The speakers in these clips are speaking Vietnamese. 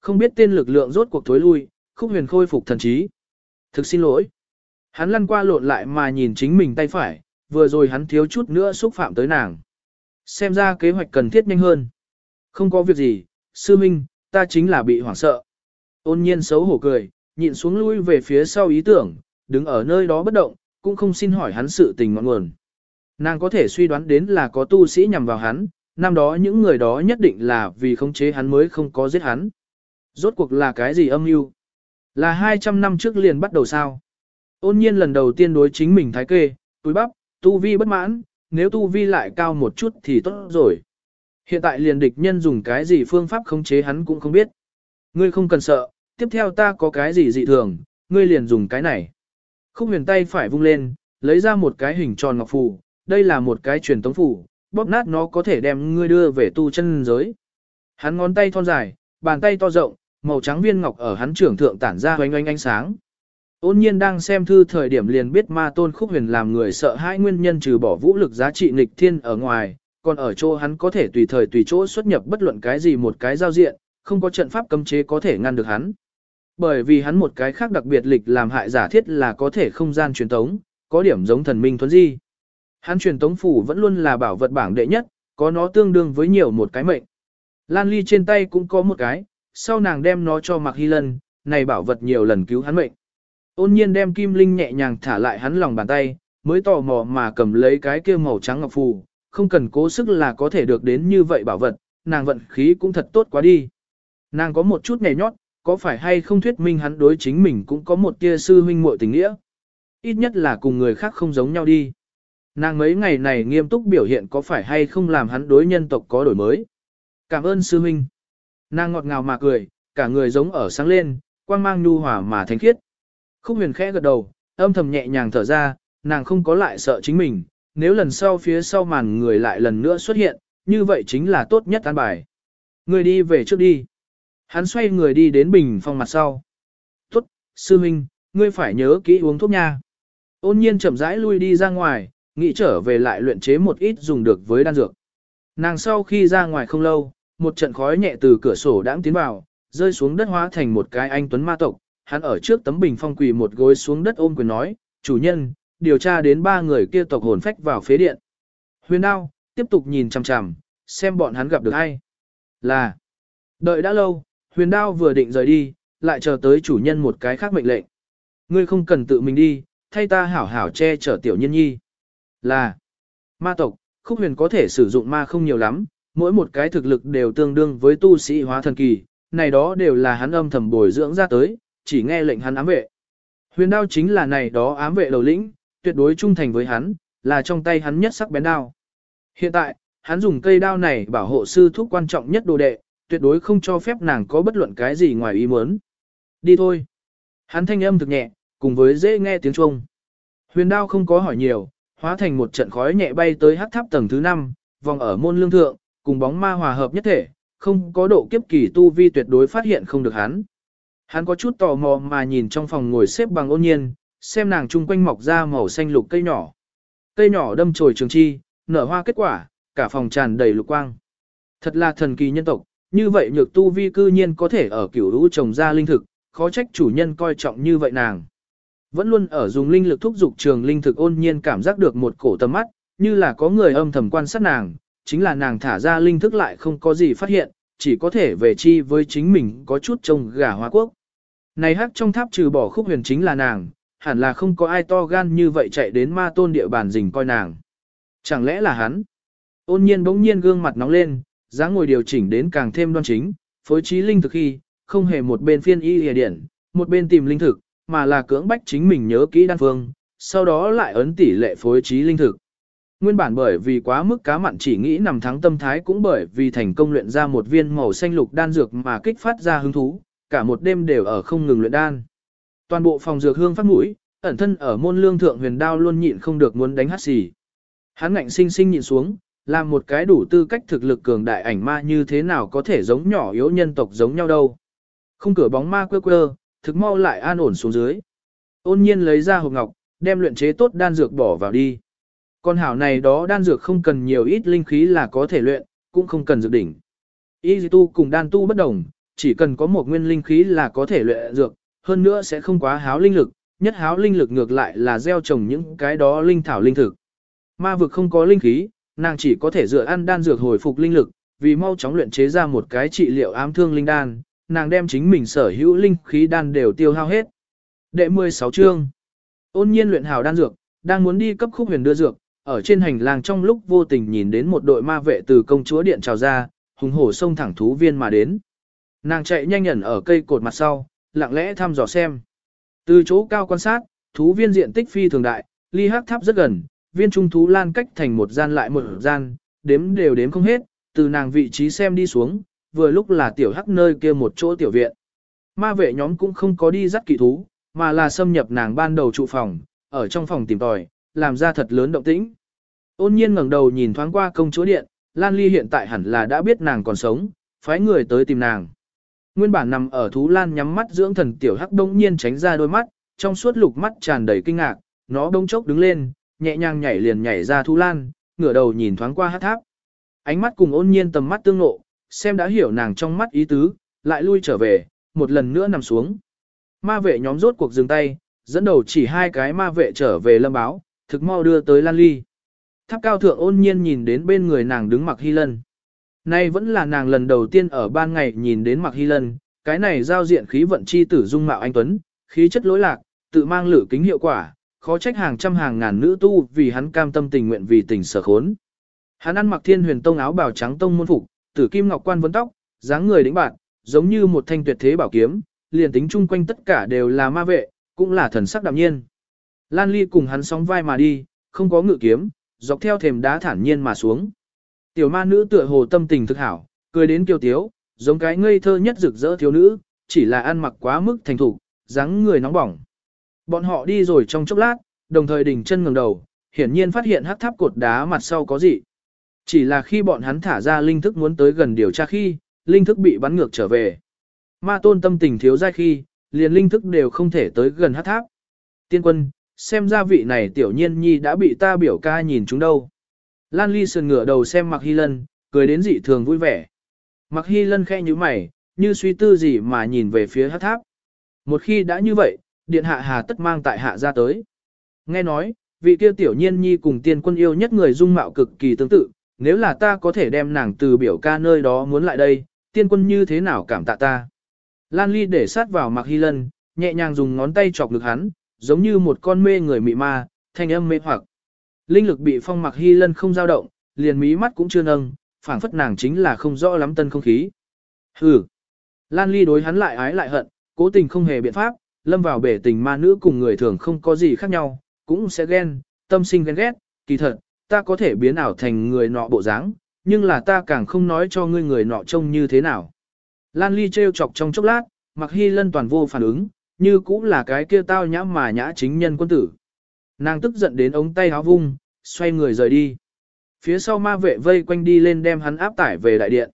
Không biết tên lực lượng rốt cuộc thối lui, khúc huyền khôi phục thần trí. Thực xin lỗi. Hắn lăn qua lộn lại mà nhìn chính mình tay phải, vừa rồi hắn thiếu chút nữa xúc phạm tới nàng. Xem ra kế hoạch cần thiết nhanh hơn. Không có việc gì, sư minh, ta chính là bị hoảng sợ. Ôn nhiên xấu hổ cười, nhịn xuống lui về phía sau ý tưởng, đứng ở nơi đó bất động, cũng không xin hỏi hắn sự tình ngọn nguồn. Nàng có thể suy đoán đến là có tu sĩ nhằm vào hắn, năm đó những người đó nhất định là vì khống chế hắn mới không có giết hắn. Rốt cuộc là cái gì âm mưu? Là 200 năm trước liền bắt đầu sao? Ôn nhiên lần đầu tiên đối chính mình thái kê, túi bắp, tu vi bất mãn, nếu tu vi lại cao một chút thì tốt rồi. Hiện tại liền địch nhân dùng cái gì phương pháp khống chế hắn cũng không biết. Ngươi không cần sợ, tiếp theo ta có cái gì dị thường, ngươi liền dùng cái này. Khúc huyền tay phải vung lên, lấy ra một cái hình tròn ngọc phù, đây là một cái truyền tống phù, bóp nát nó có thể đem ngươi đưa về tu chân giới. Hắn ngón tay thon dài, bàn tay to rộng, màu trắng viên ngọc ở hắn trưởng thượng tản ra oanh oanh ánh sáng. Ôn nhiên đang xem thư thời điểm liền biết ma tôn khúc huyền làm người sợ hãi nguyên nhân trừ bỏ vũ lực giá trị nghịch thiên ở ngoài, còn ở chỗ hắn có thể tùy thời tùy chỗ xuất nhập bất luận cái gì một cái giao diện, không có trận pháp cấm chế có thể ngăn được hắn. Bởi vì hắn một cái khác đặc biệt lịch làm hại giả thiết là có thể không gian truyền tống, có điểm giống thần minh thuấn di. Hắn truyền tống phủ vẫn luôn là bảo vật bảng đệ nhất, có nó tương đương với nhiều một cái mệnh. Lan Ly trên tay cũng có một cái, sau nàng đem nó cho Mạc Hy Lân, này bảo vật nhiều lần cứu hắn mệnh. Ôn nhiên đem kim linh nhẹ nhàng thả lại hắn lòng bàn tay, mới tò mò mà cầm lấy cái kia màu trắng ngọc phù, không cần cố sức là có thể được đến như vậy bảo vật, nàng vận khí cũng thật tốt quá đi. Nàng có một chút nhẹ nhót, có phải hay không thuyết minh hắn đối chính mình cũng có một tia sư huynh muội tình nghĩa. Ít nhất là cùng người khác không giống nhau đi. Nàng mấy ngày này nghiêm túc biểu hiện có phải hay không làm hắn đối nhân tộc có đổi mới. Cảm ơn sư huynh. Nàng ngọt ngào mà cười, cả người giống ở sáng lên, quang mang nhu hòa mà thánh khiết. Khúc huyền khẽ gật đầu, âm thầm nhẹ nhàng thở ra, nàng không có lại sợ chính mình, nếu lần sau phía sau màn người lại lần nữa xuất hiện, như vậy chính là tốt nhất an bài. Người đi về trước đi. Hắn xoay người đi đến bình phong mặt sau. Tốt, sư minh, ngươi phải nhớ kỹ uống thuốc nha. Ôn nhiên chậm rãi lui đi ra ngoài, nghĩ trở về lại luyện chế một ít dùng được với đan dược. Nàng sau khi ra ngoài không lâu, một trận khói nhẹ từ cửa sổ đãng tiến vào, rơi xuống đất hóa thành một cái anh tuấn ma tộc, hắn ở trước tấm bình phong quỳ một gối xuống đất ôm quyền nói, chủ nhân, điều tra đến ba người kia tộc hồn phách vào phế điện. Huyền đao, tiếp tục nhìn chằm chằm, xem bọn hắn gặp được ai. Là, đợi đã lâu, huyền đao vừa định rời đi, lại chờ tới chủ nhân một cái khác mệnh lệnh. Ngươi không cần tự mình đi, thay ta hảo hảo che chở tiểu nhân nhi. Là, ma tộc, khúc huyền có thể sử dụng ma không nhiều lắm, mỗi một cái thực lực đều tương đương với tu sĩ hóa thần kỳ, này đó đều là hắn âm thầm bồi dưỡng ra tới, chỉ nghe lệnh hắn ám vệ. Huyền đao chính là này đó ám vệ đầu lĩnh, tuyệt đối trung thành với hắn, là trong tay hắn nhất sắc bén đao. Hiện tại, hắn dùng cây đao này bảo hộ sư thúc quan trọng nhất đồ đệ, tuyệt đối không cho phép nàng có bất luận cái gì ngoài ý muốn. Đi thôi. Hắn thanh âm thực nhẹ, cùng với dễ nghe tiếng chuông. Huyền đao không có hỏi nhiều, hóa thành một trận khói nhẹ bay tới hắc tháp tầng thứ 5, vòng ở môn lương thượng, cùng bóng ma hòa hợp nhất thể, không có độ kiếp kỳ tu vi tuyệt đối phát hiện không được hắn. Hắn có chút tò mò mà nhìn trong phòng ngồi xếp bằng ôn nhiên, xem nàng chung quanh mọc ra màu xanh lục cây nhỏ. Cây nhỏ đâm chồi trường chi, nở hoa kết quả, cả phòng tràn đầy lục quang. Thật là thần kỳ nhân tộc, như vậy nhược tu vi cư nhiên có thể ở kiểu lũ trồng ra linh thực, khó trách chủ nhân coi trọng như vậy nàng. Vẫn luôn ở dùng linh lực thúc dục trường linh thực ôn nhiên cảm giác được một cổ tầm mắt, như là có người âm thầm quan sát nàng, chính là nàng thả ra linh thức lại không có gì phát hiện, chỉ có thể về chi với chính mình có chút trông gà hoa quốc. Này hắc trong tháp trừ bỏ khúc huyền chính là nàng, hẳn là không có ai to gan như vậy chạy đến ma tôn địa bàn rình coi nàng. Chẳng lẽ là hắn? Ôn nhiên bỗng nhiên gương mặt nóng lên, dáng ngồi điều chỉnh đến càng thêm đoan chính, phối trí linh thực khi, không hề một bên phiên y hề điển, một bên tìm linh thực, mà là cưỡng bách chính mình nhớ kỹ đan phương, sau đó lại ấn tỷ lệ phối trí linh thực. Nguyên bản bởi vì quá mức cá mặn chỉ nghĩ nằm thắng tâm thái cũng bởi vì thành công luyện ra một viên màu xanh lục đan dược mà kích phát ra hứng thú, cả một đêm đều ở không ngừng luyện đan. Toàn bộ phòng dược hương phát mũi, ẩn thân ở môn lương thượng huyền đao luôn nhịn không được muốn đánh hát xì. Hắn ngạnh sinh sinh nhịn xuống, làm một cái đủ tư cách thực lực cường đại ảnh ma như thế nào có thể giống nhỏ yếu nhân tộc giống nhau đâu. Không cửa bóng ma quơ quơ, thực mau lại an ổn xuống dưới. Ôn nhiên lấy ra hộp ngọc, đem luyện chế tốt đan dược bỏ vào đi. Con hảo này đó đan dược không cần nhiều ít linh khí là có thể luyện, cũng không cần dược đỉnh. Y tu cùng đan tu bất đồng, chỉ cần có một nguyên linh khí là có thể luyện dược, hơn nữa sẽ không quá háo linh lực, nhất háo linh lực ngược lại là gieo trồng những cái đó linh thảo linh thực. Ma vực không có linh khí, nàng chỉ có thể dựa ăn đan dược hồi phục linh lực, vì mau chóng luyện chế ra một cái trị liệu ám thương linh đan, nàng đem chính mình sở hữu linh khí đan đều tiêu hao hết. Đệ 16 chương. Ôn nhiên luyện hảo đan dược, đang muốn đi cấp khúc huyền đưa dược, ở trên hành lang trong lúc vô tình nhìn đến một đội ma vệ từ công chúa điện trào ra, hùng hổ xông thẳng thú viên mà đến. Nàng chạy nhanh nhẩn ở cây cột mặt sau, lặng lẽ thăm dò xem. Từ chỗ cao quan sát, thú viên diện tích phi thường đại, ly hắc tháp rất gần, viên trung thú lan cách thành một gian lại một gian, đếm đều đếm không hết, từ nàng vị trí xem đi xuống, vừa lúc là tiểu hắc nơi kia một chỗ tiểu viện. Ma vệ nhóm cũng không có đi dắt kỳ thú, mà là xâm nhập nàng ban đầu trụ phòng, ở trong phòng tìm tòi, làm ra thật lớn động tĩnh. Ôn nhiên ngẩng đầu nhìn thoáng qua công chúa điện, Lan Ly hiện tại hẳn là đã biết nàng còn sống, phái người tới tìm nàng. Nguyên bản nằm ở thú lan nhắm mắt dưỡng thần tiểu hắc đông nhiên tránh ra đôi mắt, trong suốt lục mắt tràn đầy kinh ngạc, nó đông chốc đứng lên, nhẹ nhàng nhảy liền nhảy ra thú lan, ngửa đầu nhìn thoáng qua hắc tháp. Ánh mắt cùng ôn nhiên tầm mắt tương nộ, xem đã hiểu nàng trong mắt ý tứ, lại lui trở về, một lần nữa nằm xuống. Ma vệ nhóm rốt cuộc dừng tay, dẫn đầu chỉ hai cái ma vệ trở về lâm báo, thực mau đưa tới Lan Ly. Tháp cao thượng ôn nhiên nhìn đến bên người nàng đứng mặc hy lân. Nay vẫn là nàng lần đầu tiên ở ban ngày nhìn đến mặc hy lân, cái này giao diện khí vận chi tử dung mạo anh Tuấn, khí chất lỗi lạc, tự mang lử kính hiệu quả, khó trách hàng trăm hàng ngàn nữ tu vì hắn cam tâm tình nguyện vì tình sở khốn. Hắn ăn mặc thiên huyền tông áo bào trắng tông môn phục, tử kim ngọc quan vấn tóc, dáng người đĩnh bạn, giống như một thanh tuyệt thế bảo kiếm, liền tính chung quanh tất cả đều là ma vệ, cũng là thần sắc đạm nhiên. Lan Ly cùng hắn sóng vai mà đi, không có ngự kiếm, dọc theo thềm đá thản nhiên mà xuống. Tiểu ma nữ tựa hồ tâm tình thực hảo, cười đến kiêu tiếu, giống cái ngây thơ nhất rực rỡ thiếu nữ, chỉ là ăn mặc quá mức thành thục, dáng người nóng bỏng. Bọn họ đi rồi trong chốc lát, đồng thời đỉnh chân ngẩng đầu, hiển nhiên phát hiện hắc tháp cột đá mặt sau có gì. Chỉ là khi bọn hắn thả ra linh thức muốn tới gần điều tra khi, linh thức bị bắn ngược trở về. Ma tôn tâm tình thiếu dai khi, liền linh thức đều không thể tới gần hắc tháp. Tiên quân, xem ra vị này tiểu nhiên nhi đã bị ta biểu ca nhìn chúng đâu. Lan Ly sườn ngửa đầu xem Mạc Hy Lân, cười đến dị thường vui vẻ. Mạc Hy Lân khẽ như mày, như suy tư gì mà nhìn về phía hát tháp. Một khi đã như vậy, điện hạ hà tất mang tại hạ ra tới. Nghe nói, vị kia tiểu nhiên nhi cùng tiên quân yêu nhất người dung mạo cực kỳ tương tự, nếu là ta có thể đem nàng từ biểu ca nơi đó muốn lại đây, tiên quân như thế nào cảm tạ ta. Lan Ly để sát vào Mạc Hy Lân, nhẹ nhàng dùng ngón tay chọc lực hắn, giống như một con mê người mị ma, thanh âm mê hoặc. Linh lực bị phong mặc hy lân không dao động, liền mí mắt cũng chưa nâng, phảng phất nàng chính là không rõ lắm tân không khí. Hừ. Lan Ly đối hắn lại ái lại hận, cố tình không hề biện pháp, lâm vào bể tình ma nữ cùng người thường không có gì khác nhau, cũng sẽ ghen, tâm sinh ghen ghét, kỳ thật, ta có thể biến ảo thành người nọ bộ dáng, nhưng là ta càng không nói cho ngươi người nọ trông như thế nào. Lan Ly trêu chọc trong chốc lát, mặc hy lân toàn vô phản ứng, như cũng là cái kia tao nhã mà nhã chính nhân quân tử. Nàng tức giận đến ống tay háo vung, xoay người rời đi. Phía sau ma vệ vây quanh đi lên đem hắn áp tải về đại điện.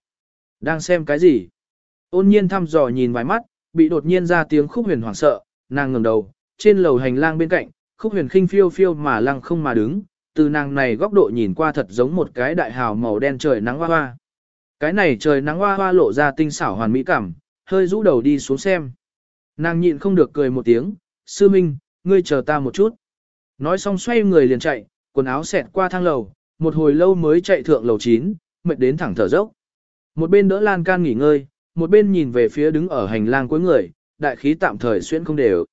Đang xem cái gì? Ôn nhiên thăm dò nhìn vài mắt, bị đột nhiên ra tiếng khúc huyền hoảng sợ, nàng ngẩng đầu, trên lầu hành lang bên cạnh, khúc huyền khinh phiêu phiêu mà lăng không mà đứng, từ nàng này góc độ nhìn qua thật giống một cái đại hào màu đen trời nắng hoa hoa. Cái này trời nắng hoa hoa lộ ra tinh xảo hoàn mỹ cảm, hơi rũ đầu đi xuống xem. Nàng nhịn không được cười một tiếng, sư minh, ngươi chờ ta một chút. Nói xong xoay người liền chạy, quần áo xẹt qua thang lầu, một hồi lâu mới chạy thượng lầu 9, mệt đến thẳng thở dốc. Một bên đỡ lan can nghỉ ngơi, một bên nhìn về phía đứng ở hành lang cuối người, đại khí tạm thời xuyên không đều.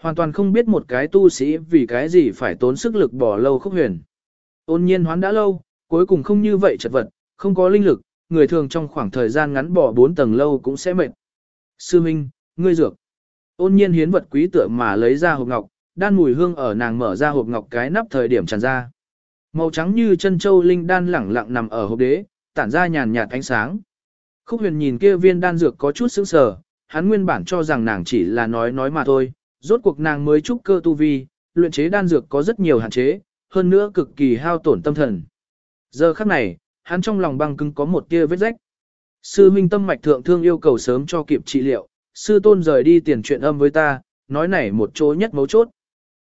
Hoàn toàn không biết một cái tu sĩ vì cái gì phải tốn sức lực bỏ lâu khúc huyền. Ôn nhiên hoán đã lâu, cuối cùng không như vậy chật vật, không có linh lực, người thường trong khoảng thời gian ngắn bỏ 4 tầng lâu cũng sẽ mệt. Sư Minh, ngươi dược. Ôn nhiên hiến vật quý tựa mà lấy ra hộp ngọc, đan mùi hương ở nàng mở ra hộp ngọc cái nắp thời điểm tràn ra. Màu trắng như chân châu linh đan lẳng lặng nằm ở hộp đế, tản ra nhàn nhạt ánh sáng. Khúc huyền nhìn kia viên đan dược có chút sững sờ, hắn nguyên bản cho rằng nàng chỉ là nói nói mà thôi, rốt cuộc nàng mới trúc cơ tu vi, luyện chế đan dược có rất nhiều hạn chế, hơn nữa cực kỳ hao tổn tâm thần. Giờ khắc này, hắn trong lòng băng cứng có một tia vết rách. Sư huynh tâm mạch thượng thương yêu cầu sớm cho kịp trị liệu, sư tôn rời đi tiền chuyện âm với ta, nói này một chỗ nhất mấu chốt.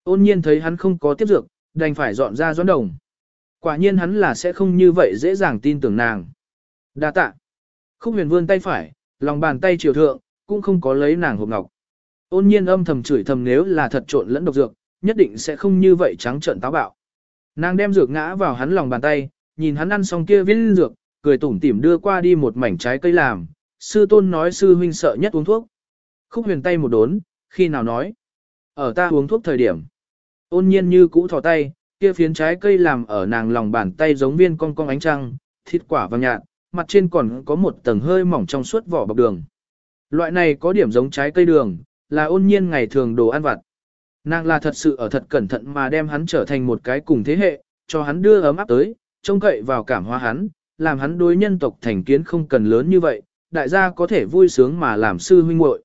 Ôn nhiên thấy hắn không có tiếp dược, đành phải dọn ra doãn đồng. Quả nhiên hắn là sẽ không như vậy dễ dàng tin tưởng nàng. Đa tạ. Khúc huyền vươn tay phải, lòng bàn tay chiều thượng, cũng không có lấy nàng hộp ngọc. Ôn nhiên âm thầm chửi thầm nếu là thật trộn lẫn độc dược, nhất định sẽ không như vậy trắng trợn táo bạo. Nàng đem dược ngã vào hắn lòng bàn tay, nhìn hắn ăn xong kia viên dược, cười tủm tỉm đưa qua đi một mảnh trái cây làm. Sư tôn nói sư huynh sợ nhất uống thuốc. Khúc huyền tay một đốn, khi nào nói. Ở ta uống thuốc thời điểm. Ôn nhiên như cũ thò tay, kia phiến trái cây làm ở nàng lòng bàn tay giống viên cong cong ánh trăng, thịt quả vàng nhạt, mặt trên còn có một tầng hơi mỏng trong suốt vỏ bọc đường. Loại này có điểm giống trái cây đường, là ôn nhiên ngày thường đồ ăn vặt. Nàng là thật sự ở thật cẩn thận mà đem hắn trở thành một cái cùng thế hệ, cho hắn đưa ấm áp tới, trông cậy vào cảm hóa hắn, làm hắn đối nhân tộc thành kiến không cần lớn như vậy, đại gia có thể vui sướng mà làm sư huynh muội.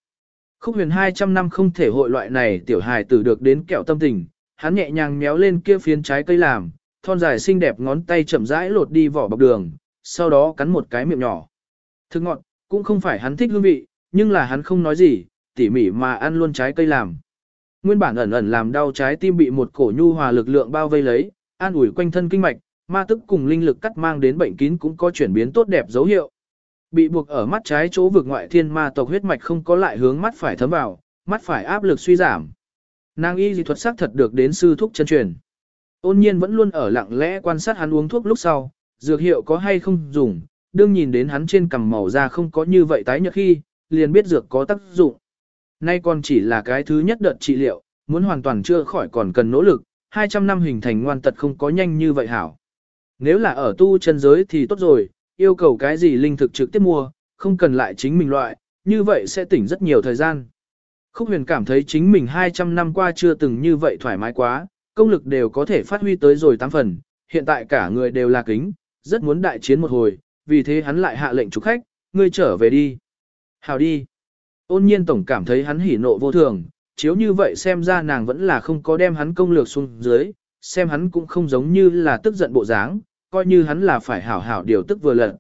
Khúc huyền 200 năm không thể hội loại này tiểu hài tử được đến kẹo tâm tình, hắn nhẹ nhàng méo lên kia phiến trái cây làm, thon dài xinh đẹp ngón tay chậm rãi lột đi vỏ bọc đường, sau đó cắn một cái miệng nhỏ. Thức ngọn cũng không phải hắn thích hương vị, nhưng là hắn không nói gì, tỉ mỉ mà ăn luôn trái cây làm. Nguyên bản ẩn ẩn làm đau trái tim bị một cổ nhu hòa lực lượng bao vây lấy, an ủi quanh thân kinh mạch, ma tức cùng linh lực cắt mang đến bệnh kín cũng có chuyển biến tốt đẹp dấu hiệu. Bị buộc ở mắt trái chỗ vực ngoại thiên ma tộc huyết mạch không có lại hướng mắt phải thấm vào, mắt phải áp lực suy giảm. Nàng y dị thuật sắc thật được đến sư thúc chân truyền. Ôn nhiên vẫn luôn ở lặng lẽ quan sát hắn uống thuốc lúc sau, dược hiệu có hay không dùng, đương nhìn đến hắn trên cằm màu da không có như vậy tái nhợt khi, liền biết dược có tác dụng. Nay còn chỉ là cái thứ nhất đợt trị liệu, muốn hoàn toàn chưa khỏi còn cần nỗ lực, 200 năm hình thành ngoan tật không có nhanh như vậy hảo. Nếu là ở tu chân giới thì tốt rồi, yêu cầu cái gì linh thực trực tiếp mua, không cần lại chính mình loại, như vậy sẽ tỉnh rất nhiều thời gian. Khúc huyền cảm thấy chính mình 200 năm qua chưa từng như vậy thoải mái quá, công lực đều có thể phát huy tới rồi 8 phần, hiện tại cả người đều là kính, rất muốn đại chiến một hồi, vì thế hắn lại hạ lệnh chủ khách, ngươi trở về đi. Hào đi. Ôn nhiên tổng cảm thấy hắn hỉ nộ vô thường, chiếu như vậy xem ra nàng vẫn là không có đem hắn công lược xuống dưới, xem hắn cũng không giống như là tức giận bộ dáng, coi như hắn là phải hảo hảo điều tức vừa lận.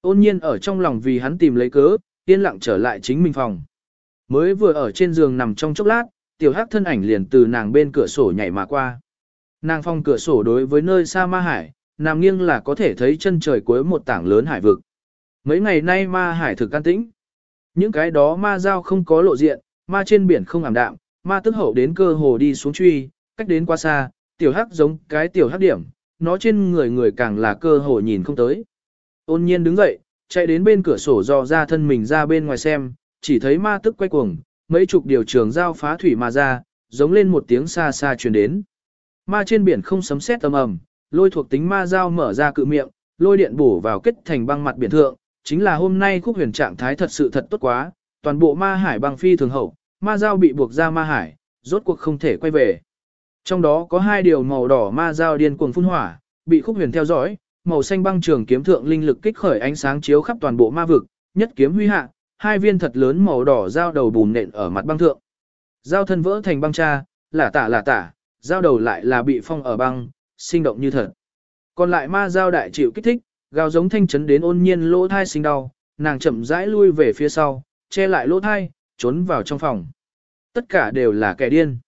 Ôn nhiên ở trong lòng vì hắn tìm lấy cớ, yên lặng trở lại chính mình phòng. Mới vừa ở trên giường nằm trong chốc lát, tiểu hắc thân ảnh liền từ nàng bên cửa sổ nhảy mà qua. Nàng phong cửa sổ đối với nơi xa ma hải, nằm nghiêng là có thể thấy chân trời cuối một tảng lớn hải vực. Mấy ngày nay ma hải thực can tĩnh. Những cái đó ma giao không có lộ diện, ma trên biển không ảm đạm, ma tức hậu đến cơ hồ đi xuống truy, cách đến quá xa, tiểu hắc giống cái tiểu hắc điểm, nó trên người người càng là cơ hội nhìn không tới. Ôn nhiên đứng dậy, chạy đến bên cửa sổ dò ra thân mình ra bên ngoài xem, chỉ thấy ma tức quay cuồng, mấy chục điều trường giao phá thủy mà ra, giống lên một tiếng xa xa truyền đến. Ma trên biển không sấm sét âm ầm, lôi thuộc tính ma giao mở ra cự miệng, lôi điện bổ vào kết thành băng mặt biển thượng, chính là hôm nay khúc huyền trạng thái thật sự thật tốt quá, toàn bộ ma hải băng phi thường hậu, ma giao bị buộc ra ma hải, rốt cuộc không thể quay về. Trong đó có hai điều màu đỏ ma dao điên cuồng phun hỏa, bị khúc huyền theo dõi, màu xanh băng trường kiếm thượng linh lực kích khởi ánh sáng chiếu khắp toàn bộ ma vực, nhất kiếm huy hạ, hai viên thật lớn màu đỏ giao đầu bùn nện ở mặt băng thượng. Giao thân vỡ thành băng cha, lả tả lả tả, giao đầu lại là bị phong ở băng, sinh động như thật. Còn lại ma dao đại chịu kích thích, gào giống thanh chấn đến ôn nhiên lỗ thai sinh đau, nàng chậm rãi lui về phía sau, che lại lỗ thai, trốn vào trong phòng. Tất cả đều là kẻ điên.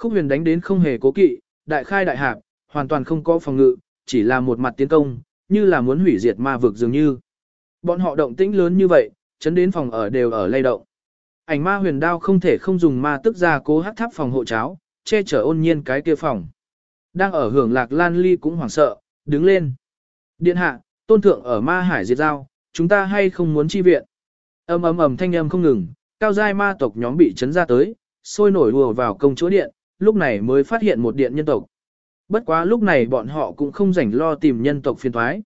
Khúc huyền đánh đến không hề cố kỵ, đại khai đại hạp, hoàn toàn không có phòng ngự, chỉ là một mặt tiến công, như là muốn hủy diệt ma vực dường như. Bọn họ động tĩnh lớn như vậy, chấn đến phòng ở đều ở lay động. Ảnh ma huyền đao không thể không dùng ma tức ra cố hắc tháp phòng hộ cháo, che chở ôn nhiên cái kia phòng. Đang ở hưởng lạc lan ly cũng hoảng sợ, đứng lên. Điện hạ, tôn thượng ở ma hải diệt giao, chúng ta hay không muốn chi viện. Âm ầm ầm thanh âm không ngừng, cao giai ma tộc nhóm bị chấn ra tới, sôi nổi đùa vào công chúa điện, lúc này mới phát hiện một điện nhân tộc. Bất quá lúc này bọn họ cũng không rảnh lo tìm nhân tộc phiền thoái.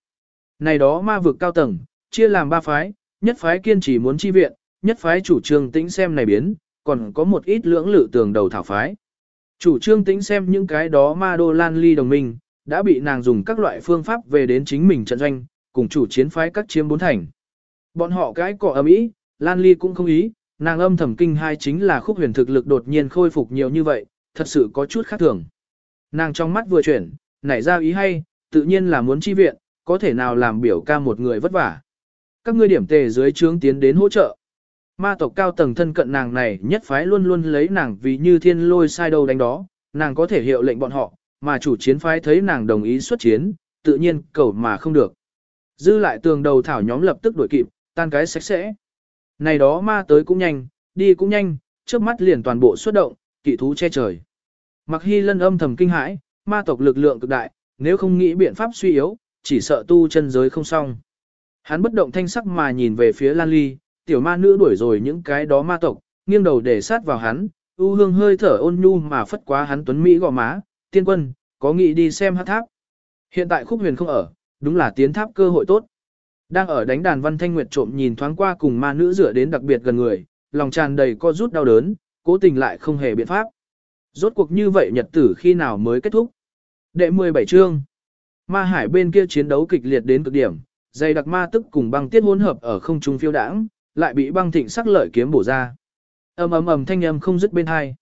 Này đó ma vực cao tầng, chia làm ba phái, nhất phái kiên trì muốn chi viện, nhất phái chủ trương tĩnh xem này biến, còn có một ít lưỡng lự tường đầu thảo phái. Chủ trương tĩnh xem những cái đó ma đô lan ly đồng minh, đã bị nàng dùng các loại phương pháp về đến chính mình trận doanh, cùng chủ chiến phái các chiếm bốn thành. Bọn họ cái cọ ầm ĩ, Lan Ly cũng không ý, nàng âm thầm kinh hai chính là khúc huyền thực lực đột nhiên khôi phục nhiều như vậy, thật sự có chút khác thường. Nàng trong mắt vừa chuyển, nảy ra ý hay, tự nhiên là muốn chi viện, có thể nào làm biểu ca một người vất vả. Các ngươi điểm tề dưới trướng tiến đến hỗ trợ. Ma tộc cao tầng thân cận nàng này nhất phái luôn luôn lấy nàng vì như thiên lôi sai đâu đánh đó, nàng có thể hiệu lệnh bọn họ, mà chủ chiến phái thấy nàng đồng ý xuất chiến, tự nhiên cầu mà không được. Dư lại tường đầu thảo nhóm lập tức đuổi kịp, tan cái sạch sẽ. Này đó ma tới cũng nhanh, đi cũng nhanh, trước mắt liền toàn bộ xuất động, kỵ thú che trời. Mặc hy lân âm thầm kinh hãi, ma tộc lực lượng cực đại, nếu không nghĩ biện pháp suy yếu, chỉ sợ tu chân giới không xong. Hắn bất động thanh sắc mà nhìn về phía Lan Ly, tiểu ma nữ đuổi rồi những cái đó ma tộc, nghiêng đầu để sát vào hắn, u hương hơi thở ôn nhu mà phất quá hắn tuấn Mỹ gò má, tiên quân, có nghĩ đi xem hát tháp. Hiện tại khúc huyền không ở, đúng là tiến tháp cơ hội tốt. Đang ở đánh đàn văn thanh nguyệt trộm nhìn thoáng qua cùng ma nữ rửa đến đặc biệt gần người, lòng tràn đầy co rút đau đớn, cố tình lại không hề biện pháp. Rốt cuộc như vậy nhật tử khi nào mới kết thúc. Đệ 17 chương. Ma hải bên kia chiến đấu kịch liệt đến cực điểm, dày đặc ma tức cùng băng tiết hỗn hợp ở không trung phiêu đãng, lại bị băng thịnh sắc lợi kiếm bổ ra. Ầm ầm ầm thanh âm không dứt bên hai.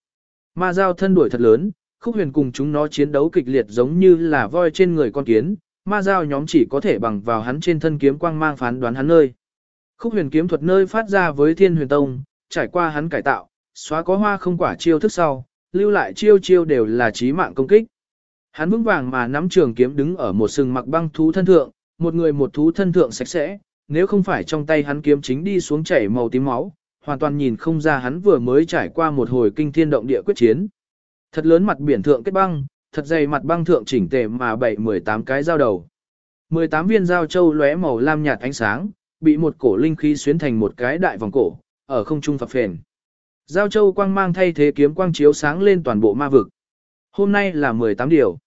Ma giao thân đuổi thật lớn, khúc huyền cùng chúng nó chiến đấu kịch liệt giống như là voi trên người con kiến, ma giao nhóm chỉ có thể bằng vào hắn trên thân kiếm quang mang phán đoán hắn nơi. Khúc huyền kiếm thuật nơi phát ra với thiên huyền tông, trải qua hắn cải tạo, xóa có hoa không quả chiêu thức sau, lưu lại chiêu chiêu đều là trí mạng công kích. Hắn vững vàng mà nắm trường kiếm đứng ở một sừng mặc băng thú thân thượng, một người một thú thân thượng sạch sẽ, nếu không phải trong tay hắn kiếm chính đi xuống chảy màu tím máu, hoàn toàn nhìn không ra hắn vừa mới trải qua một hồi kinh thiên động địa quyết chiến. Thật lớn mặt biển thượng kết băng, thật dày mặt băng thượng chỉnh tề mà bảy 18 cái dao đầu. 18 viên dao châu lóe màu lam nhạt ánh sáng, bị một cổ linh khí xuyến thành một cái đại vòng cổ, ở không trung phập phền. Giao châu quang mang thay thế kiếm quang chiếu sáng lên toàn bộ ma vực. Hôm nay là 18 điều.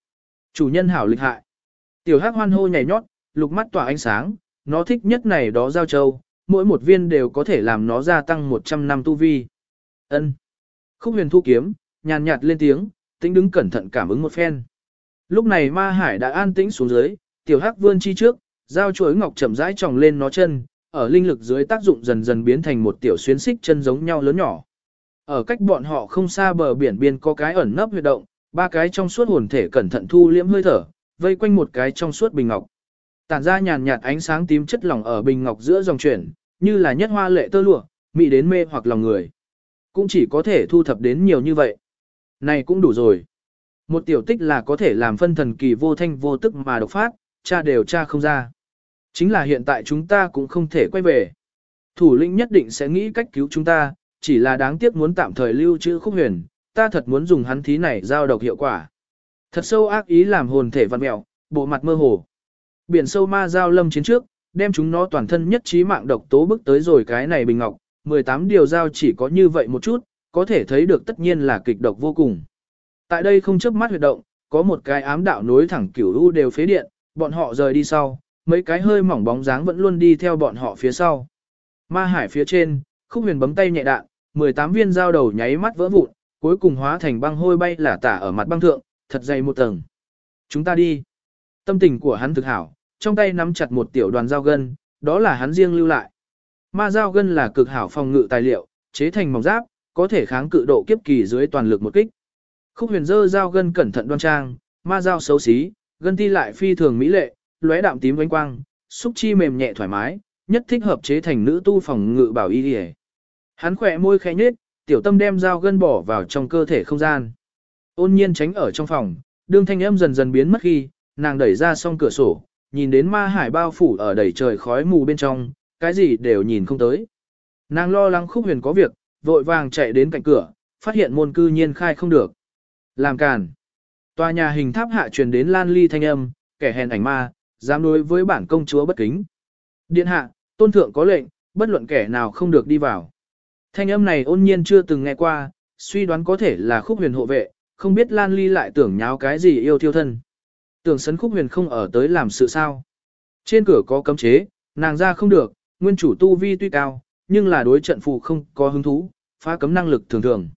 Chủ nhân hảo lịch hại. Tiểu hắc hoan hô nhảy nhót, lục mắt tỏa ánh sáng, nó thích nhất này đó giao châu, mỗi một viên đều có thể làm nó gia tăng 100 năm tu vi. Ân. Khúc huyền thu kiếm, nhàn nhạt lên tiếng, tính đứng cẩn thận cảm ứng một phen. Lúc này ma hải đã an tĩnh xuống dưới, tiểu hắc vươn chi trước, giao chuối ngọc chậm rãi tròng lên nó chân, ở linh lực dưới tác dụng dần dần biến thành một tiểu xuyến xích chân giống nhau lớn nhỏ. Ở cách bọn họ không xa bờ biển biên có cái ẩn nấp huy động, ba cái trong suốt hồn thể cẩn thận thu liễm hơi thở, vây quanh một cái trong suốt bình ngọc. Tản ra nhàn nhạt ánh sáng tím chất lỏng ở bình ngọc giữa dòng chuyển, như là nhất hoa lệ tơ lụa, mị đến mê hoặc lòng người. Cũng chỉ có thể thu thập đến nhiều như vậy. Này cũng đủ rồi. Một tiểu tích là có thể làm phân thần kỳ vô thanh vô tức mà độc phát, cha đều cha không ra. Chính là hiện tại chúng ta cũng không thể quay về. Thủ lĩnh nhất định sẽ nghĩ cách cứu chúng ta, chỉ là đáng tiếc muốn tạm thời lưu trữ khúc huyền, ta thật muốn dùng hắn thí này giao độc hiệu quả. Thật sâu ác ý làm hồn thể vặn mẹo, bộ mặt mơ hồ. Biển sâu ma giao lâm chiến trước, đem chúng nó toàn thân nhất trí mạng độc tố bức tới rồi cái này bình ngọc, 18 điều giao chỉ có như vậy một chút, có thể thấy được tất nhiên là kịch độc vô cùng. Tại đây không chớp mắt huyệt động, có một cái ám đạo nối thẳng cửu u đều phế điện, bọn họ rời đi sau, mấy cái hơi mỏng bóng dáng vẫn luôn đi theo bọn họ phía sau. Ma hải phía trên, khúc huyền bấm tay nhẹ đạn, 18 viên dao đầu nháy mắt vỡ vụn, cuối cùng hóa thành băng hôi bay lả tả ở mặt băng thượng, thật dày một tầng. Chúng ta đi. Tâm tình của hắn thực hảo, trong tay nắm chặt một tiểu đoàn dao gân, đó là hắn riêng lưu lại. Ma dao gân là cực hảo phòng ngự tài liệu, chế thành mỏng giáp, có thể kháng cự độ kiếp kỳ dưới toàn lực một kích. Khúc huyền dơ dao gân cẩn thận đoan trang, ma dao xấu xí, gân ti lại phi thường mỹ lệ, lóe đạm tím vánh quang, xúc chi mềm nhẹ thoải mái, nhất thích hợp chế thành nữ tu phòng ngự bảo y điề. Hắn khỏe môi khẽ nhếch, tiểu tâm đem dao gân bỏ vào trong cơ thể không gian. Ôn nhiên tránh ở trong phòng, đương thanh âm dần dần biến mất khi, nàng đẩy ra song cửa sổ, nhìn đến ma hải bao phủ ở đầy trời khói mù bên trong, cái gì đều nhìn không tới. Nàng lo lắng khúc huyền có việc, vội vàng chạy đến cạnh cửa, phát hiện môn cư nhiên khai không được. Làm càn. Tòa nhà hình tháp hạ truyền đến lan ly thanh âm, kẻ hèn ảnh ma, dám đối với bản công chúa bất kính. Điện hạ, tôn thượng có lệnh, bất luận kẻ nào không được đi vào. Thanh âm này ôn nhiên chưa từng nghe qua, suy đoán có thể là khúc huyền hộ vệ, không biết Lan Ly lại tưởng nháo cái gì yêu thiêu thân. Tưởng sấn khúc huyền không ở tới làm sự sao. Trên cửa có cấm chế, nàng ra không được, nguyên chủ tu vi tuy cao, nhưng là đối trận phù không có hứng thú, phá cấm năng lực thường thường.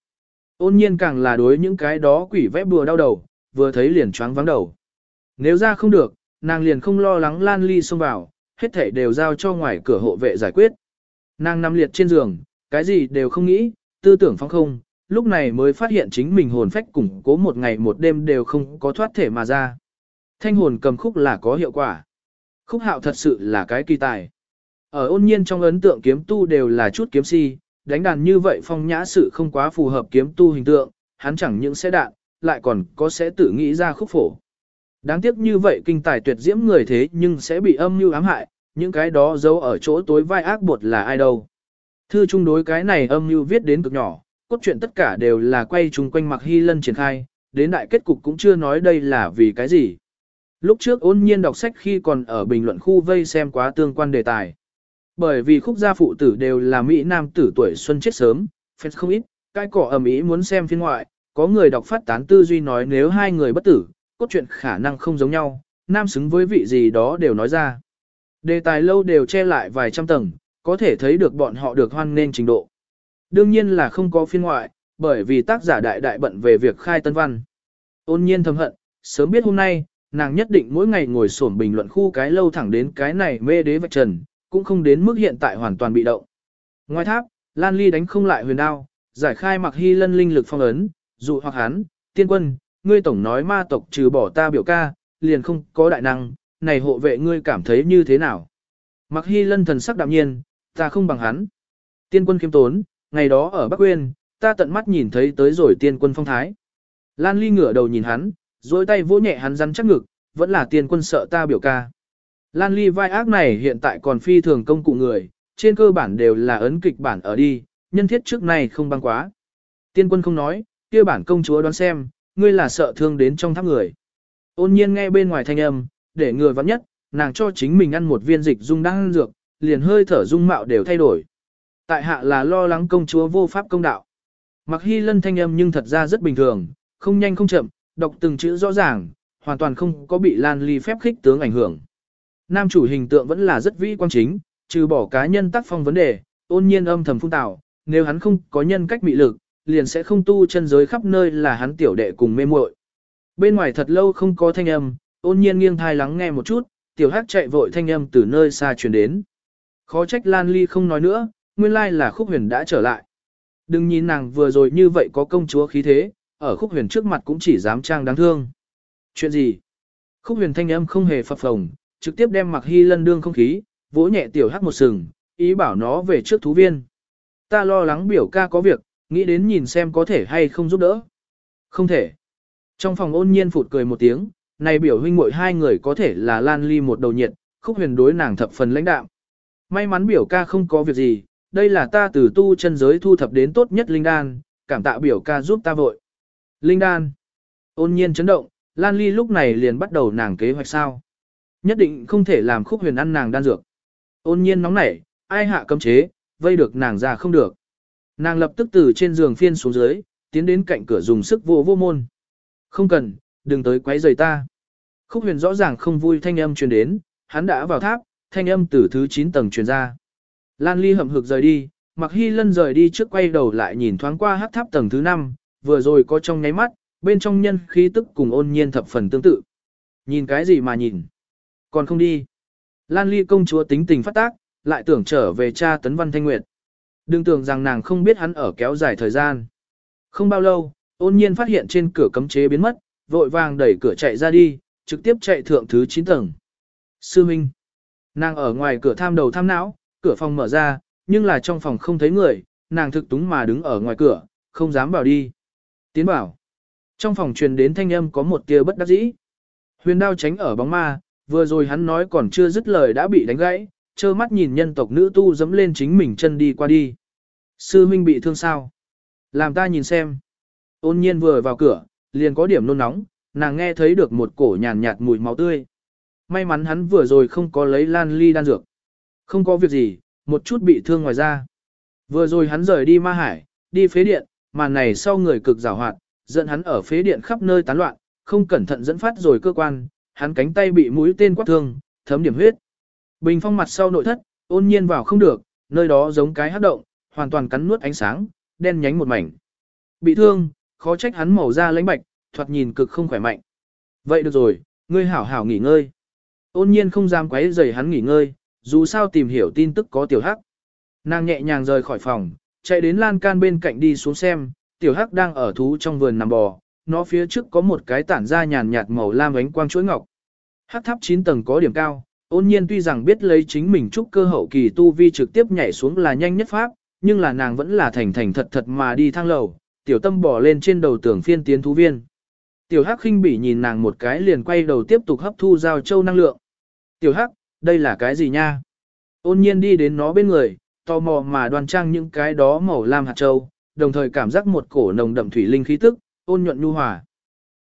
Ôn nhiên càng là đối những cái đó quỷ vẽ bùa đau đầu, vừa thấy liền choáng vắng đầu. Nếu ra không được, nàng liền không lo lắng Lan Ly xông vào, hết thảy đều giao cho ngoài cửa hộ vệ giải quyết. Nàng nằm liệt trên giường, cái gì đều không nghĩ, tư tưởng phong không, lúc này mới phát hiện chính mình hồn phách củng cố một ngày một đêm đều không có thoát thể mà ra. Thanh hồn cầm khúc là có hiệu quả. Khúc hạo thật sự là cái kỳ tài. Ở ôn nhiên trong ấn tượng kiếm tu đều là chút kiếm si, đánh đàn như vậy phong nhã sự không quá phù hợp kiếm tu hình tượng, hắn chẳng những sẽ đạn, lại còn có sẽ tự nghĩ ra khúc phổ. Đáng tiếc như vậy kinh tài tuyệt diễm người thế nhưng sẽ bị âm mưu ám hại, những cái đó giấu ở chỗ tối vai ác bột là ai đâu. Thư trung đối cái này âm mưu viết đến cực nhỏ, cốt truyện tất cả đều là quay chung quanh Mạc Hy Lân triển khai, đến đại kết cục cũng chưa nói đây là vì cái gì. Lúc trước ôn nhiên đọc sách khi còn ở bình luận khu vây xem quá tương quan đề tài. Bởi vì khúc gia phụ tử đều là Mỹ Nam tử tuổi xuân chết sớm, fans không ít, cái cỏ ẩm ý muốn xem phiên ngoại, có người đọc phát tán tư duy nói nếu hai người bất tử, cốt truyện khả năng không giống nhau, nam xứng với vị gì đó đều nói ra. Đề tài lâu đều che lại vài trăm tầng, có thể thấy được bọn họ được hoan nên trình độ. Đương nhiên là không có phiên ngoại, bởi vì tác giả đại đại bận về việc khai tân văn. Ôn nhiên thầm hận, sớm biết hôm nay, nàng nhất định mỗi ngày ngồi sổm bình luận khu cái lâu thẳng đến cái này mê đế vạch trần, cũng không đến mức hiện tại hoàn toàn bị động. Ngoài tháp, Lan Ly đánh không lại huyền đao, giải khai mặc hy lân linh lực phong ấn, dụ hoặc hắn, tiên quân, ngươi tổng nói ma tộc trừ bỏ ta biểu ca, liền không có đại năng, này hộ vệ ngươi cảm thấy như thế nào? Mặc hy lân thần sắc đạm nhiên, ta không bằng hắn. Tiên quân khiêm tốn, ngày đó ở Bắc Quyên, ta tận mắt nhìn thấy tới rồi tiên quân phong thái. Lan Ly ngửa đầu nhìn hắn, dối tay vỗ nhẹ hắn rắn chắc ngực, vẫn là tiên quân sợ ta biểu ca. Lan Ly vai ác này hiện tại còn phi thường công cụ người, trên cơ bản đều là ấn kịch bản ở đi, nhân thiết trước này không băng quá. Tiên quân không nói, kia bản công chúa đoán xem, ngươi là sợ thương đến trong tháp người. Ôn nhiên nghe bên ngoài thanh âm, để người vắng nhất, nàng cho chính mình ăn một viên dịch dung đang dược, liền hơi thở dung mạo đều thay đổi. Tại hạ là lo lắng công chúa vô pháp công đạo. Mặc hy lân thanh âm nhưng thật ra rất bình thường, không nhanh không chậm, đọc từng chữ rõ ràng, hoàn toàn không có bị lan ly phép khích tướng ảnh hưởng. Nam chủ hình tượng vẫn là rất vĩ quan chính, trừ bỏ cá nhân tác phong vấn đề, ôn nhiên âm thầm phung tạo, nếu hắn không có nhân cách mị lực, liền sẽ không tu chân giới khắp nơi là hắn tiểu đệ cùng mê muội. Bên ngoài thật lâu không có thanh âm, ôn nhiên nghiêng thai lắng nghe một chút, tiểu hắc chạy vội thanh âm từ nơi xa truyền đến. Khó trách Lan Ly không nói nữa, nguyên lai là khúc huyền đã trở lại. Đừng nhìn nàng vừa rồi như vậy có công chúa khí thế, ở khúc huyền trước mặt cũng chỉ dám trang đáng thương. Chuyện gì? Khúc huyền thanh âm không hề phập phồng, trực tiếp đem mặc hy lân đương không khí, vỗ nhẹ tiểu hắc một sừng, ý bảo nó về trước thú viên. Ta lo lắng biểu ca có việc, nghĩ đến nhìn xem có thể hay không giúp đỡ. Không thể. Trong phòng ôn nhiên phụt cười một tiếng, này biểu huynh muội hai người có thể là lan ly một đầu nhiệt, khúc huyền đối nàng thập phần lãnh đạm. May mắn biểu ca không có việc gì, đây là ta từ tu chân giới thu thập đến tốt nhất linh đan, cảm tạ biểu ca giúp ta vội. Linh đan. Ôn nhiên chấn động, Lan Ly lúc này liền bắt đầu nàng kế hoạch sao. Nhất định không thể làm khúc huyền ăn nàng đan dược. Ôn nhiên nóng nảy, ai hạ cấm chế, vây được nàng ra không được. Nàng lập tức từ trên giường phiên xuống dưới, tiến đến cạnh cửa dùng sức vô vô môn. Không cần, đừng tới quấy rầy ta. Khúc huyền rõ ràng không vui thanh âm truyền đến, hắn đã vào tháp, thanh âm từ thứ 9 tầng truyền ra. Lan Ly hậm hực rời đi, Mặc Hy Lân rời đi trước quay đầu lại nhìn thoáng qua hắc tháp tầng thứ 5, vừa rồi có trong nháy mắt, bên trong nhân khí tức cùng ôn nhiên thập phần tương tự. Nhìn cái gì mà nhìn? Còn không đi. Lan Ly công chúa tính tình phát tác, lại tưởng trở về cha tấn văn thanh nguyệt. Đừng tưởng rằng nàng không biết hắn ở kéo dài thời gian. Không bao lâu, ôn nhiên phát hiện trên cửa cấm chế biến mất, vội vàng đẩy cửa chạy ra đi, trực tiếp chạy thượng thứ 9 tầng. Sư Minh. Nàng ở ngoài cửa tham đầu tham não, cửa phòng mở ra, nhưng là trong phòng không thấy người, nàng thực túng mà đứng ở ngoài cửa, không dám vào đi. Tiến bảo. Trong phòng truyền đến thanh âm có một tia bất đắc dĩ. Huyền đao tránh ở bóng ma, vừa rồi hắn nói còn chưa dứt lời đã bị đánh gãy, trơ mắt nhìn nhân tộc nữ tu dẫm lên chính mình chân đi qua đi. Sư Minh bị thương sao? Làm ta nhìn xem. Ôn nhiên vừa vào cửa, liền có điểm nôn nóng, nàng nghe thấy được một cổ nhàn nhạt mùi máu tươi. May mắn hắn vừa rồi không có lấy lan ly đan dược. Không có việc gì, một chút bị thương ngoài ra. Vừa rồi hắn rời đi ma hải, đi phế điện, mà này sau người cực rào hoạt, dẫn hắn ở phế điện khắp nơi tán loạn, không cẩn thận dẫn phát rồi cơ quan, hắn cánh tay bị mũi tên quát thương, thấm điểm huyết. Bình phong mặt sau nội thất, ôn nhiên vào không được, nơi đó giống cái hát động, hoàn toàn cắn nuốt ánh sáng, đen nhánh một mảnh. Bị thương, khó trách hắn màu da lãnh bạch, thoạt nhìn cực không khỏe mạnh. Vậy được rồi, ngươi hảo hảo nghỉ ngơi. Ôn nhiên không dám quấy rầy hắn nghỉ ngơi, dù sao tìm hiểu tin tức có tiểu hắc. Nàng nhẹ nhàng rời khỏi phòng, chạy đến lan can bên cạnh đi xuống xem, tiểu hắc đang ở thú trong vườn nằm bò, nó phía trước có một cái tản ra nhàn nhạt màu lam ánh quang chuỗi ngọc. Hắc tháp 9 tầng có điểm cao, ôn nhiên tuy rằng biết lấy chính mình trúc cơ hậu kỳ tu vi trực tiếp nhảy xuống là nhanh nhất pháp, nhưng là nàng vẫn là thành thành thật thật mà đi thang lầu, tiểu tâm bỏ lên trên đầu tường phiên tiến thú viên. Tiểu hắc khinh bỉ nhìn nàng một cái liền quay đầu tiếp tục hấp thu giao châu năng lượng. Tiểu hắc, đây là cái gì nha? Ôn nhiên đi đến nó bên người, tò mò mà đoan trang những cái đó màu lam hạt châu, đồng thời cảm giác một cổ nồng đậm thủy linh khí tức, ôn nhuận nhu hòa.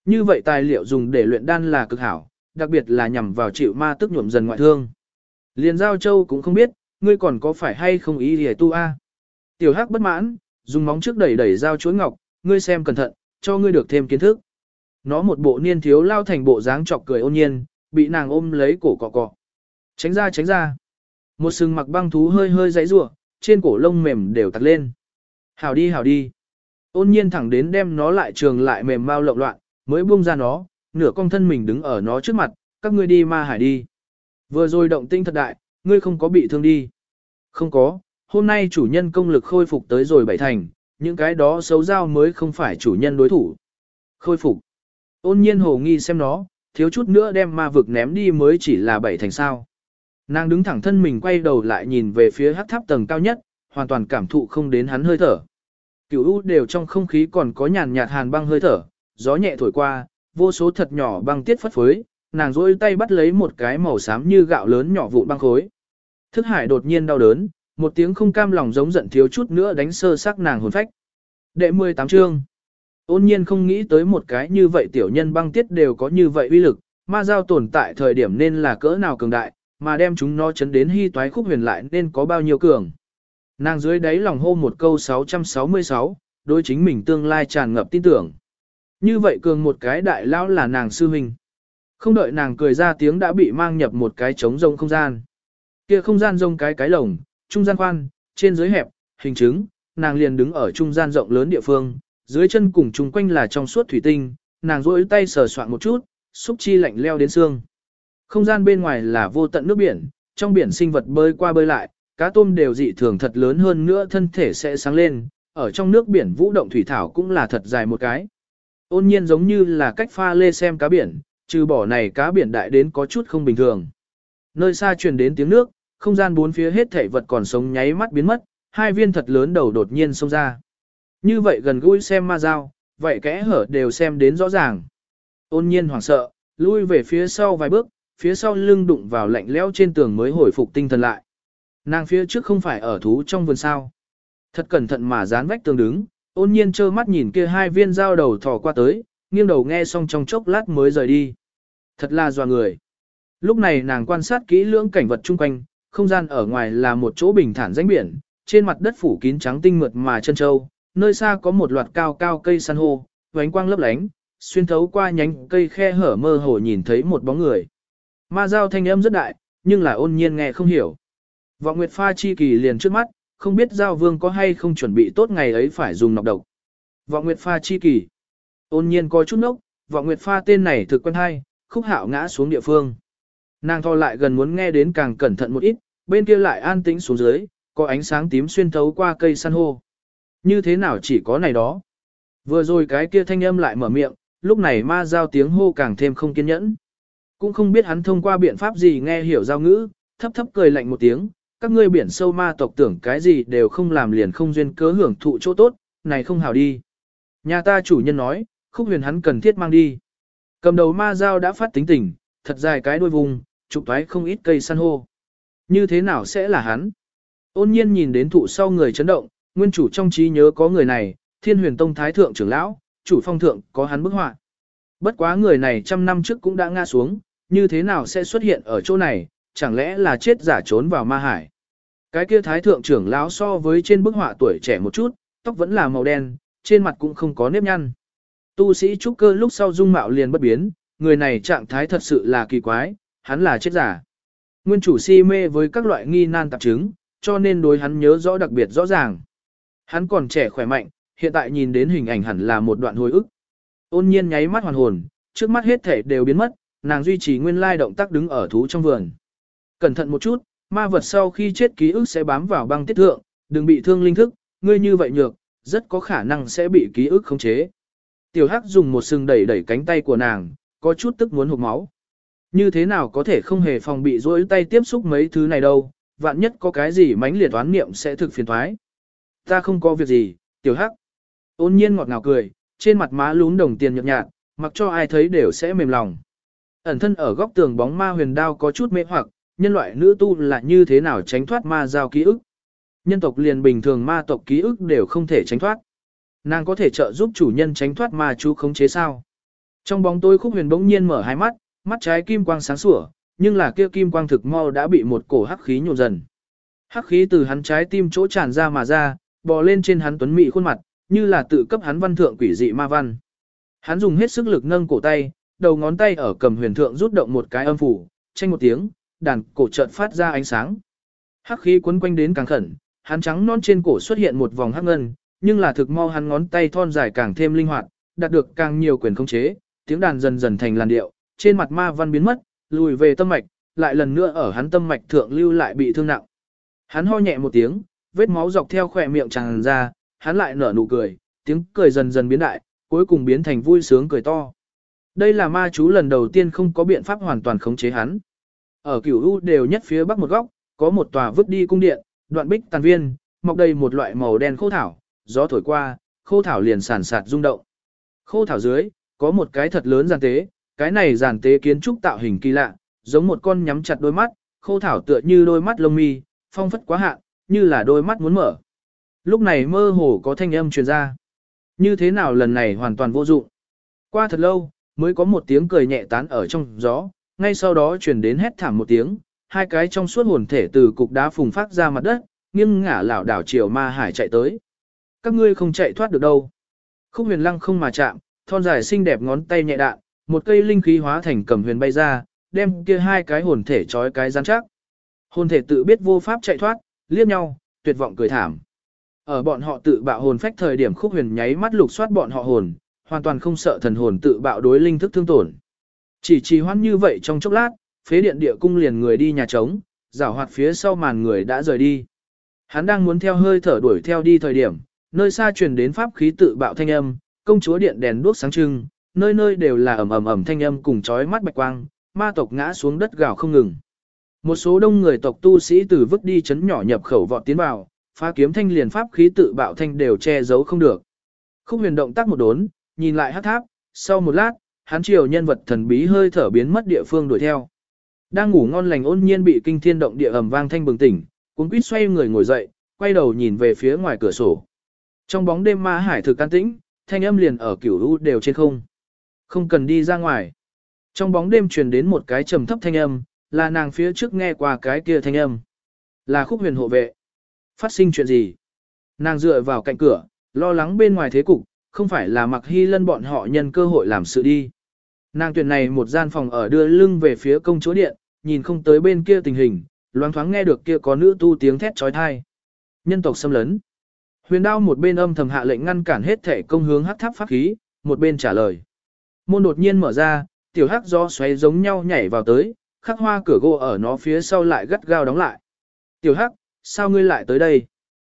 Như vậy tài liệu dùng để luyện đan là cực hảo, đặc biệt là nhằm vào chịu ma tức nhuộm dần ngoại thương. Liền giao châu cũng không biết, ngươi còn có phải hay không ý gì tu a? Tiểu hắc bất mãn, dùng móng trước đẩy đẩy dao chuối ngọc, ngươi xem cẩn thận, cho ngươi được thêm kiến thức. Nó một bộ niên thiếu lao thành bộ dáng chọc cười ôn nhiên, bị nàng ôm lấy cổ cọ cọ. Tránh ra tránh ra. Một sừng mặc băng thú hơi hơi dãy rủa, trên cổ lông mềm đều tặc lên. Hảo đi hảo đi. Ôn nhiên thẳng đến đem nó lại trường lại mềm mau lộn loạn, mới buông ra nó, nửa con thân mình đứng ở nó trước mặt, các ngươi đi ma hải đi. Vừa rồi động tinh thật đại, ngươi không có bị thương đi. Không có, hôm nay chủ nhân công lực khôi phục tới rồi bảy thành, những cái đó xấu giao mới không phải chủ nhân đối thủ. Khôi phục. Ôn nhiên hồ nghi xem nó, thiếu chút nữa đem ma vực ném đi mới chỉ là bảy thành sao. Nàng đứng thẳng thân mình quay đầu lại nhìn về phía hắc tháp tầng cao nhất, hoàn toàn cảm thụ không đến hắn hơi thở. Cửu u đều trong không khí còn có nhàn nhạt hàn băng hơi thở, gió nhẹ thổi qua, vô số thật nhỏ băng tiết phất phới, nàng rôi tay bắt lấy một cái màu xám như gạo lớn nhỏ vụn băng khối. Thức hải đột nhiên đau đớn, một tiếng không cam lòng giống giận thiếu chút nữa đánh sơ sắc nàng hồn phách. Đệ 18 chương Ôn nhiên không nghĩ tới một cái như vậy tiểu nhân băng tiết đều có như vậy uy lực, ma giao tồn tại thời điểm nên là cỡ nào cường đại, mà đem chúng nó chấn đến hy toái khúc huyền lại nên có bao nhiêu cường. Nàng dưới đáy lòng hô một câu 666, đối chính mình tương lai tràn ngập tin tưởng. Như vậy cường một cái đại lão là nàng sư huynh. Không đợi nàng cười ra tiếng đã bị mang nhập một cái trống rông không gian. Kia không gian rông cái cái lồng, trung gian khoan, trên dưới hẹp, hình chứng, nàng liền đứng ở trung gian rộng lớn địa phương, dưới chân cùng chung quanh là trong suốt thủy tinh, nàng rỗi tay sờ soạn một chút, xúc chi lạnh leo đến xương. Không gian bên ngoài là vô tận nước biển, trong biển sinh vật bơi qua bơi lại, cá tôm đều dị thường thật lớn hơn nữa thân thể sẽ sáng lên, ở trong nước biển vũ động thủy thảo cũng là thật dài một cái. Ôn nhiên giống như là cách pha lê xem cá biển, trừ bỏ này cá biển đại đến có chút không bình thường. Nơi xa truyền đến tiếng nước, không gian bốn phía hết thảy vật còn sống nháy mắt biến mất, hai viên thật lớn đầu đột nhiên xông ra. Như vậy gần gũi xem ma dao, vậy kẽ hở đều xem đến rõ ràng. Ôn nhiên hoảng sợ, lui về phía sau vài bước, phía sau lưng đụng vào lạnh lẽo trên tường mới hồi phục tinh thần lại. Nàng phía trước không phải ở thú trong vườn sao. Thật cẩn thận mà dán vách tường đứng, ôn nhiên trơ mắt nhìn kia hai viên dao đầu thò qua tới, nghiêng đầu nghe xong trong chốc lát mới rời đi. Thật là doa người. Lúc này nàng quan sát kỹ lưỡng cảnh vật chung quanh, không gian ở ngoài là một chỗ bình thản danh biển, trên mặt đất phủ kín trắng tinh mượt mà chân châu, nơi xa có một loạt cao cao cây san hô, ánh quang lấp lánh, xuyên thấu qua nhánh cây khe hở mơ hồ nhìn thấy một bóng người. Ma giao thanh âm rất đại, nhưng là ôn nhiên nghe không hiểu. Vọng Nguyệt Pha chi kỳ liền trước mắt, không biết giao vương có hay không chuẩn bị tốt ngày ấy phải dùng nọc độc. Vọng Nguyệt Pha chi kỳ. Ôn nhiên có chút nốc, Vọng Nguyệt Pha tên này thực quen hay, khúc hạo ngã xuống địa phương. Nàng thò lại gần muốn nghe đến càng cẩn thận một ít, bên kia lại an tĩnh xuống dưới, có ánh sáng tím xuyên thấu qua cây san hô. Như thế nào chỉ có này đó. Vừa rồi cái kia thanh âm lại mở miệng, lúc này ma giao tiếng hô càng thêm không kiên nhẫn. Cũng không biết hắn thông qua biện pháp gì nghe hiểu giao ngữ, thấp thấp cười lạnh một tiếng, các ngươi biển sâu ma tộc tưởng cái gì đều không làm liền không duyên cớ hưởng thụ chỗ tốt, này không hảo đi. Nhà ta chủ nhân nói, khúc huyền hắn cần thiết mang đi. Cầm đầu ma giao đã phát tính tình, thật dài cái đuôi vùng, trục toái không ít cây san hô. Như thế nào sẽ là hắn? Ôn nhiên nhìn đến thụ sau người chấn động, nguyên chủ trong trí nhớ có người này, thiên huyền tông thái thượng trưởng lão, chủ phong thượng có hắn bức họa. Bất quá người này trăm năm trước cũng đã ngã xuống, như thế nào sẽ xuất hiện ở chỗ này, chẳng lẽ là chết giả trốn vào ma hải. Cái kia thái thượng trưởng lão so với trên bức họa tuổi trẻ một chút, tóc vẫn là màu đen, trên mặt cũng không có nếp nhăn. Tu sĩ trúc cơ lúc sau dung mạo liền bất biến, người này trạng thái thật sự là kỳ quái, hắn là chết giả. Nguyên chủ si mê với các loại nghi nan tạp chứng, cho nên đối hắn nhớ rõ đặc biệt rõ ràng. Hắn còn trẻ khỏe mạnh, hiện tại nhìn đến hình ảnh hẳn là một đoạn hồi ức. Ôn nhiên nháy mắt hoàn hồn, trước mắt hết thể đều biến mất, nàng duy trì nguyên lai động tác đứng ở thú trong vườn. Cẩn thận một chút, ma vật sau khi chết ký ức sẽ bám vào băng tiết thượng, đừng bị thương linh thức, ngươi như vậy nhược, rất có khả năng sẽ bị ký ức khống chế. Tiểu Hắc dùng một sừng đẩy đẩy cánh tay của nàng, có chút tức muốn hụt máu. Như thế nào có thể không hề phòng bị rỗi tay tiếp xúc mấy thứ này đâu, vạn nhất có cái gì mãnh liệt toán niệm sẽ thực phiền thoái. Ta không có việc gì, Tiểu Hắc. Ôn nhiên ngọt ngào cười, trên mặt má lún đồng tiền nhợt nhạt, mặc cho ai thấy đều sẽ mềm lòng. Ẩn thân ở góc tường bóng ma huyền đao có chút mê hoặc, nhân loại nữ tu là như thế nào tránh thoát ma giao ký ức. nhân tộc liền bình thường ma tộc ký ức đều không thể tránh thoát. Nàng có thể trợ giúp chủ nhân tránh thoát ma chú khống chế sao? Trong bóng tối khúc huyền bỗng nhiên mở hai mắt, mắt trái kim quang sáng sủa, nhưng là kia kim quang thực mau đã bị một cổ hắc khí nhộn dần. Hắc khí từ hắn trái tim chỗ tràn ra mà ra, bò lên trên hắn tuấn mỹ khuôn mặt, như là tự cấp hắn văn thượng quỷ dị ma văn. Hắn dùng hết sức lực nâng cổ tay, đầu ngón tay ở cầm huyền thượng rút động một cái âm phủ, tranh một tiếng, đàn cổ chợt phát ra ánh sáng. Hắc khí quấn quanh đến càng khẩn, hắn trắng non trên cổ xuất hiện một vòng hắc ngân, nhưng là thực mau hắn ngón tay thon dài càng thêm linh hoạt, đạt được càng nhiều quyền khống chế, tiếng đàn dần dần thành làn điệu, trên mặt ma văn biến mất, lùi về tâm mạch, lại lần nữa ở hắn tâm mạch thượng lưu lại bị thương nặng. Hắn ho nhẹ một tiếng, vết máu dọc theo khỏe miệng tràn ra, hắn lại nở nụ cười, tiếng cười dần dần biến đại, cuối cùng biến thành vui sướng cười to. Đây là ma chú lần đầu tiên không có biện pháp hoàn toàn khống chế hắn. Ở cửu u đều nhất phía bắc một góc, có một tòa vứt đi cung điện, đoạn bích tàn viên, mọc đầy một loại màu đen khô thảo, gió thổi qua, khô thảo liền sản sạt rung động. Khô thảo dưới, có một cái thật lớn giàn tế, cái này giàn tế kiến trúc tạo hình kỳ lạ, giống một con nhắm chặt đôi mắt, khô thảo tựa như đôi mắt lông mi, phong phất quá hạn, như là đôi mắt muốn mở. Lúc này mơ hồ có thanh âm truyền ra. Như thế nào lần này hoàn toàn vô dụng. Qua thật lâu, mới có một tiếng cười nhẹ tán ở trong gió, ngay sau đó truyền đến hét thảm một tiếng, hai cái trong suốt hồn thể từ cục đá phùng phát ra mặt đất, nghiêng ngả lảo đảo chiều ma hải chạy tới. Các ngươi không chạy thoát được đâu. Khúc huyền lăng không mà chạm, thon dài xinh đẹp ngón tay nhẹ đạn, một cây linh khí hóa thành cầm huyền bay ra, đem kia hai cái hồn thể trói cái rắn chắc. Hồn thể tự biết vô pháp chạy thoát, liếc nhau, tuyệt vọng cười thảm. Ở bọn họ tự bạo hồn phách thời điểm khúc huyền nháy mắt lục soát bọn họ hồn, hoàn toàn không sợ thần hồn tự bạo đối linh thức thương tổn. Chỉ trì hoãn như vậy trong chốc lát, phế điện địa cung liền người đi nhà trống, rảo hoạt phía sau màn người đã rời đi. Hắn đang muốn theo hơi thở đuổi theo đi thời điểm, nơi xa truyền đến pháp khí tự bạo thanh âm, công chúa điện đèn đuốc sáng trưng, nơi nơi đều là ầm ầm ầm thanh âm cùng chói mắt bạch quang, ma tộc ngã xuống đất gào không ngừng. Một số đông người tộc tu sĩ từ vứt đi chấn nhỏ nhập khẩu vọt tiến vào, phá kiếm thanh liền pháp khí tự bạo thanh đều che giấu không được. Khúc huyền động tác một đốn, nhìn lại hát tháp, sau một lát, hắn chiều nhân vật thần bí hơi thở biến mất địa phương đuổi theo. Đang ngủ ngon lành ôn nhiên bị kinh thiên động địa ầm vang thanh bừng tỉnh, cuốn quýt xoay người ngồi dậy, quay đầu nhìn về phía ngoài cửa sổ. Trong bóng đêm ma hải thực can tĩnh, thanh âm liền ở cửu u đều trên không. Không cần đi ra ngoài. Trong bóng đêm truyền đến một cái trầm thấp thanh âm, là nàng phía trước nghe qua cái kia thanh âm. Là khúc huyền hộ vệ. Phát sinh chuyện gì? Nàng dựa vào cạnh cửa, lo lắng bên ngoài thế cục, không phải là mặc hy lân bọn họ nhân cơ hội làm sự đi. Nàng tuyển này một gian phòng ở đưa lưng về phía công chúa điện, nhìn không tới bên kia tình hình, loáng thoáng nghe được kia có nữ tu tiếng thét trói thai. Nhân tộc xâm lấn. Huyền đao một bên âm thầm hạ lệnh ngăn cản hết thể công hướng hắc tháp pháp khí, một bên trả lời. Môn đột nhiên mở ra, tiểu hắc do xoáy giống nhau nhảy vào tới, khắc hoa cửa gỗ ở nó phía sau lại gắt gao đóng lại. Tiểu hắc, sao ngươi lại tới đây?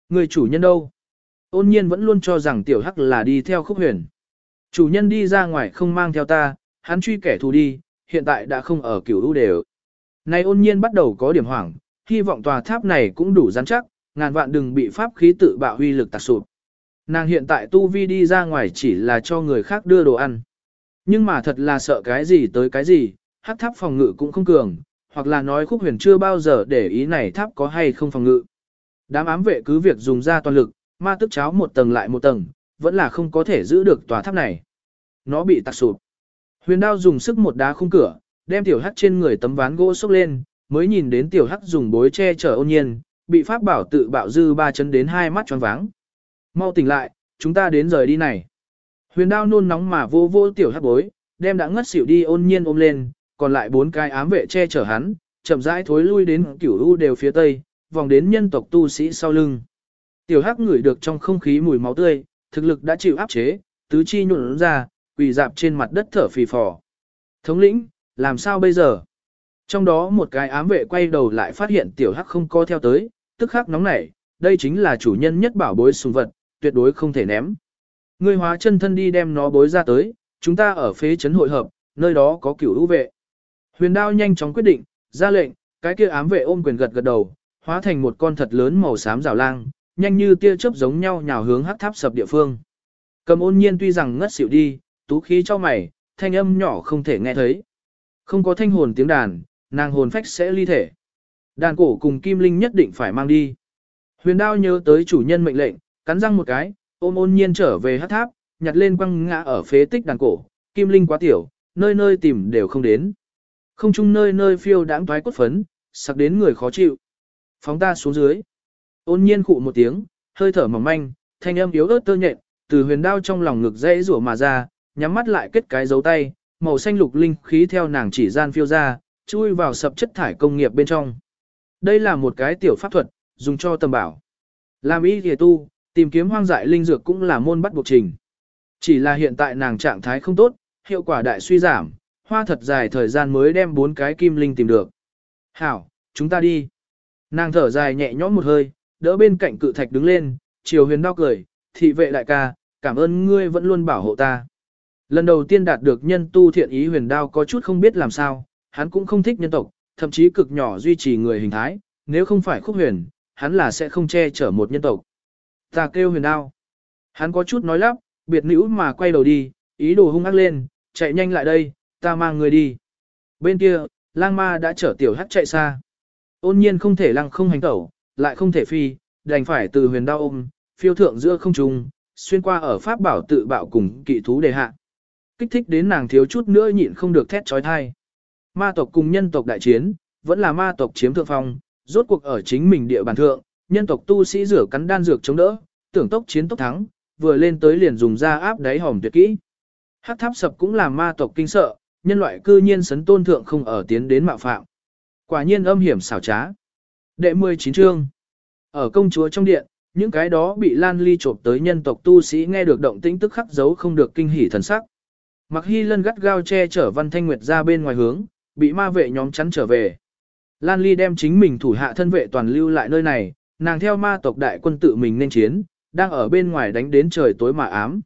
Người chủ nhân đâu? Ôn nhiên vẫn luôn cho rằng tiểu hắc là đi theo khúc huyền. Chủ nhân đi ra ngoài không mang theo ta, hắn truy kẻ thù đi, hiện tại đã không ở cửu ưu đều. Này ôn nhiên bắt đầu có điểm hoảng, hy vọng tòa tháp này cũng đủ rắn chắc, ngàn vạn đừng bị pháp khí tự bạo huy lực tạc sụp. Nàng hiện tại tu vi đi ra ngoài chỉ là cho người khác đưa đồ ăn. Nhưng mà thật là sợ cái gì tới cái gì, hắc tháp phòng ngự cũng không cường, hoặc là nói khúc huyền chưa bao giờ để ý này tháp có hay không phòng ngự. Đám ám vệ cứ việc dùng ra toàn lực, ma tức cháo một tầng lại một tầng, vẫn là không có thể giữ được tòa tháp này. Nó bị tạc sụp. Huyền đao dùng sức một đá khung cửa, đem tiểu hắc trên người tấm ván gỗ xốc lên, mới nhìn đến tiểu hắc dùng bối che chở ôn nhiên, bị pháp bảo tự bạo dư ba chân đến hai mắt tròn váng. Mau tỉnh lại, chúng ta đến rời đi này. Huyền đao nôn nóng mà vô vô tiểu hắc bối, đem đã ngất xỉu đi ôn nhiên ôm lên, còn lại bốn cái ám vệ che chở hắn, chậm rãi thối lui đến cửu u đều phía tây, vòng đến nhân tộc tu sĩ sau lưng. Tiểu hắc ngửi được trong không khí mùi máu tươi, thực lực đã chịu áp chế, tứ chi nhuận ra, quỳ dạp trên mặt đất thở phì phò. Thống lĩnh, làm sao bây giờ? Trong đó một cái ám vệ quay đầu lại phát hiện tiểu hắc không co theo tới, tức khắc nóng nảy, đây chính là chủ nhân nhất bảo bối sùng vật, tuyệt đối không thể ném. Ngươi hóa chân thân đi đem nó bối ra tới, chúng ta ở phế trấn hội hợp, nơi đó có cửu ưu vệ. Huyền đao nhanh chóng quyết định, ra lệnh, cái kia ám vệ ôm quyền gật gật đầu, hóa thành một con thật lớn màu xám rào lang, nhanh như tia chớp giống nhau nhào hướng hắc tháp sập địa phương. Cầm ôn nhiên tuy rằng ngất xỉu đi, tú khí cho mày, thanh âm nhỏ không thể nghe thấy. Không có thanh hồn tiếng đàn, nàng hồn phách sẽ ly thể. Đàn cổ cùng kim linh nhất định phải mang đi. Huyền đao nhớ tới chủ nhân mệnh lệnh, cắn răng một cái, ôm ôn nhiên trở về hắc tháp, nhặt lên quăng ngã ở phế tích đàn cổ, kim linh quá tiểu, nơi nơi tìm đều không đến. Không chung nơi nơi phiêu đãng thoái cốt phấn, sặc đến người khó chịu. Phóng ta xuống dưới. Ôn nhiên khụ một tiếng, hơi thở mỏng manh, thanh âm yếu ớt tơ nhện, từ huyền đao trong lòng ngực dễ rủa mà ra, nhắm mắt lại kết cái dấu tay, màu xanh lục linh khí theo nàng chỉ gian phiêu ra, chui vào sập chất thải công nghiệp bên trong. Đây là một cái tiểu pháp thuật, dùng cho tầm bảo. Làm y thìa tu, tìm kiếm hoang dại linh dược cũng là môn bắt buộc trình. Chỉ là hiện tại nàng trạng thái không tốt, hiệu quả đại suy giảm, hoa thật dài thời gian mới đem bốn cái kim linh tìm được. Hảo, chúng ta đi. Nàng thở dài nhẹ nhõm một hơi, đỡ bên cạnh cự thạch đứng lên, chiều huyền đau cười, thị vệ đại ca, cảm ơn ngươi vẫn luôn bảo hộ ta. Lần đầu tiên đạt được nhân tu thiện ý huyền đao có chút không biết làm sao, hắn cũng không thích nhân tộc, thậm chí cực nhỏ duy trì người hình thái, nếu không phải khúc huyền, hắn là sẽ không che chở một nhân tộc. Ta kêu huyền đao. Hắn có chút nói lắp, biệt nữ mà quay đầu đi, ý đồ hung ác lên, chạy nhanh lại đây, ta mang người đi. Bên kia, lang ma đã chở tiểu hắc chạy xa. Ôn nhiên không thể lăng không hành tẩu, lại không thể phi, đành phải từ huyền đao ôm, phiêu thượng giữa không trung, xuyên qua ở pháp bảo tự bạo cùng kỵ thú đề hạ. Kích thích đến nàng thiếu chút nữa nhịn không được thét trói thai. Ma tộc cùng nhân tộc đại chiến, vẫn là ma tộc chiếm thượng phong, rốt cuộc ở chính mình địa bàn thượng, nhân tộc tu sĩ rửa cắn đan dược chống đỡ, tưởng tốc chiến tốc thắng, vừa lên tới liền dùng ra áp đáy hòm tuyệt kỹ. Hắc tháp sập cũng làm ma tộc kinh sợ, nhân loại cư nhiên sấn tôn thượng không ở tiến đến mạo phạm. Quả nhiên âm hiểm xảo trá. Đệ 19 chương. Ở công chúa trong điện, những cái đó bị Lan Ly trộm tới nhân tộc tu sĩ nghe được động tĩnh tức khắc giấu không được kinh hỉ thần sắc. Mặc Hy Lân gắt gao che chở Văn Thanh Nguyệt ra bên ngoài hướng, bị ma vệ nhóm chắn trở về. Lan Ly đem chính mình thủ hạ thân vệ toàn lưu lại nơi này, nàng theo ma tộc đại quân tự mình nên chiến, đang ở bên ngoài đánh đến trời tối mà ám.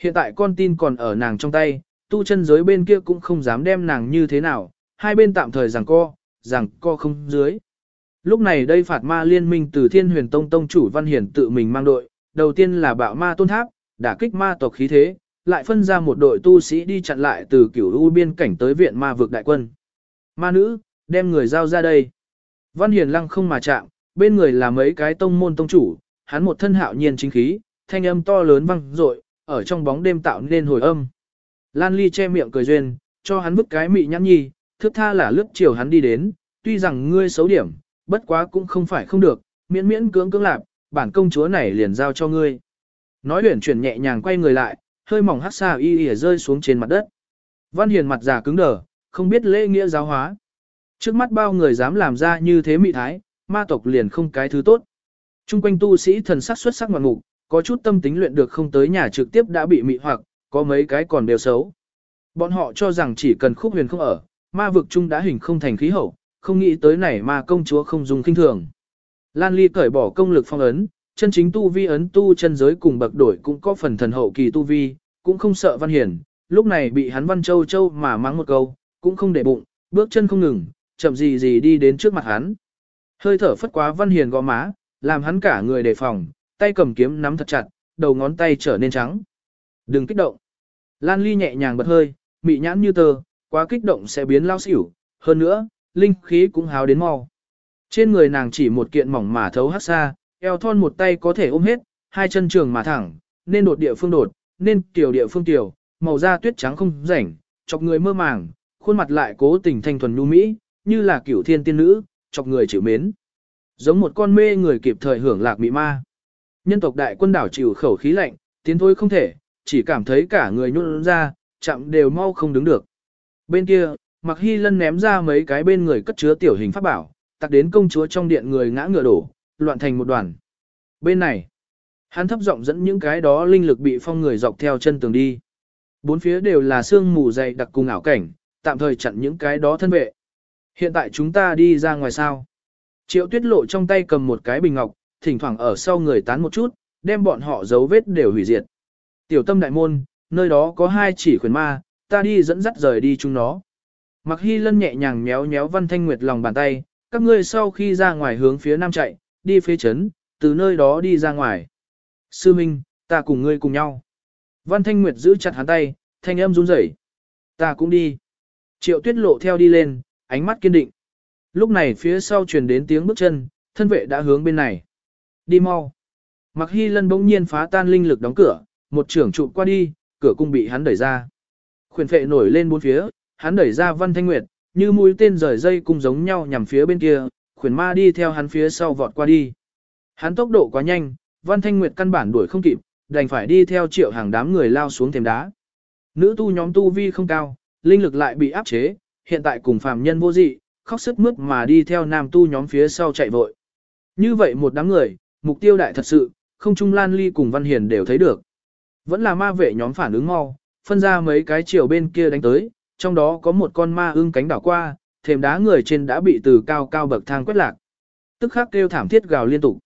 Hiện tại con tin còn ở nàng trong tay, tu chân giới bên kia cũng không dám đem nàng như thế nào, hai bên tạm thời rằng co, rằng co không dưới. Lúc này đây phạt ma liên minh từ thiên huyền tông tông chủ văn hiển tự mình mang đội, đầu tiên là bạo ma tôn tháp, đả kích ma tộc khí thế, lại phân ra một đội tu sĩ đi chặn lại từ cửu u biên cảnh tới viện ma vực đại quân. Ma nữ, đem người giao ra đây. Văn hiển lăng không mà chạm, bên người là mấy cái tông môn tông chủ, hắn một thân hạo nhiên chính khí, thanh âm to lớn vang dội, ở trong bóng đêm tạo nên hồi âm. Lan Ly che miệng cười duyên, cho hắn bức cái mị nhãn nhi, thước tha là lướt chiều hắn đi đến, tuy rằng ngươi xấu điểm, bất quá cũng không phải không được, miễn miễn cưỡng cưỡng lạp, bản công chúa này liền giao cho ngươi. Nói luyện chuyển nhẹ nhàng quay người lại, hơi mỏng hát xa y y rơi xuống trên mặt đất. Văn Hiền mặt già cứng đờ, không biết lễ nghĩa giáo hóa. Trước mắt bao người dám làm ra như thế mị thái, ma tộc liền không cái thứ tốt. Trung quanh tu sĩ thần sắc xuất sắc ngoạn mục, có chút tâm tính luyện được không tới nhà trực tiếp đã bị mị hoặc, có mấy cái còn đều xấu. Bọn họ cho rằng chỉ cần khúc huyền không ở, ma vực chung đã hình không thành khí hậu, không nghĩ tới này mà công chúa không dùng kinh thường. Lan Ly cởi bỏ công lực phong ấn, chân chính tu vi ấn tu chân giới cùng bậc đổi cũng có phần thần hậu kỳ tu vi, cũng không sợ văn hiển, lúc này bị hắn văn châu châu mà mắng một câu, cũng không để bụng, bước chân không ngừng, chậm gì gì đi đến trước mặt hắn. Hơi thở phất quá văn hiền gõ má, làm hắn cả người đề phòng, tay cầm kiếm nắm thật chặt, đầu ngón tay trở nên trắng. Đừng kích động. Lan Ly nhẹ nhàng bật hơi, mị nhãn như tờ, quá kích động sẽ biến lao xỉu. Hơn nữa, linh khí cũng háo đến mau. Trên người nàng chỉ một kiện mỏng mà thấu hát xa, eo thon một tay có thể ôm hết, hai chân trường mà thẳng, nên đột địa phương đột, nên tiểu địa phương tiểu, màu da tuyết trắng không rảnh, chọc người mơ màng, khuôn mặt lại cố tình thanh thuần nhu mỹ, như là cửu thiên tiên nữ, chọc người chịu mến. Giống một con mê người kịp thời hưởng lạc mỹ ma. Nhân tộc đại quân đảo chịu khẩu khí lạnh, tiến thôi không thể, chỉ cảm thấy cả người nhún ra, chạm đều mau không đứng được. Bên kia, Mặc Hy Lân ném ra mấy cái bên người cất chứa tiểu hình pháp bảo, tặc đến công chúa trong điện người ngã ngựa đổ, loạn thành một đoàn. Bên này, hắn thấp giọng dẫn những cái đó linh lực bị phong người dọc theo chân tường đi. Bốn phía đều là sương mù dày đặc cùng ảo cảnh, tạm thời chặn những cái đó thân vệ. Hiện tại chúng ta đi ra ngoài sao? Triệu tuyết lộ trong tay cầm một cái bình ngọc, thỉnh thoảng ở sau người tán một chút, đem bọn họ dấu vết đều hủy diệt. Tiểu tâm đại môn, nơi đó có hai chỉ khuyến ma, ta đi dẫn dắt rời đi chúng nó. Mặc hy lân nhẹ nhàng méo méo văn thanh nguyệt lòng bàn tay, các ngươi sau khi ra ngoài hướng phía nam chạy, đi phía chấn, từ nơi đó đi ra ngoài. Sư Minh, ta cùng ngươi cùng nhau. Văn thanh nguyệt giữ chặt hắn tay, thanh âm run rẩy. Ta cũng đi. Triệu tuyết lộ theo đi lên, ánh mắt kiên định. Lúc này phía sau truyền đến tiếng bước chân, thân vệ đã hướng bên này. Đi mau. Mặc hy lân bỗng nhiên phá tan linh lực đóng cửa, một trưởng trụ qua đi, cửa cung bị hắn đẩy ra. Khuyển phệ nổi lên bốn phía, hắn đẩy ra văn thanh nguyệt, như mũi tên rời dây cung giống nhau nhằm phía bên kia, khuyển ma đi theo hắn phía sau vọt qua đi. Hắn tốc độ quá nhanh, văn thanh nguyệt căn bản đuổi không kịp, đành phải đi theo triệu hàng đám người lao xuống thềm đá. Nữ tu nhóm tu vi không cao, linh lực lại bị áp chế, hiện tại cùng phàm nhân vô dị, khóc sức mướt mà đi theo nam tu nhóm phía sau chạy vội. Như vậy một đám người, mục tiêu đại thật sự, không trung lan ly cùng văn hiền đều thấy được. Vẫn là ma vệ nhóm phản ứng mau, phân ra mấy cái chiều bên kia đánh tới, trong đó có một con ma ưng cánh đảo qua, thềm đá người trên đã bị từ cao cao bậc thang quét lạc. Tức khắc kêu thảm thiết gào liên tục.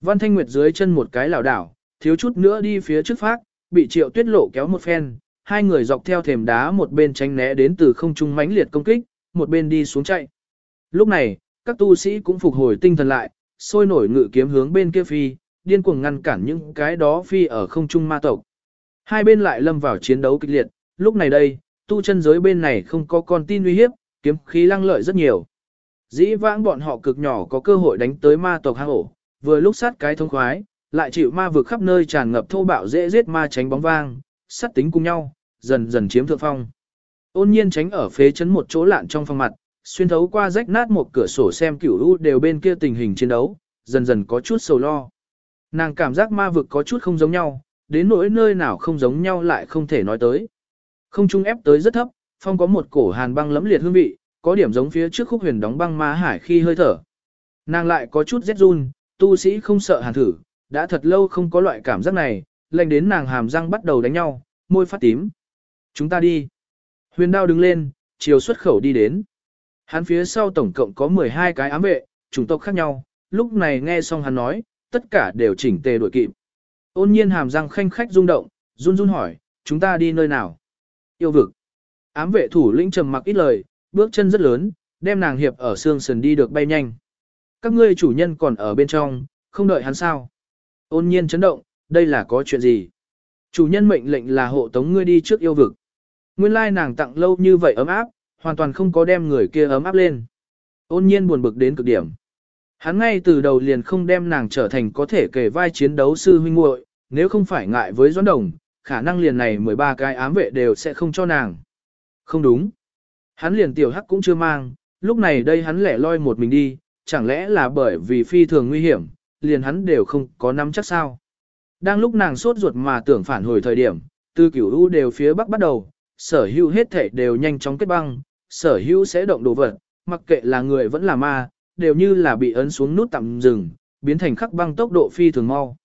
Văn Thanh Nguyệt dưới chân một cái lảo đảo, thiếu chút nữa đi phía trước phát, bị Triệu Tuyết Lộ kéo một phen, hai người dọc theo thềm đá một bên tránh né đến từ không trung mãnh liệt công kích, một bên đi xuống chạy. Lúc này, các tu sĩ cũng phục hồi tinh thần lại, sôi nổi ngự kiếm hướng bên kia phi, điên cuồng ngăn cản những cái đó phi ở không trung ma tộc. Hai bên lại lâm vào chiến đấu kịch liệt, lúc này đây, tu chân giới bên này không có con tin uy hiếp, kiếm khí lăng lợi rất nhiều. Dĩ vãng bọn họ cực nhỏ có cơ hội đánh tới ma tộc hang ổ, vừa lúc sát cái thông khoái, lại chịu ma vực khắp nơi tràn ngập thô bạo dễ giết ma tránh bóng vang, sát tính cùng nhau, dần dần chiếm thượng phong. Ôn nhiên tránh ở phế chấn một chỗ lạn trong phòng mặt, xuyên thấu qua rách nát một cửa sổ xem cửu u đều bên kia tình hình chiến đấu, dần dần có chút sầu lo. Nàng cảm giác ma vực có chút không giống nhau, đến nỗi nơi nào không giống nhau lại không thể nói tới. Không trung ép tới rất thấp, phong có một cổ hàn băng lẫm liệt hương vị, có điểm giống phía trước khúc huyền đóng băng ma hải khi hơi thở. Nàng lại có chút rét run, tu sĩ không sợ hàn thử, đã thật lâu không có loại cảm giác này, lệnh đến nàng hàm răng bắt đầu đánh nhau, môi phát tím. Chúng ta đi. Huyền đao đứng lên, chiều xuất khẩu đi đến. Hắn phía sau tổng cộng có 12 cái ám vệ, chủng tộc khác nhau, lúc này nghe xong hắn nói, tất cả đều chỉnh tề đuổi kịp. Ôn nhiên hàm răng khanh khách rung động, run run hỏi, chúng ta đi nơi nào? Yêu vực. Ám vệ thủ lĩnh trầm mặc ít lời, bước chân rất lớn, đem nàng hiệp ở xương sườn đi được bay nhanh. Các ngươi chủ nhân còn ở bên trong, không đợi hắn sao? Ôn nhiên chấn động, đây là có chuyện gì? Chủ nhân mệnh lệnh là hộ tống ngươi đi trước yêu vực. Nguyên lai nàng tặng lâu như vậy ấm áp, hoàn toàn không có đem người kia ấm áp lên. Ôn nhiên buồn bực đến cực điểm. Hắn ngay từ đầu liền không đem nàng trở thành có thể kể vai chiến đấu sư huynh muội, nếu không phải ngại với Doãn Đồng, khả năng liền này 13 cái ám vệ đều sẽ không cho nàng. Không đúng. Hắn liền tiểu hắc cũng chưa mang, lúc này đây hắn lẻ loi một mình đi, chẳng lẽ là bởi vì phi thường nguy hiểm, liền hắn đều không có nắm chắc sao. Đang lúc nàng sốt ruột mà tưởng phản hồi thời điểm, từ cửu u đều phía bắc bắt đầu, sở hữu hết thể đều nhanh chóng kết băng, sở hữu sẽ động đồ vật, mặc kệ là người vẫn là ma, đều như là bị ấn xuống nút tạm dừng, biến thành khắc băng tốc độ phi thường mau.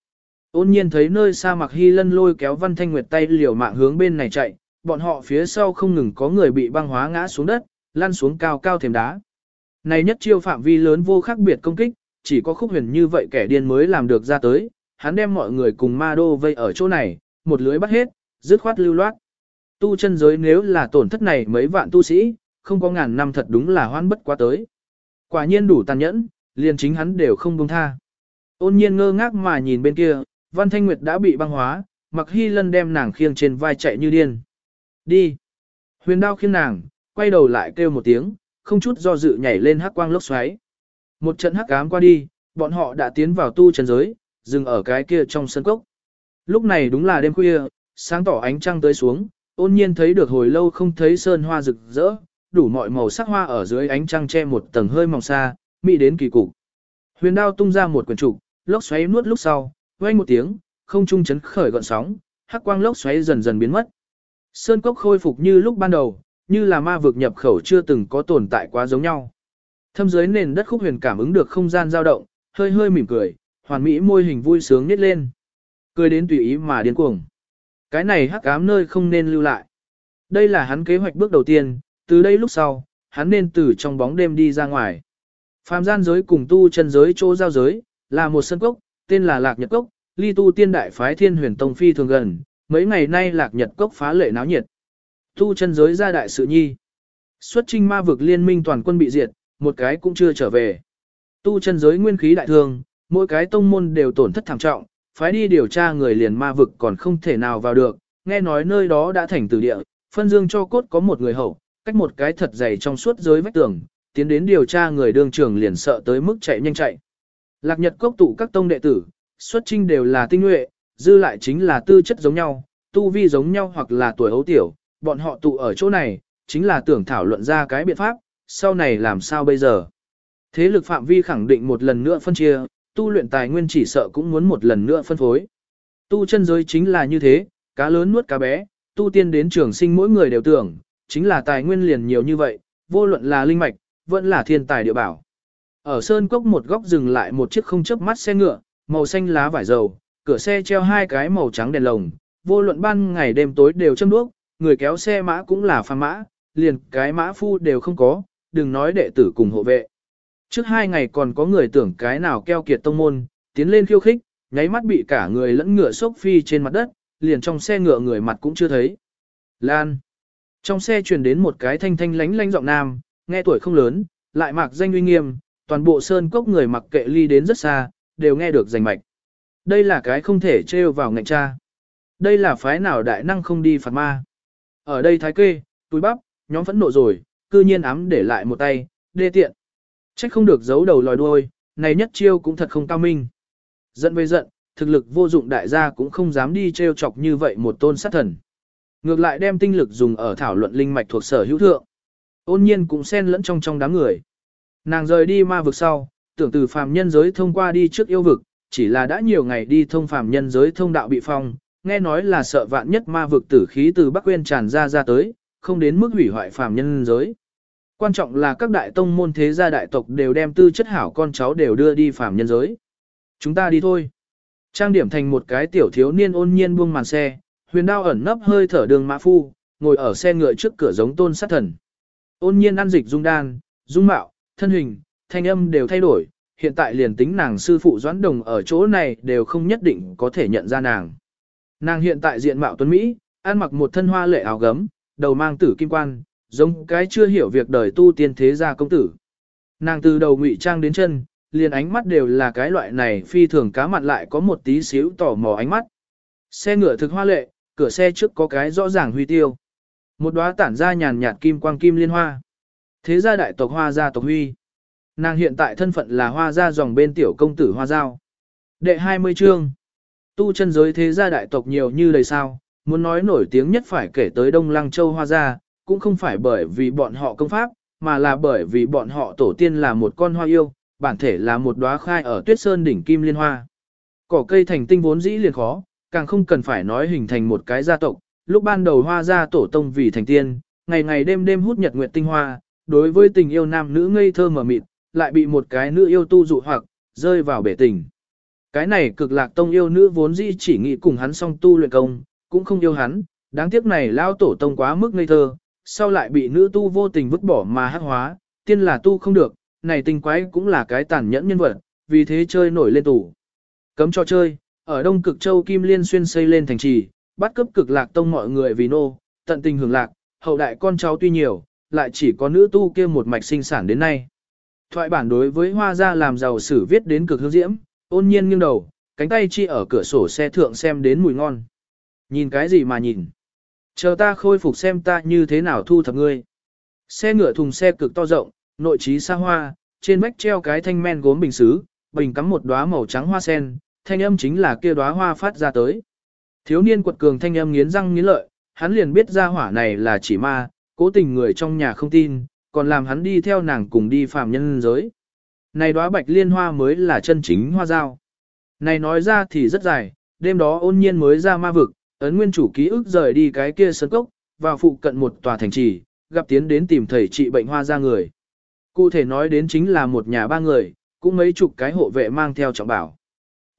Ôn nhiên thấy nơi xa mặc hy lân lôi kéo văn thanh nguyệt tay liều mạng hướng bên này chạy, bọn họ phía sau không ngừng có người bị băng hóa ngã xuống đất, lăn xuống cao cao thềm đá. Này nhất chiêu phạm vi lớn vô khác biệt công kích, chỉ có khúc huyền như vậy kẻ điên mới làm được ra tới, hắn đem mọi người cùng ma đô vây ở chỗ này, một lưới bắt hết, dứt khoát lưu loát. Tu chân giới nếu là tổn thất này mấy vạn tu sĩ, không có ngàn năm thật đúng là hoan bất quá tới. Quả nhiên đủ tàn nhẫn, liền chính hắn đều không buông tha. Ôn nhiên ngơ ngác mà nhìn bên kia, Văn Thanh Nguyệt đã bị băng hóa, mặc hy lân đem nàng khiêng trên vai chạy như điên. Đi. Huyền đao khiêng nàng, quay đầu lại kêu một tiếng, không chút do dự nhảy lên hắc quang lốc xoáy. Một trận hắc ám qua đi, bọn họ đã tiến vào tu chân giới, dừng ở cái kia trong sân cốc. Lúc này đúng là đêm khuya, sáng tỏ ánh trăng tới xuống, ôn nhiên thấy được hồi lâu không thấy sơn hoa rực rỡ, đủ mọi màu sắc hoa ở dưới ánh trăng che một tầng hơi mỏng xa, mỹ đến kỳ cục. Huyền đao tung ra một quyển trục, lốc xoáy nuốt lúc sau, vang một tiếng, không trung chấn khởi gợn sóng, hắc quang lốc xoáy dần dần biến mất. Sơn cốc khôi phục như lúc ban đầu, như là ma vực nhập khẩu chưa từng có tồn tại quá giống nhau. Thâm dưới nền đất khúc huyền cảm ứng được không gian dao động, hơi hơi mỉm cười, hoàn mỹ môi hình vui sướng nít lên. Cười đến tùy ý mà điên cuồng. Cái này hắc ám nơi không nên lưu lại. Đây là hắn kế hoạch bước đầu tiên, từ đây lúc sau, hắn nên từ trong bóng đêm đi ra ngoài. Phàm gian giới cùng tu chân giới chỗ giao giới, là một sân cốc, tên là Lạc Nhật Cốc, ly tu tiên đại phái thiên huyền tông phi thường gần, mấy ngày nay Lạc Nhật Cốc phá lệ náo nhiệt. Tu chân giới ra đại sự nhi. Xuất trinh ma vực liên minh toàn quân bị diệt, một cái cũng chưa trở về. Tu chân giới nguyên khí đại thương, mỗi cái tông môn đều tổn thất thảm trọng, phái đi điều tra người liền ma vực còn không thể nào vào được, nghe nói nơi đó đã thành tử địa, phân dương cho cốt có một người hậu, cách một cái thật dày trong suốt giới vách tường, tiến đến điều tra người đương trường liền sợ tới mức chạy nhanh chạy. Lạc Nhật cốc tụ các tông đệ tử, xuất trinh đều là tinh nhuệ, dư lại chính là tư chất giống nhau, tu vi giống nhau hoặc là tuổi hấu tiểu, bọn họ tụ ở chỗ này, chính là tưởng thảo luận ra cái biện pháp, sau này làm sao bây giờ. Thế lực phạm vi khẳng định một lần nữa phân chia, tu luyện tài nguyên chỉ sợ cũng muốn một lần nữa phân phối. Tu chân giới chính là như thế, cá lớn nuốt cá bé, tu tiên đến trường sinh mỗi người đều tưởng, chính là tài nguyên liền nhiều như vậy, vô luận là linh mạch, vẫn là thiên tài địa bảo. Ở sơn cốc một góc dừng lại một chiếc không chớp mắt xe ngựa, màu xanh lá vải dầu, cửa xe treo hai cái màu trắng đèn lồng, vô luận ban ngày đêm tối đều châm đuốc, người kéo xe mã cũng là phàm mã, liền cái mã phu đều không có, đừng nói đệ tử cùng hộ vệ. Trước hai ngày còn có người tưởng cái nào keo kiệt tông môn, tiến lên khiêu khích, nháy mắt bị cả người lẫn ngựa sốc phi trên mặt đất, liền trong xe ngựa người mặt cũng chưa thấy. Lan. Trong xe truyền đến một cái thanh thanh lánh lánh giọng nam, nghe tuổi không lớn, lại mặc danh uy nghiêm, toàn bộ sơn cốc người mặc kệ ly đến rất xa, đều nghe được rành mạch. Đây là cái không thể trêu vào ngạnh cha. Đây là phái nào đại năng không đi phạt ma. Ở đây thái kê, túi bắp, nhóm phẫn nộ rồi, cư nhiên ám để lại một tay, đê tiện. Trách không được giấu đầu lòi đuôi, này nhất chiêu cũng thật không cao minh. Giận với giận, thực lực vô dụng đại gia cũng không dám đi trêu chọc như vậy một tôn sát thần. Ngược lại đem tinh lực dùng ở thảo luận linh mạch thuộc sở hữu thượng. Ôn nhiên cũng xen lẫn trong trong đám người. Nàng rời đi ma vực sau, tưởng từ phàm nhân giới thông qua đi trước yêu vực, chỉ là đã nhiều ngày đi thông phàm nhân giới thông đạo bị phong, nghe nói là sợ vạn nhất ma vực tử khí từ Bắc Quyên tràn ra ra tới, không đến mức hủy hoại phàm nhân giới. Quan trọng là các đại tông môn thế gia đại tộc đều đem tư chất hảo con cháu đều đưa đi phàm nhân giới. Chúng ta đi thôi. Trang điểm thành một cái tiểu thiếu niên ôn nhiên buông màn xe, huyền đao ẩn nấp hơi thở đường mã phu, ngồi ở xe ngựa trước cửa giống tôn sát thần. Ôn nhiên ăn dịch dung đan, dung mạo, thân hình, thanh âm đều thay đổi, hiện tại liền tính nàng sư phụ doãn đồng ở chỗ này đều không nhất định có thể nhận ra nàng. Nàng hiện tại diện mạo tuấn Mỹ, ăn mặc một thân hoa lệ áo gấm, đầu mang tử kim quan, giống cái chưa hiểu việc đời tu tiên thế gia công tử. Nàng từ đầu ngụy trang đến chân, liền ánh mắt đều là cái loại này phi thường cá mặn lại có một tí xíu tò mò ánh mắt. Xe ngựa thực hoa lệ, cửa xe trước có cái rõ ràng huy tiêu. Một đóa tản ra nhàn nhạt kim quang kim liên hoa. Thế gia đại tộc hoa gia tộc huy. Nàng hiện tại thân phận là hoa gia dòng bên tiểu công tử hoa giao. Đệ 20 chương. Tu chân giới thế gia đại tộc nhiều như đầy sao, muốn nói nổi tiếng nhất phải kể tới Đông Lăng Châu Hoa Gia, cũng không phải bởi vì bọn họ công pháp, mà là bởi vì bọn họ tổ tiên là một con hoa yêu, bản thể là một đóa khai ở tuyết sơn đỉnh kim liên hoa. Cỏ cây thành tinh vốn dĩ liền khó, càng không cần phải nói hình thành một cái gia tộc, lúc ban đầu hoa gia tổ tông vì thành tiên, ngày ngày đêm đêm hút nhật nguyệt tinh hoa, đối với tình yêu nam nữ ngây thơ mờ mịt, lại bị một cái nữ yêu tu dụ hoặc, rơi vào bể tình. Cái này cực lạc tông yêu nữ vốn dĩ chỉ nghĩ cùng hắn song tu luyện công, cũng không yêu hắn, đáng tiếc này lao tổ tông quá mức ngây thơ, sau lại bị nữ tu vô tình vứt bỏ mà hắc hóa, tiên là tu không được, này tình quái cũng là cái tàn nhẫn nhân vật, vì thế chơi nổi lên tủ. Cấm cho chơi, ở đông cực châu Kim Liên xuyên xây lên thành trì, bắt cướp cực lạc tông mọi người vì nô, tận tình hưởng lạc, hậu đại con cháu tuy nhiều, lại chỉ có nữ tu kia một mạch sinh sản đến nay. Thoại bản đối với hoa gia làm giàu sử viết đến cực hương diễm, ôn nhiên nghiêng đầu, cánh tay chi ở cửa sổ xe thượng xem đến mùi ngon. Nhìn cái gì mà nhìn? Chờ ta khôi phục xem ta như thế nào thu thập ngươi. Xe ngựa thùng xe cực to rộng, nội trí xa hoa, trên vách treo cái thanh men gốm bình xứ, bình cắm một đóa màu trắng hoa sen, thanh âm chính là kia đóa hoa phát ra tới. Thiếu niên quật cường thanh âm nghiến răng nghiến lợi, hắn liền biết ra hỏa này là chỉ ma, cố tình người trong nhà không tin, còn làm hắn đi theo nàng cùng đi phạm nhân giới. Này đóa bạch liên hoa mới là chân chính hoa giao. Này nói ra thì rất dài, đêm đó ôn nhiên mới ra ma vực, ấn nguyên chủ ký ức rời đi cái kia sân cốc, vào phụ cận một tòa thành trì, gặp tiến đến tìm thầy trị bệnh hoa ra người. Cụ thể nói đến chính là một nhà ba người, cũng mấy chục cái hộ vệ mang theo trọng bảo.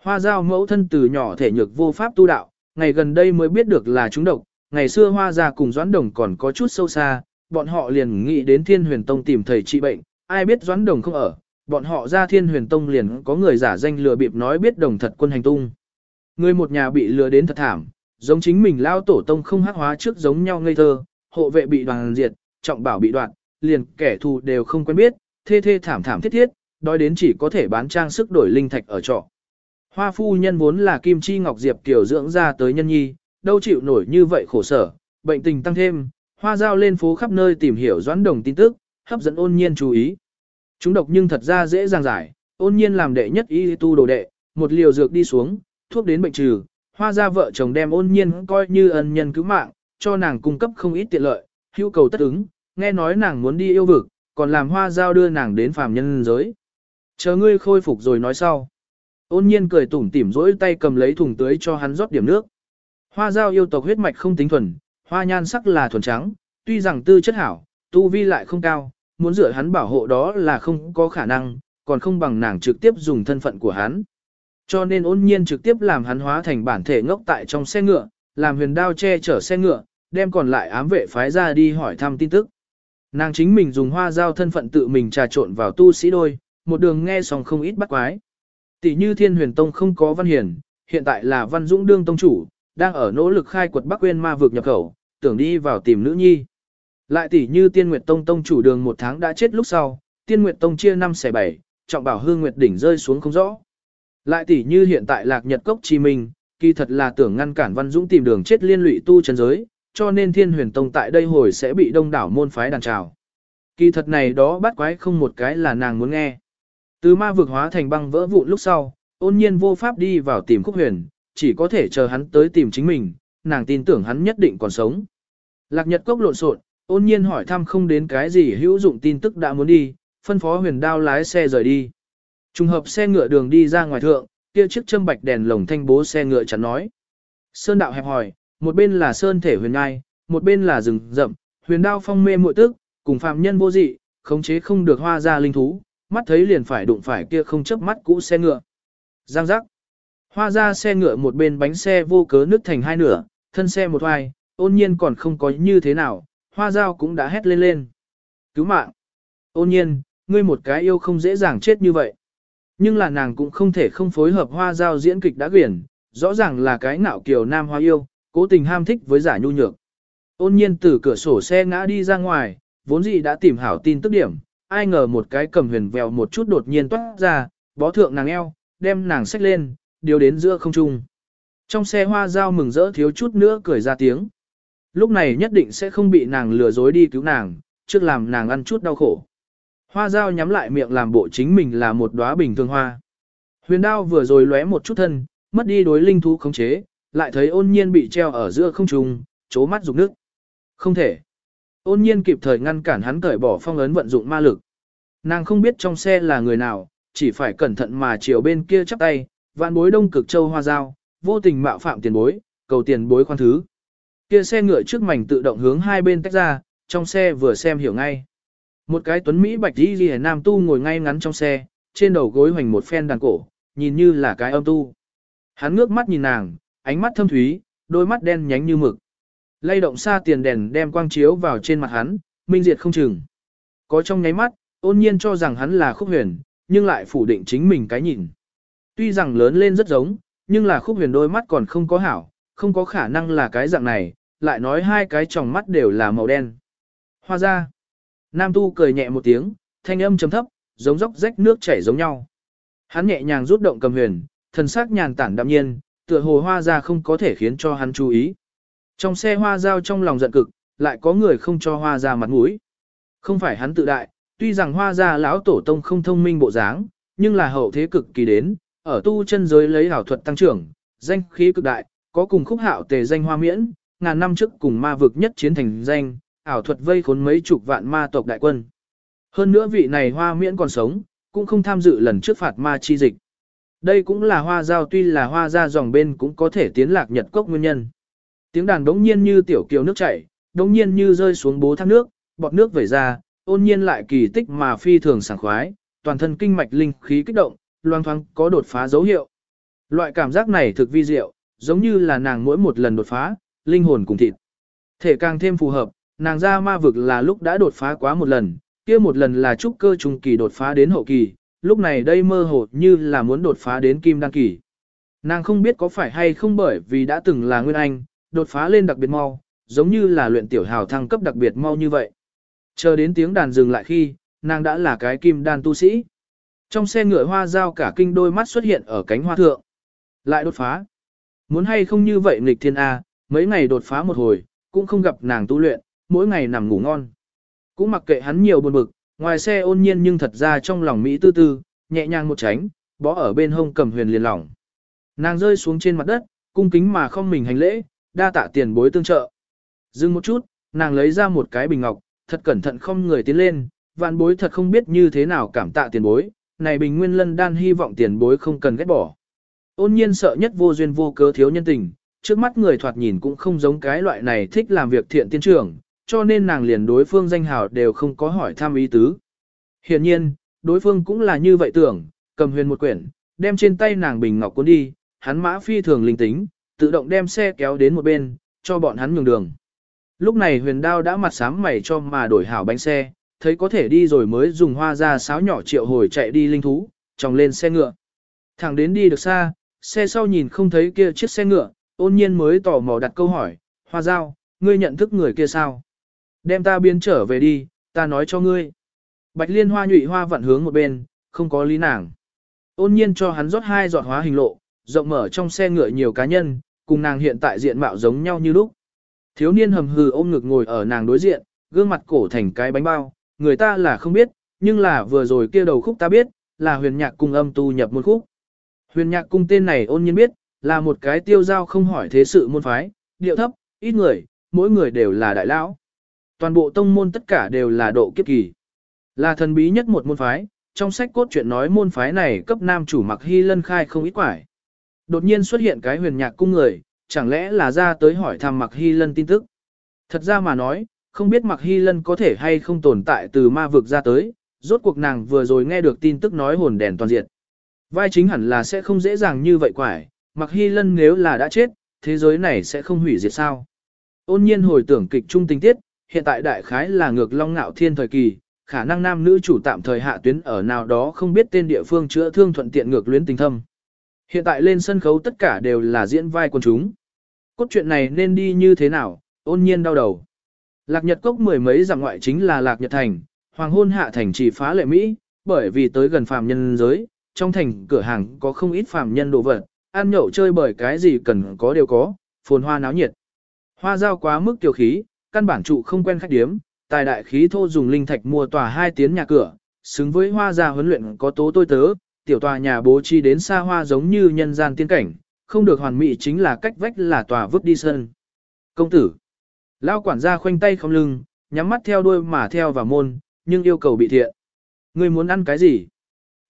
Hoa giao mẫu thân từ nhỏ thể nhược vô pháp tu đạo, ngày gần đây mới biết được là chúng độc, ngày xưa hoa gia cùng Doãn Đồng còn có chút sâu xa, bọn họ liền nghĩ đến Thiên Huyền Tông tìm thầy trị bệnh, ai biết Doãn Đồng không ở, bọn họ ra Thiên Huyền Tông liền có người giả danh lừa bịp nói biết Đồng thật quân hành tung. Người một nhà bị lừa đến thật thảm, giống chính mình lao tổ tông không hắc hóa trước giống nhau ngây thơ, hộ vệ bị đoàn diệt, trọng bảo bị đoạn, liền kẻ thù đều không quen biết, thê thê thảm thảm thiết thiết, đói đến chỉ có thể bán trang sức đổi linh thạch ở trọ. Hoa phu nhân vốn là kim chi ngọc diệp tiểu dưỡng ra tới nhân nhi, đâu chịu nổi như vậy khổ sở, bệnh tình tăng thêm, hoa giao lên phố khắp nơi tìm hiểu doãn đồng tin tức, hấp dẫn ôn nhiên chú ý. Chúng độc nhưng thật ra dễ dàng giải, ôn nhiên làm đệ nhất y tu đồ đệ, một liều dược đi xuống, thuốc đến bệnh trừ, hoa ra vợ chồng đem ôn nhiên coi như ân nhân cứu mạng, cho nàng cung cấp không ít tiện lợi, hữu cầu tất ứng, nghe nói nàng muốn đi yêu vực, còn làm hoa giao đưa nàng đến phàm nhân giới. Chờ ngươi khôi phục rồi nói sau. Ôn nhiên cười tủm tỉm rỗi tay cầm lấy thùng tưới cho hắn rót điểm nước. Hoa giao yêu tộc huyết mạch không tính thuần, hoa nhan sắc là thuần trắng, tuy rằng tư chất hảo, tu vi lại không cao, muốn rửa hắn bảo hộ đó là không có khả năng, còn không bằng nàng trực tiếp dùng thân phận của hắn. Cho nên ôn nhiên trực tiếp làm hắn hóa thành bản thể ngốc tại trong xe ngựa, làm huyền đao che chở xe ngựa, đem còn lại ám vệ phái ra đi hỏi thăm tin tức. Nàng chính mình dùng hoa giao thân phận tự mình trà trộn vào tu sĩ đôi, một đường nghe xong không ít bắt quái. Tỷ như thiên huyền tông không có văn hiển, hiện tại là văn dũng đương tông chủ, đang ở nỗ lực khai quật bắc Nguyên ma vực nhập khẩu, tưởng đi vào tìm nữ nhi. Lại tỷ như tiên nguyệt tông tông chủ đường một tháng đã chết lúc sau, tiên nguyệt tông chia năm xẻ bảy trọng bảo hương nguyệt đỉnh rơi xuống không rõ. Lại tỷ như hiện tại lạc nhật cốc chi minh, kỳ thật là tưởng ngăn cản văn dũng tìm đường chết liên lụy tu chân giới, cho nên thiên huyền tông tại đây hồi sẽ bị đông đảo môn phái đàn trào. Kỳ thật này đó bắt quái không một cái là nàng muốn nghe. Từ ma vực hóa thành băng vỡ vụn lúc sau, ôn nhiên vô pháp đi vào tìm khúc huyền, chỉ có thể chờ hắn tới tìm chính mình, nàng tin tưởng hắn nhất định còn sống. Lạc nhật cốc lộn xộn, ôn nhiên hỏi thăm không đến cái gì hữu dụng tin tức đã muốn đi, phân phó huyền đao lái xe rời đi. Trùng hợp xe ngựa đường đi ra ngoài thượng, kia chiếc châm bạch đèn lồng thanh bố xe ngựa chắn nói. Sơn đạo hẹp hỏi, một bên là sơn thể huyền ngai, một bên là rừng rậm, huyền đao phong mê muội tức, cùng phạm nhân vô dị, khống chế không được hoa ra linh thú, mắt thấy liền phải đụng phải kia không chớp mắt cũ xe ngựa. Giang giác. Hoa ra xe ngựa một bên bánh xe vô cớ nứt thành hai nửa, thân xe một hoài, ôn nhiên còn không có như thế nào, hoa dao cũng đã hét lên lên. Cứu mạng. Ôn nhiên, ngươi một cái yêu không dễ dàng chết như vậy. Nhưng là nàng cũng không thể không phối hợp hoa dao diễn kịch đã quyển, rõ ràng là cái ngạo kiều nam hoa yêu, cố tình ham thích với giả nhu nhược. Ôn nhiên từ cửa sổ xe ngã đi ra ngoài, vốn dĩ đã tìm hảo tin tức điểm, ai ngờ một cái cầm huyền vèo một chút đột nhiên toát ra, bó thượng nàng eo, đem nàng xách lên, điều đến giữa không trung. Trong xe hoa dao mừng rỡ thiếu chút nữa cười ra tiếng. Lúc này nhất định sẽ không bị nàng lừa dối đi cứu nàng, trước làm nàng ăn chút đau khổ. Hoa dao nhắm lại miệng làm bộ chính mình là một đóa bình thường hoa. Huyền đao vừa rồi lóe một chút thân, mất đi đối linh thú khống chế, lại thấy ôn nhiên bị treo ở giữa không trung, chố mắt rục nước. Không thể. Ôn nhiên kịp thời ngăn cản hắn cởi bỏ phong ấn vận dụng ma lực. Nàng không biết trong xe là người nào, chỉ phải cẩn thận mà chiều bên kia chắp tay, vạn bối đông cực châu hoa giao, vô tình mạo phạm tiền bối, cầu tiền bối khoan thứ. Kia xe ngựa trước mảnh tự động hướng hai bên tách ra, trong xe vừa xem hiểu ngay. Một cái tuấn Mỹ bạch đi ghi nam tu ngồi ngay ngắn trong xe, trên đầu gối hoành một phen đàn cổ, nhìn như là cái âm tu. Hắn ngước mắt nhìn nàng, ánh mắt thâm thúy, đôi mắt đen nhánh như mực. Lay động xa tiền đèn đem quang chiếu vào trên mặt hắn, minh diệt không chừng. Có trong nháy mắt, ôn nhiên cho rằng hắn là khúc huyền, nhưng lại phủ định chính mình cái nhìn. Tuy rằng lớn lên rất giống, nhưng là khúc huyền đôi mắt còn không có hảo, không có khả năng là cái dạng này, lại nói hai cái tròng mắt đều là màu đen. Hoa ra, nam tu cười nhẹ một tiếng, thanh âm trầm thấp, giống dốc rách nước chảy giống nhau. Hắn nhẹ nhàng rút động cầm huyền, thần sắc nhàn tản đạm nhiên, tựa hồ hoa ra không có thể khiến cho hắn chú ý. Trong xe hoa giao trong lòng giận cực, lại có người không cho hoa ra mặt mũi. Không phải hắn tự đại, tuy rằng hoa ra lão tổ tông không thông minh bộ dáng, nhưng là hậu thế cực kỳ đến, ở tu chân giới lấy hảo thuật tăng trưởng, danh khí cực đại, có cùng khúc hạo tề danh hoa miễn, ngàn năm trước cùng ma vực nhất chiến thành danh, ảo thuật vây khốn mấy chục vạn ma tộc đại quân. Hơn nữa vị này hoa miễn còn sống, cũng không tham dự lần trước phạt ma chi dịch. Đây cũng là hoa giao tuy là hoa ra dòng bên cũng có thể tiến lạc nhật cốc nguyên nhân. Tiếng đàn đống nhiên như tiểu kiều nước chảy, đống nhiên như rơi xuống bố thác nước, bọt nước vẩy ra, ôn nhiên lại kỳ tích mà phi thường sảng khoái, toàn thân kinh mạch linh khí kích động, loang thoáng có đột phá dấu hiệu. Loại cảm giác này thực vi diệu, giống như là nàng mỗi một lần đột phá, linh hồn cùng thịt. Thể càng thêm phù hợp, nàng ra ma vực là lúc đã đột phá quá một lần, kia một lần là trúc cơ trung kỳ đột phá đến hậu kỳ, lúc này đây mơ hồ như là muốn đột phá đến kim đăng kỳ. Nàng không biết có phải hay không bởi vì đã từng là nguyên anh, đột phá lên đặc biệt mau, giống như là luyện tiểu hào thăng cấp đặc biệt mau như vậy. Chờ đến tiếng đàn dừng lại khi, nàng đã là cái kim đan tu sĩ. Trong xe ngựa hoa giao cả kinh đôi mắt xuất hiện ở cánh hoa thượng. Lại đột phá. Muốn hay không như vậy nghịch thiên A, mấy ngày đột phá một hồi, cũng không gặp nàng tu luyện, mỗi ngày nằm ngủ ngon. Cũng mặc kệ hắn nhiều buồn bực, ngoài xe ôn nhiên nhưng thật ra trong lòng Mỹ tư tư, nhẹ nhàng một tránh, bó ở bên hông cầm huyền liền lỏng. Nàng rơi xuống trên mặt đất, cung kính mà không mình hành lễ, đa tạ tiền bối tương trợ. Dừng một chút, nàng lấy ra một cái bình ngọc, thật cẩn thận không người tiến lên, vạn bối thật không biết như thế nào cảm tạ tiền bối, này bình nguyên lân đan hy vọng tiền bối không cần ghét bỏ. Ôn nhiên sợ nhất vô duyên vô cớ thiếu nhân tình, trước mắt người thoạt nhìn cũng không giống cái loại này thích làm việc thiện tiên trưởng, cho nên nàng liền đối phương danh hào đều không có hỏi thăm ý tứ. Hiện nhiên, đối phương cũng là như vậy tưởng, cầm huyền một quyển, đem trên tay nàng bình ngọc cuốn đi, hắn mã phi thường linh tính, tự động đem xe kéo đến một bên, cho bọn hắn nhường đường. Lúc này huyền đao đã mặt sám mày cho mà đổi hảo bánh xe, thấy có thể đi rồi mới dùng hoa ra sáo nhỏ triệu hồi chạy đi linh thú, tròng lên xe ngựa. Thẳng đến đi được xa, xe sau nhìn không thấy kia chiếc xe ngựa, ôn nhiên mới tò mò đặt câu hỏi, hoa giao, ngươi nhận thức người kia sao? Đem ta biến trở về đi, ta nói cho ngươi. Bạch liên hoa nhụy hoa vặn hướng một bên, không có lý nàng. Ôn nhiên cho hắn rót hai giọt hóa hình lộ, rộng mở trong xe ngựa nhiều cá nhân, cùng nàng hiện tại diện mạo giống nhau như lúc. Thiếu niên hầm hừ ôm ngực ngồi ở nàng đối diện, gương mặt cổ thành cái bánh bao, người ta là không biết, nhưng là vừa rồi kia đầu khúc ta biết, là huyền nhạc cung âm tu nhập môn khúc. Huyền nhạc cung tên này ôn nhiên biết, là một cái tiêu giao không hỏi thế sự môn phái, điệu thấp, ít người, mỗi người đều là đại lão. Toàn bộ tông môn tất cả đều là độ kiếp kỳ. Là thần bí nhất một môn phái, trong sách cốt truyện nói môn phái này cấp nam chủ mặc hy lân khai không ít quải. Đột nhiên xuất hiện cái huyền nhạc cung người, chẳng lẽ là ra tới hỏi thăm mặc hy lân tin tức. Thật ra mà nói, không biết mặc hy lân có thể hay không tồn tại từ ma vực ra tới, rốt cuộc nàng vừa rồi nghe được tin tức nói hồn đèn toàn diệt. Vai chính hẳn là sẽ không dễ dàng như vậy quải, mặc hy lân nếu là đã chết, thế giới này sẽ không hủy diệt sao. Ôn nhiên hồi tưởng kịch trung tình tiết, hiện tại đại khái là ngược long ngạo thiên thời kỳ, khả năng nam nữ chủ tạm thời hạ tuyến ở nào đó không biết tên địa phương chữa thương thuận tiện ngược luyến tình thâm. Hiện tại lên sân khấu tất cả đều là diễn vai quần chúng. Cốt truyện này nên đi như thế nào, ôn nhiên đau đầu. Lạc Nhật Cốc mười mấy dặm ngoại chính là Lạc Nhật Thành, hoàng hôn hạ thành chỉ phá lệ Mỹ, bởi vì tới gần phàm nhân giới, trong thành cửa hàng có không ít phàm nhân đồ vật, ăn nhậu chơi bởi cái gì cần có đều có, phồn hoa náo nhiệt. Hoa giao quá mức tiểu khí, căn bản trụ không quen khách điếm, tài đại khí thô dùng linh thạch mua tòa hai tiến nhà cửa, xứng với hoa gia huấn luyện có tố tôi tớ, tiểu tòa nhà bố trí đến xa hoa giống như nhân gian tiên cảnh, không được hoàn mỹ chính là cách vách là tòa vứt đi sân. Công tử, lao quản gia khoanh tay không lưng, nhắm mắt theo đuôi mà theo vào môn, nhưng yêu cầu bị thiện. Người muốn ăn cái gì?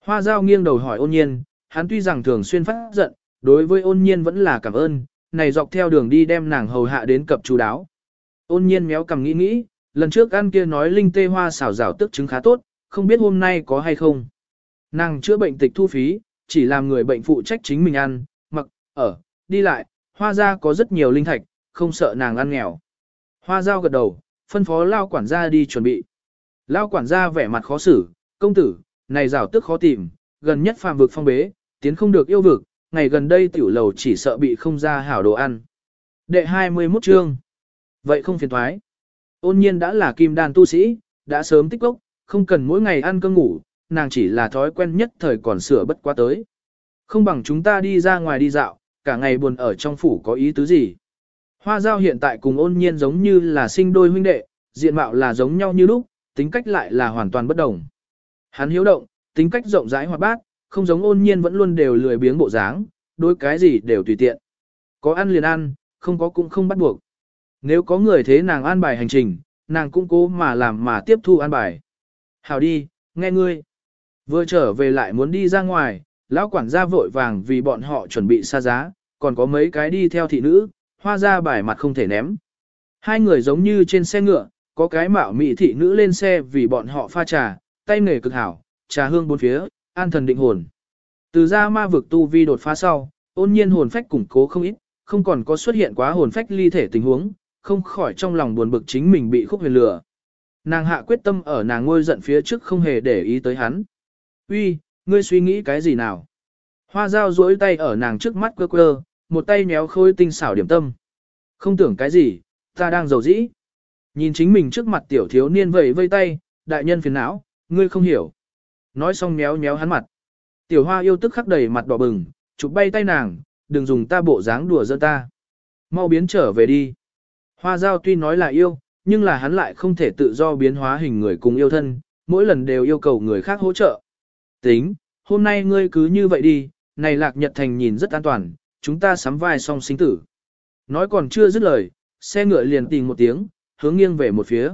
Hoa giao nghiêng đầu hỏi ôn nhiên, hắn tuy rằng thường xuyên phát giận, đối với ôn nhiên vẫn là cảm ơn, này dọc theo đường đi đem nàng hầu hạ đến cập chú đáo. Ôn nhiên méo cầm nghĩ nghĩ, lần trước ăn kia nói linh tê hoa xảo rào tức trứng khá tốt, không biết hôm nay có hay không. Nàng chữa bệnh tịch thu phí, chỉ làm người bệnh phụ trách chính mình ăn, mặc, ở, đi lại, hoa ra có rất nhiều linh thạch, không sợ nàng ăn nghèo. Hoa giao gật đầu, phân phó lao quản gia đi chuẩn bị. Lao quản gia vẻ mặt khó xử, công tử, này rào tức khó tìm, gần nhất phàm vực phong bế, tiến không được yêu vực, ngày gần đây tiểu lầu chỉ sợ bị không ra hảo đồ ăn. Đệ 21 chương. Vậy không phiền thoái. Ôn nhiên đã là kim đan tu sĩ, đã sớm tích gốc, không cần mỗi ngày ăn cơm ngủ, nàng chỉ là thói quen nhất thời còn sửa bất quá tới. Không bằng chúng ta đi ra ngoài đi dạo, cả ngày buồn ở trong phủ có ý tứ gì. Hoa giao hiện tại cùng ôn nhiên giống như là sinh đôi huynh đệ, diện mạo là giống nhau như lúc, tính cách lại là hoàn toàn bất đồng. Hắn hiếu động, tính cách rộng rãi hoạt bát, không giống ôn nhiên vẫn luôn đều lười biếng bộ dáng, đối cái gì đều tùy tiện. Có ăn liền ăn, không có cũng không bắt buộc. Nếu có người thế nàng an bài hành trình, nàng cũng cố mà làm mà tiếp thu an bài. Hào đi, nghe ngươi. Vừa trở về lại muốn đi ra ngoài, lão quản gia vội vàng vì bọn họ chuẩn bị xa giá, còn có mấy cái đi theo thị nữ, hoa ra bài mặt không thể ném. Hai người giống như trên xe ngựa, có cái mạo mỹ thị nữ lên xe vì bọn họ pha trà, tay nghề cực hảo, trà hương bốn phía, an thần định hồn. Từ ra ma vực tu vi đột phá sau, ôn nhiên hồn phách củng cố không ít, không còn có xuất hiện quá hồn phách ly thể tình huống, không khỏi trong lòng buồn bực chính mình bị khúc huyền lừa. Nàng hạ quyết tâm ở nàng ngôi giận phía trước không hề để ý tới hắn. Uy, ngươi suy nghĩ cái gì nào? Hoa dao duỗi tay ở nàng trước mắt quơ quơ, một tay méo khôi tinh xảo điểm tâm. Không tưởng cái gì, ta đang giàu dĩ. Nhìn chính mình trước mặt tiểu thiếu niên vẫy vây tay, đại nhân phiền não, ngươi không hiểu. Nói xong méo méo hắn mặt. Tiểu hoa yêu tức khắc đầy mặt đỏ bừng, chụp bay tay nàng, đừng dùng ta bộ dáng đùa giỡn ta. Mau biến trở về đi. Hoa giao tuy nói là yêu, nhưng là hắn lại không thể tự do biến hóa hình người cùng yêu thân, mỗi lần đều yêu cầu người khác hỗ trợ. Tính, hôm nay ngươi cứ như vậy đi, này lạc nhật thành nhìn rất an toàn, chúng ta sắm vai song sinh tử. Nói còn chưa dứt lời, xe ngựa liền tìm một tiếng, hướng nghiêng về một phía.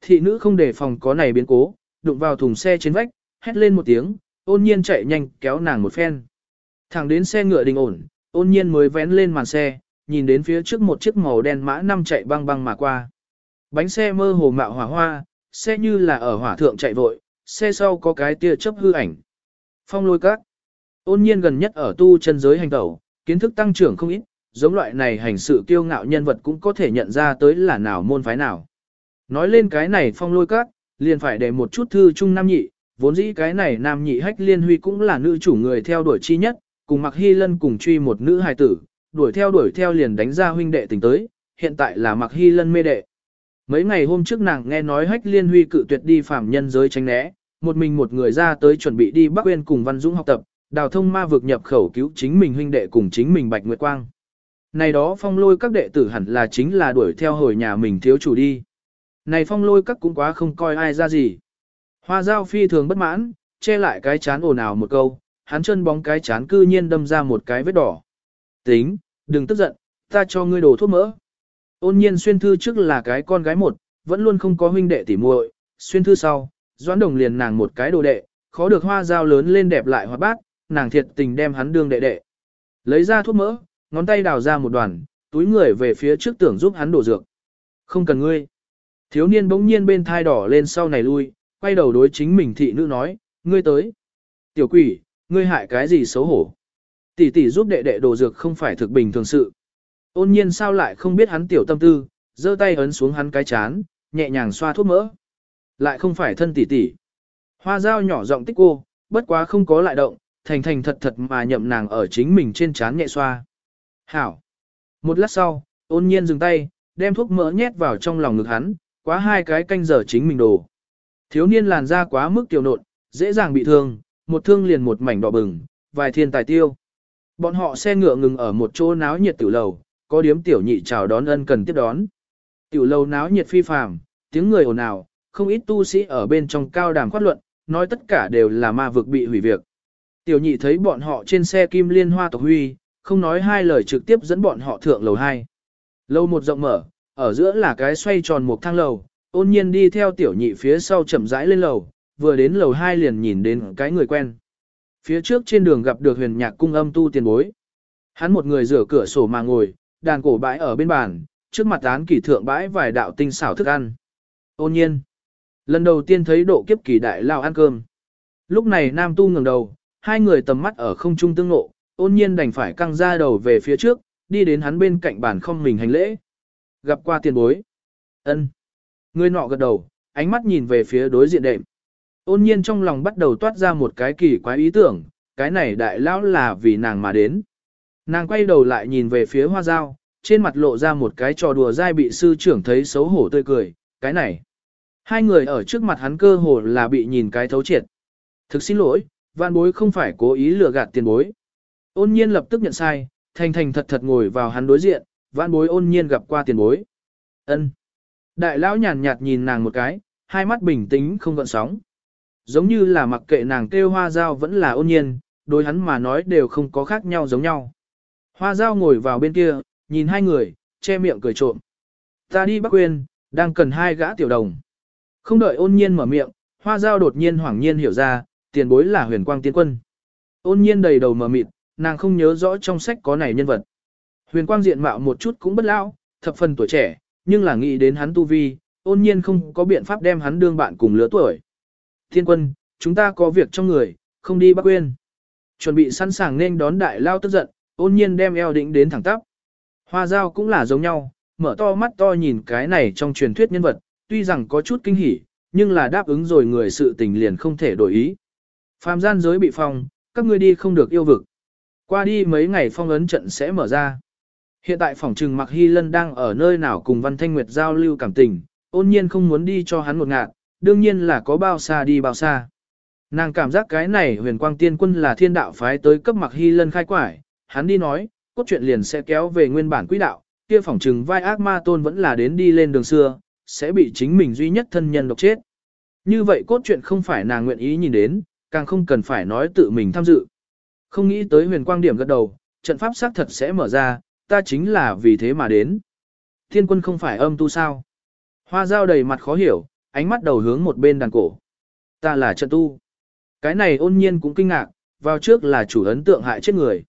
Thị nữ không đề phòng có này biến cố, đụng vào thùng xe trên vách, hét lên một tiếng, ôn nhiên chạy nhanh kéo nàng một phen. Thẳng đến xe ngựa đình ổn, ôn nhiên mới vén lên màn xe, nhìn đến phía trước một chiếc màu đen mã năm chạy băng băng mà qua. Bánh xe mơ hồ mạo hỏa hoa, xe như là ở hỏa thượng chạy vội, xe sau có cái tia chớp hư ảnh. Phong lôi các. Ôn nhiên gần nhất ở tu chân giới hành tẩu, kiến thức tăng trưởng không ít, giống loại này hành sự kiêu ngạo nhân vật cũng có thể nhận ra tới là nào môn phái nào. Nói lên cái này phong lôi các, liền phải để một chút thư chung nam nhị, vốn dĩ cái này nam nhị hách liên huy cũng là nữ chủ người theo đuổi chi nhất, cùng mặc hy lân cùng truy một nữ hài tử, đuổi theo đuổi theo liền đánh ra huynh đệ tình tới, hiện tại là mặc hy lân mê đệ. Mấy ngày hôm trước nàng nghe nói hách liên huy cự tuyệt đi phạm nhân giới tránh né, một mình một người ra tới chuẩn bị đi Bắc Uyên cùng Văn Dũng học tập, đào thông ma vực nhập khẩu cứu chính mình huynh đệ cùng chính mình Bạch Nguyệt Quang. Này đó phong lôi các đệ tử hẳn là chính là đuổi theo hồi nhà mình thiếu chủ đi. Này phong lôi các cũng quá không coi ai ra gì. Hoa giao phi thường bất mãn, che lại cái chán ồn ào một câu, hắn chân bóng cái chán cư nhiên đâm ra một cái vết đỏ. Tính, đừng tức giận, ta cho ngươi đổ thuốc mỡ. Ôn nhiên xuyên thư trước là cái con gái một, vẫn luôn không có huynh đệ tỉ muội, xuyên thư sau, doãn đồng liền nàng một cái đồ đệ, khó được hoa dao lớn lên đẹp lại hoa bát, nàng thiệt tình đem hắn đương đệ đệ. Lấy ra thuốc mỡ, ngón tay đào ra một đoàn, túi người về phía trước tưởng giúp hắn đổ dược. Không cần ngươi. Thiếu niên bỗng nhiên bên thai đỏ lên sau này lui, quay đầu đối chính mình thị nữ nói, ngươi tới. Tiểu quỷ, ngươi hại cái gì xấu hổ. Tỷ tỷ giúp đệ đệ đổ dược không phải thực bình thường sự. Ôn nhiên sao lại không biết hắn tiểu tâm tư, giơ tay ấn xuống hắn cái chán, nhẹ nhàng xoa thuốc mỡ. Lại không phải thân tỷ tỷ. Hoa dao nhỏ giọng tích cô, bất quá không có lại động, thành thành thật thật mà nhậm nàng ở chính mình trên chán nhẹ xoa. Hảo. Một lát sau, ôn nhiên dừng tay, đem thuốc mỡ nhét vào trong lòng ngực hắn, quá hai cái canh giờ chính mình đổ Thiếu niên làn da quá mức tiểu nộn, dễ dàng bị thương, một thương liền một mảnh đỏ bừng, vài thiên tài tiêu. Bọn họ xe ngựa ngừng ở một chỗ náo nhiệt tiểu lầu, có điếm tiểu nhị chào đón ân cần tiếp đón. Tiểu lầu náo nhiệt phi phàm, tiếng người ồn ào, không ít tu sĩ ở bên trong cao đàm khoát luận, nói tất cả đều là ma vực bị hủy việc. Tiểu nhị thấy bọn họ trên xe kim liên hoa tộc huy, không nói hai lời trực tiếp dẫn bọn họ thượng lầu 2. Lầu một rộng mở, ở giữa là cái xoay tròn một thang lầu, ôn nhiên đi theo tiểu nhị phía sau chậm rãi lên lầu, vừa đến lầu 2 liền nhìn đến cái người quen. Phía trước trên đường gặp được huyền nhạc cung âm tu tiền bối. Hắn một người rửa cửa sổ mà ngồi, đàn cổ bãi ở bên bàn, trước mặt án kỳ thượng bãi vài đạo tinh xảo thức ăn. Ôn nhiên. Lần đầu tiên thấy độ kiếp kỳ đại lao ăn cơm. Lúc này nam tu ngẩng đầu, hai người tầm mắt ở không trung tương ngộ, ôn nhiên đành phải căng ra đầu về phía trước, đi đến hắn bên cạnh bàn không mình hành lễ. Gặp qua tiền bối. ân Người nọ gật đầu, ánh mắt nhìn về phía đối diện đệm. Ôn nhiên trong lòng bắt đầu toát ra một cái kỳ quái ý tưởng, cái này đại lão là vì nàng mà đến. Nàng quay đầu lại nhìn về phía hoa dao, trên mặt lộ ra một cái trò đùa dai bị sư trưởng thấy xấu hổ tươi cười, cái này. Hai người ở trước mặt hắn cơ hồ là bị nhìn cái thấu triệt. Thực xin lỗi, vạn bối không phải cố ý lừa gạt tiền bối. Ôn nhiên lập tức nhận sai, thành thành thật thật ngồi vào hắn đối diện, vạn bối ôn nhiên gặp qua tiền bối. ân Đại lão nhàn nhạt nhìn nàng một cái, hai mắt bình tĩnh không gợn sóng. Giống như là mặc kệ nàng kêu hoa dao vẫn là ôn nhiên, đối hắn mà nói đều không có khác nhau giống nhau. Hoa dao ngồi vào bên kia, nhìn hai người, che miệng cười trộm. Ta đi Bắc Quyên, đang cần hai gã tiểu đồng. Không đợi ôn nhiên mở miệng, hoa dao đột nhiên hoảng nhiên hiểu ra, tiền bối là huyền quang tiên quân. Ôn nhiên đầy đầu mờ mịt, nàng không nhớ rõ trong sách có này nhân vật. Huyền quang diện mạo một chút cũng bất lão, thập phần tuổi trẻ, nhưng là nghĩ đến hắn tu vi, ôn nhiên không có biện pháp đem hắn đương bạn cùng lứa tuổi. Thiên quân, chúng ta có việc trong người, không đi Bắc quên. Chuẩn bị sẵn sàng nên đón đại lao tức giận, ôn nhiên đem eo định đến thẳng tắp. Hoa giao cũng là giống nhau, mở to mắt to nhìn cái này trong truyền thuyết nhân vật, tuy rằng có chút kinh hỉ, nhưng là đáp ứng rồi người sự tình liền không thể đổi ý. Phàm gian giới bị phong, các ngươi đi không được yêu vực. Qua đi mấy ngày phong ấn trận sẽ mở ra. Hiện tại phòng trừng Mạc Hy Lân đang ở nơi nào cùng Văn Thanh Nguyệt giao lưu cảm tình, ôn nhiên không muốn đi cho hắn một ngạt, đương nhiên là có bao xa đi bao xa. Nàng cảm giác cái này huyền quang tiên quân là thiên đạo phái tới cấp Mạc Hy Lân khai quải, hắn đi nói, cốt truyện liền sẽ kéo về nguyên bản quỹ đạo, kia phỏng trừng vai ác ma tôn vẫn là đến đi lên đường xưa, sẽ bị chính mình duy nhất thân nhân độc chết. Như vậy cốt truyện không phải nàng nguyện ý nhìn đến, càng không cần phải nói tự mình tham dự. Không nghĩ tới huyền quang điểm gật đầu, trận pháp xác thật sẽ mở ra, ta chính là vì thế mà đến. Thiên quân không phải âm tu sao? Hoa dao đầy mặt khó hiểu, ánh mắt đầu hướng một bên đàn cổ. Ta là trận tu. Cái này ôn nhiên cũng kinh ngạc, vào trước là chủ ấn tượng hại chết người.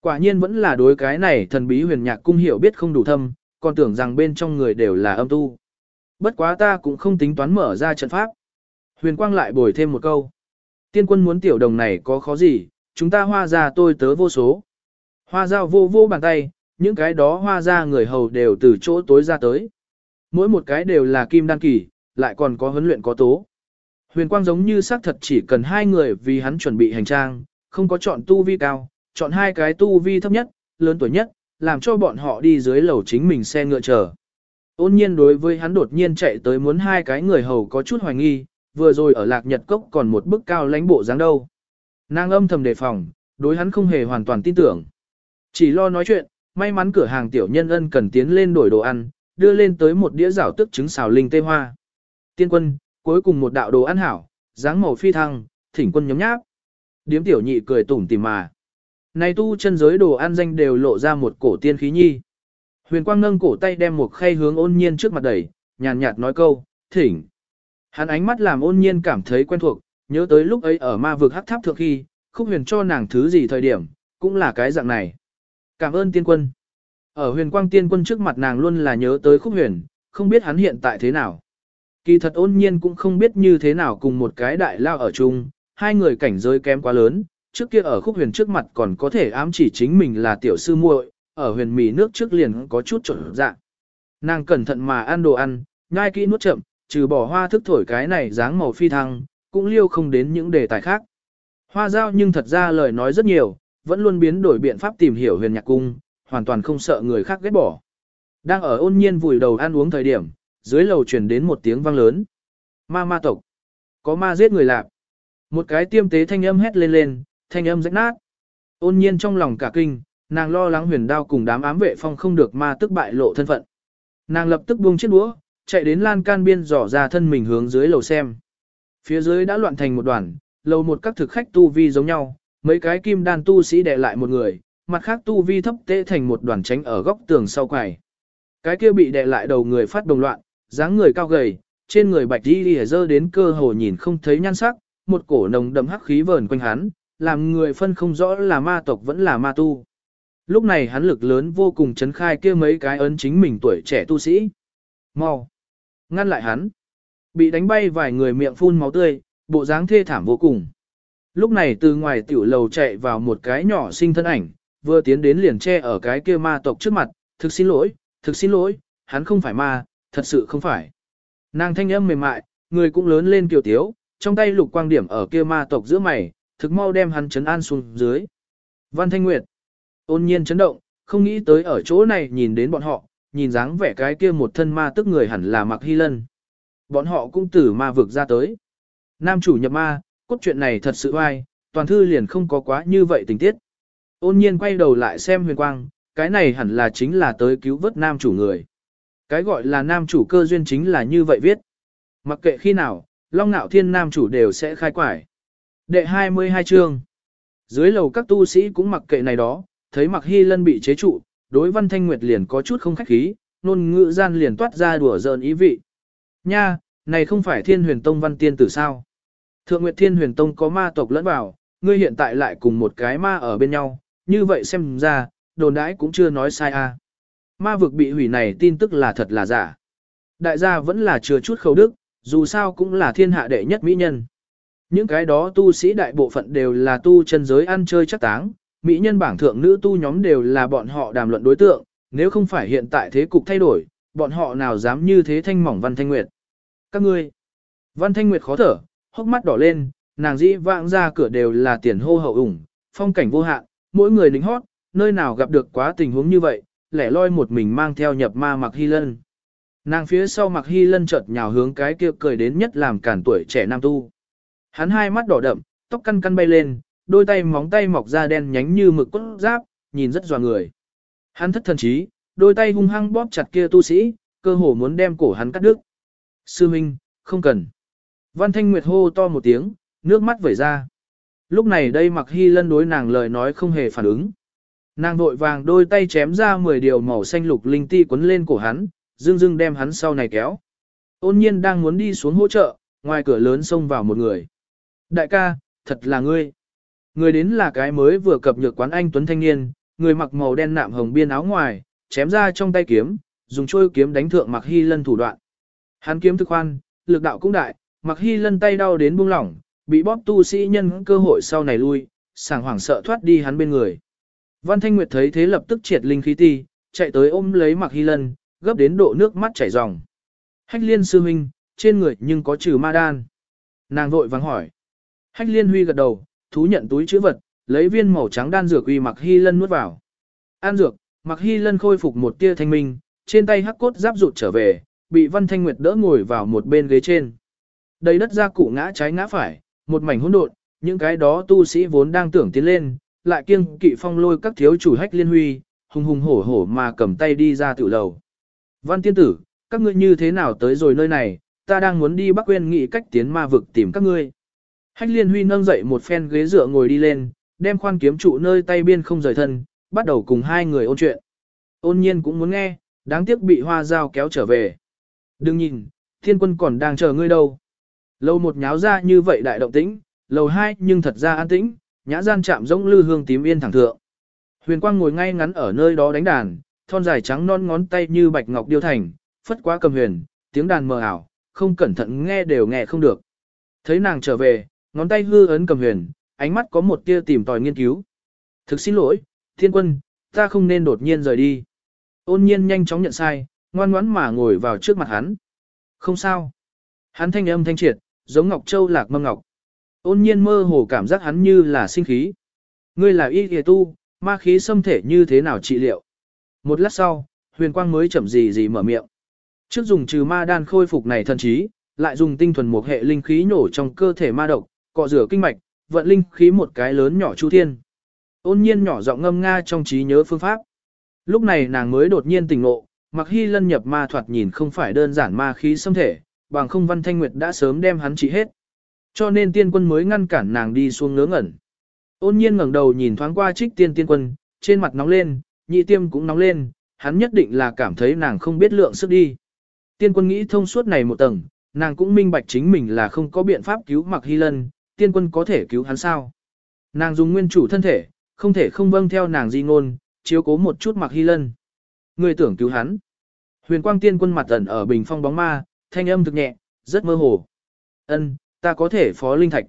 Quả nhiên vẫn là đối cái này thần bí huyền nhạc cung hiểu biết không đủ thâm, còn tưởng rằng bên trong người đều là âm tu. Bất quá ta cũng không tính toán mở ra trận pháp. Huyền quang lại bồi thêm một câu. Tiên quân muốn tiểu đồng này có khó gì, chúng ta hoa ra tôi tớ vô số. Hoa dao vô vô bàn tay, những cái đó hoa ra người hầu đều từ chỗ tối ra tới. Mỗi một cái đều là kim đan kỳ, lại còn có huấn luyện có tố. Huyền quang giống như xác thật chỉ cần hai người vì hắn chuẩn bị hành trang, không có chọn tu vi cao, chọn hai cái tu vi thấp nhất, lớn tuổi nhất, làm cho bọn họ đi dưới lầu chính mình xe ngựa chờ. Ôn nhiên đối với hắn đột nhiên chạy tới muốn hai cái người hầu có chút hoài nghi, vừa rồi ở lạc nhật cốc còn một bức cao lãnh bộ dáng đâu. Nàng âm thầm đề phòng, đối hắn không hề hoàn toàn tin tưởng. Chỉ lo nói chuyện, may mắn cửa hàng tiểu nhân ân cần tiến lên đổi đồ ăn, đưa lên tới một đĩa rảo tức trứng xào linh tê hoa. Tiên quân, cuối cùng một đạo đồ ăn hảo, dáng màu phi thăng, thỉnh quân nhóm nháp. Điếm tiểu nhị cười tủm tỉm mà. Này tu chân giới đồ ăn danh đều lộ ra một cổ tiên khí nhi. Huyền quang nâng cổ tay đem một khay hướng ôn nhiên trước mặt đẩy, nhàn nhạt nói câu, thỉnh. Hắn ánh mắt làm ôn nhiên cảm thấy quen thuộc, nhớ tới lúc ấy ở ma vực hắc tháp thượng khi, khúc huyền cho nàng thứ gì thời điểm, cũng là cái dạng này. Cảm ơn tiên quân. Ở huyền quang tiên quân trước mặt nàng luôn là nhớ tới khúc huyền, không biết hắn hiện tại thế nào. Kỳ thật ôn nhiên cũng không biết như thế nào cùng một cái đại lao ở chung, hai người cảnh giới kém quá lớn, trước kia ở khúc huyền trước mặt còn có thể ám chỉ chính mình là tiểu sư muội, ở huyền mì nước trước liền có chút trộn dạng. Nàng cẩn thận mà ăn đồ ăn, nhai kỹ nuốt chậm, trừ bỏ hoa thức thổi cái này dáng màu phi thăng, cũng liêu không đến những đề tài khác. Hoa giao nhưng thật ra lời nói rất nhiều, vẫn luôn biến đổi biện pháp tìm hiểu huyền nhạc cung, hoàn toàn không sợ người khác ghét bỏ. Đang ở ôn nhiên vùi đầu ăn uống thời điểm, dưới lầu truyền đến một tiếng vang lớn. Ma ma tộc. Có ma giết người lạc. Một cái tiêm tế thanh âm hét lên lên, thanh âm rách nát. Ôn nhiên trong lòng cả kinh, nàng lo lắng huyền đao cùng đám ám vệ phong không được ma tức bại lộ thân phận. Nàng lập tức buông chiếc đũa, chạy đến lan can biên dò ra thân mình hướng dưới lầu xem. Phía dưới đã loạn thành một đoàn, lầu một các thực khách tu vi giống nhau, mấy cái kim đan tu sĩ đè lại một người, mặt khác tu vi thấp tệ thành một đoàn tránh ở góc tường sau quầy. Cái kia bị đè lại đầu người phát đồng loạn, dáng người cao gầy, trên người bạch đi lìa dơ đến cơ hồ nhìn không thấy nhan sắc, một cổ nồng đậm hắc khí vờn quanh hắn, làm người phân không rõ là ma tộc vẫn là ma tu. Lúc này hắn lực lớn vô cùng chấn khai kia mấy cái ấn chính mình tuổi trẻ tu sĩ. Mau! Ngăn lại hắn! Bị đánh bay vài người miệng phun máu tươi, bộ dáng thê thảm vô cùng. Lúc này từ ngoài tiểu lầu chạy vào một cái nhỏ sinh thân ảnh, vừa tiến đến liền che ở cái kia ma tộc trước mặt, thực xin lỗi, thực xin lỗi, hắn không phải ma, thật sự không phải. Nàng thanh âm mềm mại, người cũng lớn lên kiều tiếu, trong tay lục quang điểm ở kia ma tộc giữa mày, thực mau đem hắn chấn an xuống dưới. Văn Thanh Nguyệt, ôn nhiên chấn động, không nghĩ tới ở chỗ này nhìn đến bọn họ, nhìn dáng vẻ cái kia một thân ma tức người hẳn là Mạc Hy Lân. Bọn họ cũng từ ma vực ra tới. Nam chủ nhập ma, cốt truyện này thật sự oai, toàn thư liền không có quá như vậy tình tiết. Ôn nhiên quay đầu lại xem huyền quang, cái này hẳn là chính là tới cứu vớt nam chủ người. Cái gọi là nam chủ cơ duyên chính là như vậy viết. Mặc kệ khi nào, Long Nạo Thiên nam chủ đều sẽ khai quải. Đệ 22 chương. Dưới lầu các tu sĩ cũng mặc kệ này đó, thấy Mặc Hy Lân bị chế trụ, đối Văn Thanh Nguyệt liền có chút không khách khí, nôn ngữ gian liền toát ra đùa giỡn ý vị. Nha, này không phải Thiên Huyền Tông Văn Tiên tử sao? Thượng Nguyệt Thiên Huyền Tông có ma tộc lẫn vào, ngươi hiện tại lại cùng một cái ma ở bên nhau, như vậy xem ra, đồn đãi cũng chưa nói sai a. À. Ma vực bị hủy này tin tức là thật là giả. Đại gia vẫn là chưa chút khẩu đức, dù sao cũng là thiên hạ đệ nhất mỹ nhân. Những cái đó tu sĩ đại bộ phận đều là tu chân giới ăn chơi chắc táng, mỹ nhân bảng thượng nữ tu nhóm đều là bọn họ đàm luận đối tượng, nếu không phải hiện tại thế cục thay đổi, bọn họ nào dám như thế thanh mỏng Văn Thanh Nguyệt. Các ngươi, Văn Thanh Nguyệt khó thở, hốc mắt đỏ lên, nàng dĩ vãng ra cửa đều là tiền hô hậu ủng, phong cảnh vô hạn, mỗi người lính hót, nơi nào gặp được quá tình huống như vậy, lẻ loi một mình mang theo nhập ma mặc hy lân. Nàng phía sau mặc hy lân chợt nhào hướng cái kia cười đến nhất làm cản tuổi trẻ nam tu. Hắn hai mắt đỏ đậm, tóc căn căn bay lên, đôi tay móng tay mọc ra đen nhánh như mực cốt giáp, nhìn rất dò người. Hắn thất thần trí, đôi tay hung hăng bóp chặt kia tu sĩ, cơ hồ muốn đem cổ hắn cắt đứt. Sư Minh, không cần. Văn Thanh Nguyệt hô to một tiếng, nước mắt vẩy ra. Lúc này đây mặc hy lân đối nàng lời nói không hề phản ứng. Nàng vội vàng đôi tay chém ra 10 điều màu xanh lục linh ti quấn lên cổ hắn, dương dương đem hắn sau này kéo. Ôn nhiên đang muốn đi xuống hỗ trợ, ngoài cửa lớn xông vào một người. Đại ca, thật là ngươi. Người đến là cái mới vừa cập nhược quán anh Tuấn Thanh Niên, người mặc màu đen nạm hồng biên áo ngoài, chém ra trong tay kiếm, dùng trôi kiếm đánh thượng mặc hy lân thủ đoạn. Hắn kiếm thực khoan, lực đạo cũng đại, mặc hy lân tay đau đến buông lỏng, bị bóp tu sĩ nhân cơ hội sau này lui, sảng hoảng sợ thoát đi hắn bên người. Văn Thanh Nguyệt thấy thế lập tức triệt linh khí ti, chạy tới ôm lấy mặc hy lân, gấp đến độ nước mắt chảy ròng. Hách liên sư huynh, trên người nhưng có trừ ma đan. Nàng vội vắng hỏi. Hách liên huy gật đầu, thú nhận túi chữ vật, lấy viên màu trắng đan dược uy mặc hy lân nuốt vào. An dược, mặc hy lân khôi phục một tia thanh minh, trên tay hắc cốt giáp rụt trở về, bị Văn Thanh Nguyệt đỡ ngồi vào một bên ghế trên. Đầy đất ra cụ ngã trái ngã phải, một mảnh hỗn độn, những cái đó tu sĩ vốn đang tưởng tiến lên, lại kiêng kỵ phong lôi các thiếu chủ hách liên huy, hùng hùng hổ hổ mà cầm tay đi ra tiểu lầu. Văn tiên tử, các ngươi như thế nào tới rồi nơi này, ta đang muốn đi Bắc Uyên nghĩ cách tiến ma vực tìm các ngươi. Hách liên huy nâng dậy một phen ghế dựa ngồi đi lên, đem khoan kiếm trụ nơi tay biên không rời thân, bắt đầu cùng hai người ôn chuyện. Ôn nhiên cũng muốn nghe, đáng tiếc bị hoa dao kéo trở về. Đừng nhìn, thiên quân còn đang chờ ngươi đâu. Lầu một nháo ra như vậy đại động tĩnh, lầu hai nhưng thật ra an tĩnh, nhã gian chạm giống lư hương tím yên thẳng thượng. Huyền quang ngồi ngay ngắn ở nơi đó đánh đàn, thon dài trắng non ngón tay như bạch ngọc điêu thành, phất quá cầm huyền, tiếng đàn mờ ảo, không cẩn thận nghe đều nghe không được. Thấy nàng trở về, ngón tay hư ấn cầm huyền, ánh mắt có một tia tìm tòi nghiên cứu. Thực xin lỗi, thiên quân, ta không nên đột nhiên rời đi. Ôn nhiên nhanh chóng nhận sai, ngoan ngoãn mà ngồi vào trước mặt hắn. Không sao. Hắn thanh âm thanh triệt, giống Ngọc Châu lạc mâm ngọc. Ôn nhiên mơ hồ cảm giác hắn như là sinh khí. Ngươi là y kìa tu, ma khí xâm thể như thế nào trị liệu. Một lát sau, huyền quang mới chậm gì gì mở miệng. Trước dùng trừ ma đan khôi phục này thần trí, lại dùng tinh thuần một hệ linh khí nổ trong cơ thể ma độc, cọ rửa kinh mạch, vận linh khí một cái lớn nhỏ chu thiên. Ôn nhiên nhỏ giọng ngâm nga trong trí nhớ phương pháp. Lúc này nàng mới đột nhiên tỉnh ngộ, mặc hy lân nhập ma thoạt nhìn không phải đơn giản ma khí xâm thể, bằng không văn thanh nguyệt đã sớm đem hắn trị hết. Cho nên tiên quân mới ngăn cản nàng đi xuống ngớ ngẩn. Ôn nhiên ngẩng đầu nhìn thoáng qua trích tiên tiên quân, trên mặt nóng lên, nhị tiêm cũng nóng lên, hắn nhất định là cảm thấy nàng không biết lượng sức đi. Tiên quân nghĩ thông suốt này một tầng, nàng cũng minh bạch chính mình là không có biện pháp cứu mặc hy lân, tiên quân có thể cứu hắn sao. Nàng dùng nguyên chủ thân thể, không thể không vâng theo nàng di ngôn, chiếu cố một chút mặc hy lân. Người tưởng cứu hắn. Huyền quang tiên quân mặt ẩn ở bình phong bóng ma, thanh âm thực nhẹ, rất mơ hồ. Ân, ta có thể phó linh thạch.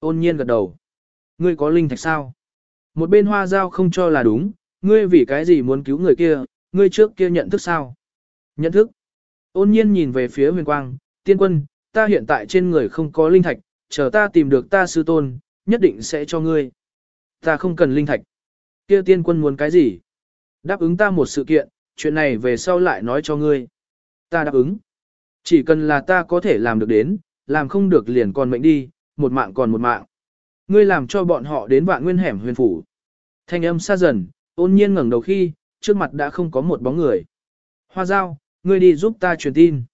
Ôn nhiên gật đầu. Ngươi có linh thạch sao? Một bên hoa giao không cho là đúng, ngươi vì cái gì muốn cứu người kia, ngươi trước kia nhận thức sao? Nhận thức. Ôn nhiên nhìn về phía huyền quang, tiên quân, ta hiện tại trên người không có linh thạch, chờ ta tìm được ta sư tôn, nhất định sẽ cho ngươi. Ta không cần linh thạch. Kia tiên quân muốn cái gì? Đáp ứng ta một sự kiện, chuyện này về sau lại nói cho ngươi. Ta đáp ứng. Chỉ cần là ta có thể làm được đến, làm không được liền còn mệnh đi, một mạng còn một mạng. Ngươi làm cho bọn họ đến vạn nguyên hẻm huyền phủ. Thanh âm xa dần, ôn nhiên ngẩng đầu khi, trước mặt đã không có một bóng người. Hoa giao, ngươi đi giúp ta truyền tin.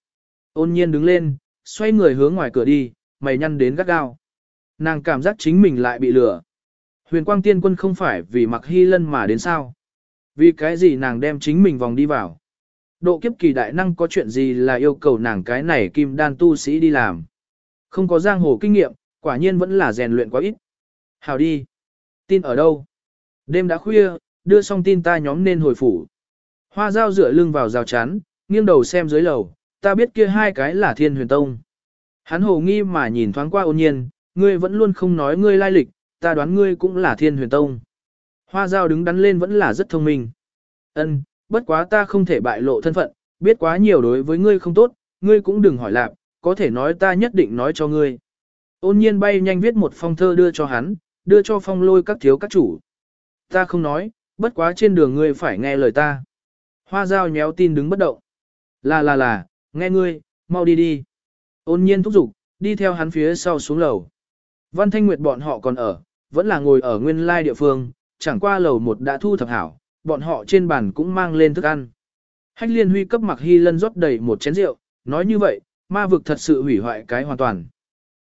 Ôn nhiên đứng lên, xoay người hướng ngoài cửa đi, mày nhăn đến gắt gao. Nàng cảm giác chính mình lại bị lừa. Huyền quang tiên quân không phải vì mặc hy lân mà đến sao. Vì cái gì nàng đem chính mình vòng đi vào. Độ kiếp kỳ đại năng có chuyện gì là yêu cầu nàng cái này kim đan tu sĩ đi làm. Không có giang hồ kinh nghiệm, quả nhiên vẫn là rèn luyện quá ít. Hào đi. Tin ở đâu? Đêm đã khuya, đưa xong tin ta nhóm nên hồi phủ. Hoa dao dựa lưng vào rào chắn, nghiêng đầu xem dưới lầu, ta biết kia hai cái là thiên huyền tông. Hắn hồ nghi mà nhìn thoáng qua ôn nhiên, ngươi vẫn luôn không nói ngươi lai lịch, ta đoán ngươi cũng là thiên huyền tông. Hoa dao đứng đắn lên vẫn là rất thông minh. Ân, bất quá ta không thể bại lộ thân phận, biết quá nhiều đối với ngươi không tốt, ngươi cũng đừng hỏi lạc, có thể nói ta nhất định nói cho ngươi. Ôn nhiên bay nhanh viết một phong thơ đưa cho hắn, đưa cho phong lôi các thiếu các chủ. Ta không nói, bất quá trên đường ngươi phải nghe lời ta. Hoa dao nhéo tin đứng bất động. Là là là, nghe ngươi, mau đi đi. Ôn nhiên thúc giục, đi theo hắn phía sau xuống lầu. Văn Thanh Nguyệt bọn họ còn ở, vẫn là ngồi ở nguyên lai địa phương, chẳng qua lầu một đã thu thập hảo, bọn họ trên bàn cũng mang lên thức ăn. Hách liên huy cấp mặc hy lân rót đầy một chén rượu, nói như vậy, ma vực thật sự hủy hoại cái hoàn toàn.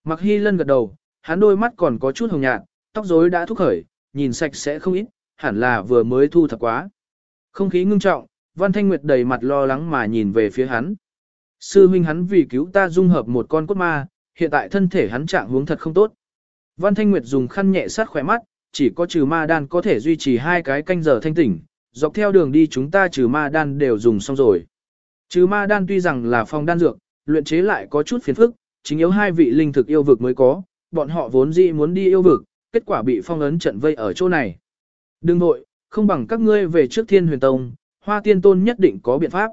Mặc hy lân gật đầu, hắn đôi mắt còn có chút hồng nhạt, tóc rối đã thúc khởi, nhìn sạch sẽ không ít, hẳn là vừa mới thu thập quá. Không khí ngưng trọng, Văn Thanh Nguyệt đầy mặt lo lắng mà nhìn về phía hắn. Sư huynh hắn vì cứu ta dung hợp một con cốt ma, hiện tại thân thể hắn trạng huống thật không tốt. Văn Thanh Nguyệt dùng khăn nhẹ sát khỏe mắt, chỉ có trừ ma đan có thể duy trì hai cái canh giờ thanh tỉnh, dọc theo đường đi chúng ta trừ ma đan đều dùng xong rồi. Trừ ma đan tuy rằng là phong đan dược, luyện chế lại có chút phiền phức, chính yếu hai vị linh thực yêu vực mới có, bọn họ vốn dĩ muốn đi yêu vực, kết quả bị phong ấn trận vây ở chỗ này. Đừng nội, không bằng các ngươi về trước thiên huyền tông, hoa tiên tôn nhất định có biện pháp.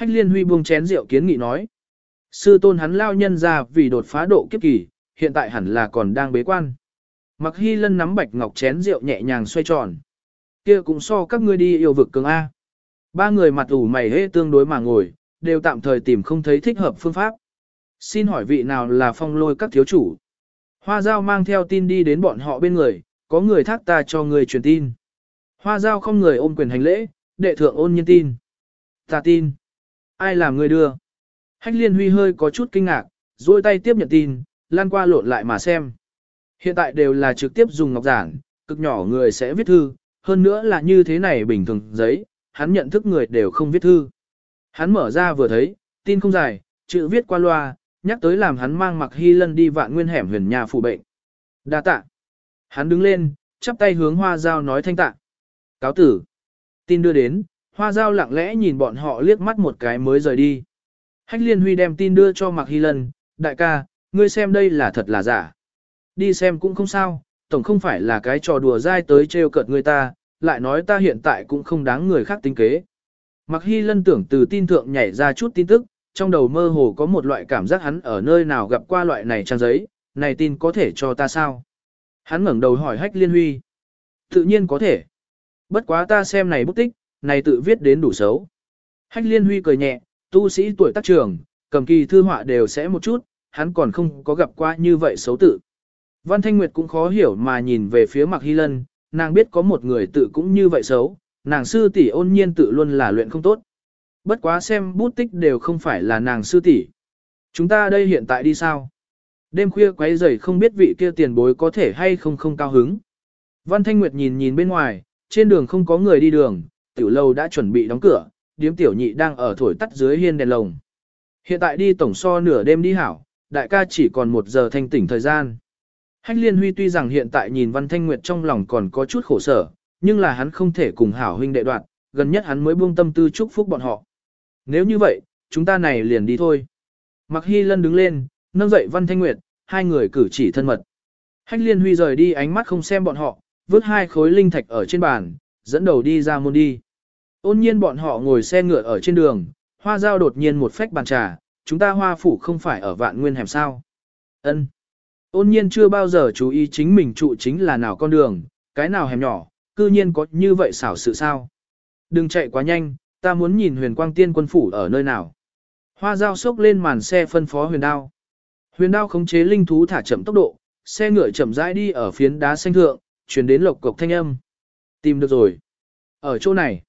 Hách liên huy buông chén rượu kiến nghị nói. Sư tôn hắn lao nhân ra vì đột phá độ kiếp kỳ, hiện tại hẳn là còn đang bế quan. Mặc hy lân nắm bạch ngọc chén rượu nhẹ nhàng xoay tròn. kia cũng so các ngươi đi yêu vực cường A. Ba người mặt ủ mày hê tương đối mà ngồi, đều tạm thời tìm không thấy thích hợp phương pháp. Xin hỏi vị nào là phong lôi các thiếu chủ? Hoa giao mang theo tin đi đến bọn họ bên người, có người thác ta cho người truyền tin. Hoa giao không người ôm quyền hành lễ, đệ thượng ôn nhân tin. Ta tin. Ai làm người đưa? Hách liên huy hơi có chút kinh ngạc, duỗi tay tiếp nhận tin, lan qua lộn lại mà xem. Hiện tại đều là trực tiếp dùng ngọc giản, cực nhỏ người sẽ viết thư, hơn nữa là như thế này bình thường giấy, hắn nhận thức người đều không viết thư. Hắn mở ra vừa thấy, tin không dài, chữ viết qua loa, nhắc tới làm hắn mang mặc hy lân đi vạn nguyên hẻm huyền nhà phụ bệnh. đa tạ. Hắn đứng lên, chắp tay hướng hoa giao nói thanh tạ. Cáo tử. Tin đưa đến, hoa giao lặng lẽ nhìn bọn họ liếc mắt một cái mới rời đi. Hách liên huy đem tin đưa cho mặc hy lân, đại ca, ngươi xem đây là thật là giả. Đi xem cũng không sao, tổng không phải là cái trò đùa dai tới trêu cợt người ta, lại nói ta hiện tại cũng không đáng người khác tính kế. Mặc hy lân tưởng từ tin thượng nhảy ra chút tin tức, trong đầu mơ hồ có một loại cảm giác hắn ở nơi nào gặp qua loại này trang giấy, này tin có thể cho ta sao? Hắn ngẩng đầu hỏi hách liên huy. Tự nhiên có thể. Bất quá ta xem này bút tích, này tự viết đến đủ xấu. Hách liên huy cười nhẹ, tu sĩ tuổi tác trường, cầm kỳ thư họa đều sẽ một chút, hắn còn không có gặp qua như vậy xấu tự. Văn Thanh Nguyệt cũng khó hiểu mà nhìn về phía Mạc Hy Lân, nàng biết có một người tự cũng như vậy xấu, nàng sư tỷ ôn nhiên tự luôn là luyện không tốt. Bất quá xem bút tích đều không phải là nàng sư tỷ. Chúng ta đây hiện tại đi sao? Đêm khuya quấy rầy không biết vị kia tiền bối có thể hay không không cao hứng. Văn Thanh Nguyệt nhìn nhìn bên ngoài, trên đường không có người đi đường, tiểu lâu đã chuẩn bị đóng cửa, điếm tiểu nhị đang ở thổi tắt dưới hiên đèn lồng. Hiện tại đi tổng so nửa đêm đi hảo, đại ca chỉ còn một giờ thanh tỉnh thời gian. Hách liên huy tuy rằng hiện tại nhìn Văn Thanh Nguyệt trong lòng còn có chút khổ sở, nhưng là hắn không thể cùng hảo huynh đệ đoạn, gần nhất hắn mới buông tâm tư chúc phúc bọn họ. Nếu như vậy, chúng ta này liền đi thôi. Mặc Hy Lân đứng lên, nâng dậy Văn Thanh Nguyệt, hai người cử chỉ thân mật. Hách liên huy rời đi ánh mắt không xem bọn họ, vứt hai khối linh thạch ở trên bàn, dẫn đầu đi ra môn đi. Ôn nhiên bọn họ ngồi xe ngựa ở trên đường, hoa giao đột nhiên một phách bàn trà, chúng ta hoa phủ không phải ở vạn nguyên hẻm sao. ân Ôn nhiên chưa bao giờ chú ý chính mình trụ chính là nào con đường, cái nào hẻm nhỏ, cư nhiên có như vậy xảo sự sao. Đừng chạy quá nhanh, ta muốn nhìn huyền quang tiên quân phủ ở nơi nào. Hoa dao sốc lên màn xe phân phó huyền đao. Huyền đao khống chế linh thú thả chậm tốc độ, xe ngựa chậm rãi đi ở phiến đá xanh thượng, chuyển đến lộc cộc thanh âm. Tìm được rồi. Ở chỗ này,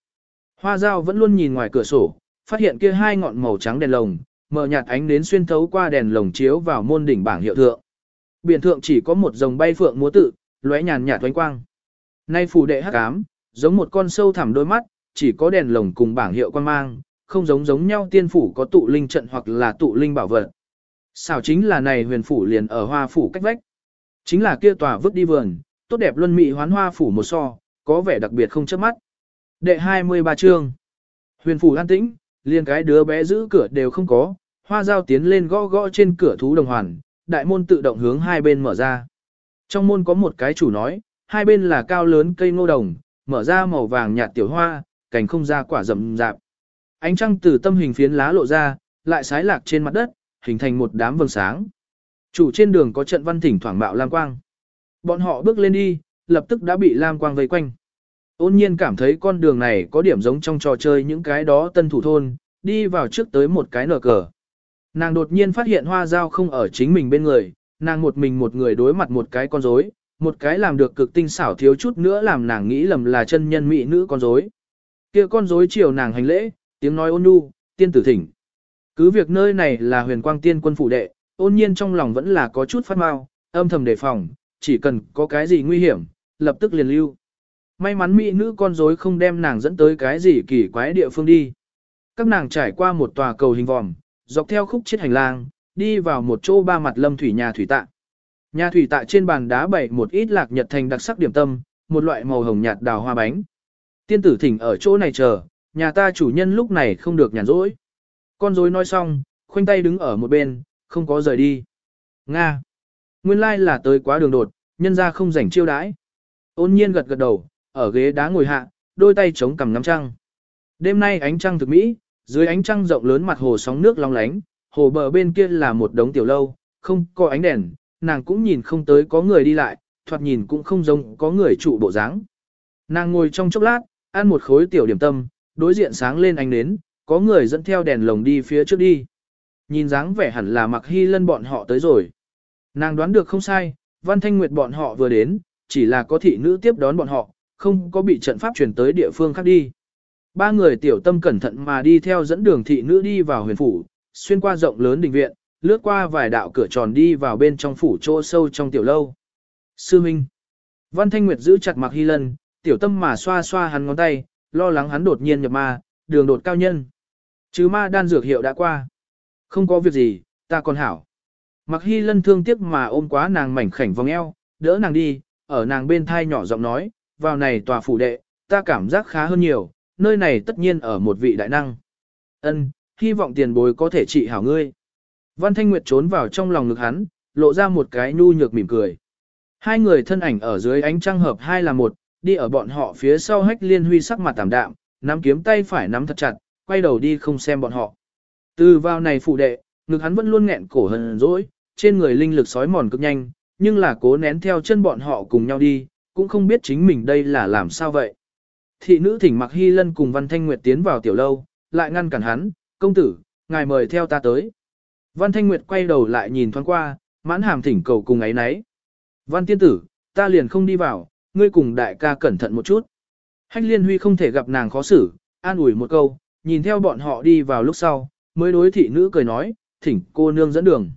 hoa dao vẫn luôn nhìn ngoài cửa sổ, phát hiện kia hai ngọn màu trắng đèn lồng, mở nhạt ánh đến xuyên thấu qua đèn lồng chiếu vào môn đỉnh bảng hiệu thượng. Biển thượng chỉ có một dòng bay phượng múa tự, lóe nhàn nhạt thoánh quang. Nay phủ đệ hắc ám, giống một con sâu thẳm đôi mắt, chỉ có đèn lồng cùng bảng hiệu quan mang, không giống giống nhau tiên phủ có tụ linh trận hoặc là tụ linh bảo vật. Xảo chính là này huyền phủ liền ở hoa phủ cách vách. Chính là kia tòa vứt đi vườn, tốt đẹp luân mị hoán hoa phủ một so, có vẻ đặc biệt không chớp mắt. Đệ 23 chương. Huyền phủ an tĩnh, liền cái đứa bé giữ cửa đều không có, hoa dao tiến lên gõ gõ trên cửa thú đồng hoàn, đại môn tự động hướng hai bên mở ra. Trong môn có một cái chủ nói, hai bên là cao lớn cây ngô đồng, mở ra màu vàng nhạt tiểu hoa, cành không ra quả rậm rạp. Ánh trăng từ tâm hình phiến lá lộ ra, lại sái lạc trên mặt đất, hình thành một đám vầng sáng. Chủ trên đường có trận văn thỉnh thoảng bạo lam quang. Bọn họ bước lên đi, lập tức đã bị lam quang vây quanh. Ôn nhiên cảm thấy con đường này có điểm giống trong trò chơi những cái đó tân thủ thôn, đi vào trước tới một cái nở cờ. Nàng đột nhiên phát hiện hoa dao không ở chính mình bên người, nàng một mình một người đối mặt một cái con rối, một cái làm được cực tinh xảo thiếu chút nữa làm nàng nghĩ lầm là chân nhân mỹ nữ con rối. Kia con rối chiều nàng hành lễ, tiếng nói ôn nhu, tiên tử thỉnh. Cứ việc nơi này là huyền quang tiên quân phủ đệ, ôn nhiên trong lòng vẫn là có chút phát mau, âm thầm đề phòng, chỉ cần có cái gì nguy hiểm, lập tức liền lưu. May mắn mỹ nữ con rối không đem nàng dẫn tới cái gì kỳ quái địa phương đi. Các nàng trải qua một tòa cầu hình vòm, dọc theo khúc chiết hành lang, đi vào một chỗ ba mặt lâm thủy nhà thủy tạ. Nhà thủy tạ trên bàn đá bày một ít lạc nhật thành đặc sắc điểm tâm, một loại màu hồng nhạt đào hoa bánh. Tiên tử thỉnh ở chỗ này chờ, nhà ta chủ nhân lúc này không được nhàn rỗi. Con rối nói xong, khoanh tay đứng ở một bên, không có rời đi. Nga. Nguyên lai like là tới quá đường đột, nhân ra không rảnh chiêu đãi. Ôn nhiên gật gật đầu, ở ghế đá ngồi hạ, đôi tay chống cằm ngắm trăng. Đêm nay ánh trăng thực mỹ, dưới ánh trăng rộng lớn mặt hồ sóng nước long lánh, hồ bờ bên kia là một đống tiểu lâu, không có ánh đèn, nàng cũng nhìn không tới có người đi lại, thoạt nhìn cũng không giống có người trụ bộ dáng. Nàng ngồi trong chốc lát, ăn một khối tiểu điểm tâm, đối diện sáng lên ánh nến, có người dẫn theo đèn lồng đi phía trước đi. Nhìn dáng vẻ hẳn là mặc hy lân bọn họ tới rồi. Nàng đoán được không sai, Văn Thanh Nguyệt bọn họ vừa đến, chỉ là có thị nữ tiếp đón bọn họ, không có bị trận pháp chuyển tới địa phương khác đi. Ba người tiểu tâm cẩn thận mà đi theo dẫn đường thị nữ đi vào huyền phủ, xuyên qua rộng lớn đình viện, lướt qua vài đạo cửa tròn đi vào bên trong phủ chỗ sâu trong tiểu lâu. Sư Minh Văn Thanh Nguyệt giữ chặt Mặc Hy Lân, tiểu tâm mà xoa xoa hắn ngón tay, lo lắng hắn đột nhiên nhập ma, đường đột cao nhân. Chứ ma đan dược hiệu đã qua. Không có việc gì, ta còn hảo. Mặc Hy Lân thương tiếc mà ôm quá nàng mảnh khảnh vòng eo, đỡ nàng đi, ở nàng bên thai nhỏ giọng nói, vào này tòa phủ đệ, ta cảm giác khá hơn nhiều, nơi này tất nhiên ở một vị đại năng. Ân, hy vọng tiền bối có thể trị hảo ngươi. Văn Thanh Nguyệt trốn vào trong lòng ngực hắn, lộ ra một cái nhu nhược mỉm cười. Hai người thân ảnh ở dưới ánh trăng hợp hai là một, đi ở bọn họ phía sau hách liên huy sắc mặt tảm đạm, nắm kiếm tay phải nắm thật chặt, quay đầu đi không xem bọn họ. Từ vào này phụ đệ, ngực hắn vẫn luôn nghẹn cổ hờn dỗi, trên người linh lực sói mòn cực nhanh, nhưng là cố nén theo chân bọn họ cùng nhau đi, cũng không biết chính mình đây là làm sao vậy. Thị nữ thỉnh mặc hy lân cùng Văn Thanh Nguyệt tiến vào tiểu lâu, lại ngăn cản hắn, công tử, ngài mời theo ta tới. Văn Thanh Nguyệt quay đầu lại nhìn thoáng qua, mãn hàm thỉnh cầu cùng ấy nấy. Văn tiên tử, ta liền không đi vào, ngươi cùng đại ca cẩn thận một chút. Hách liên huy không thể gặp nàng khó xử, an ủi một câu, nhìn theo bọn họ đi vào lúc sau, mới đối thị nữ cười nói, thỉnh cô nương dẫn đường.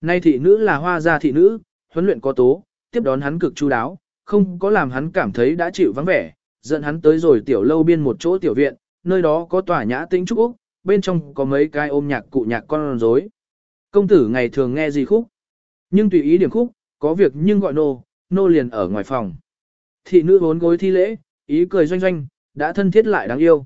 Nay thị nữ là hoa gia thị nữ, huấn luyện có tố, tiếp đón hắn cực chu đáo, không có làm hắn cảm thấy đã chịu vắng vẻ, dẫn hắn tới rồi tiểu lâu biên một chỗ tiểu viện, nơi đó có tòa nhã tĩnh trúc úc, bên trong có mấy cái ôm nhạc cụ nhạc con rối. Công tử ngày thường nghe gì khúc, nhưng tùy ý điểm khúc, có việc nhưng gọi nô, nô liền ở ngoài phòng. Thị nữ bốn gối thi lễ, ý cười doanh doanh, đã thân thiết lại đáng yêu.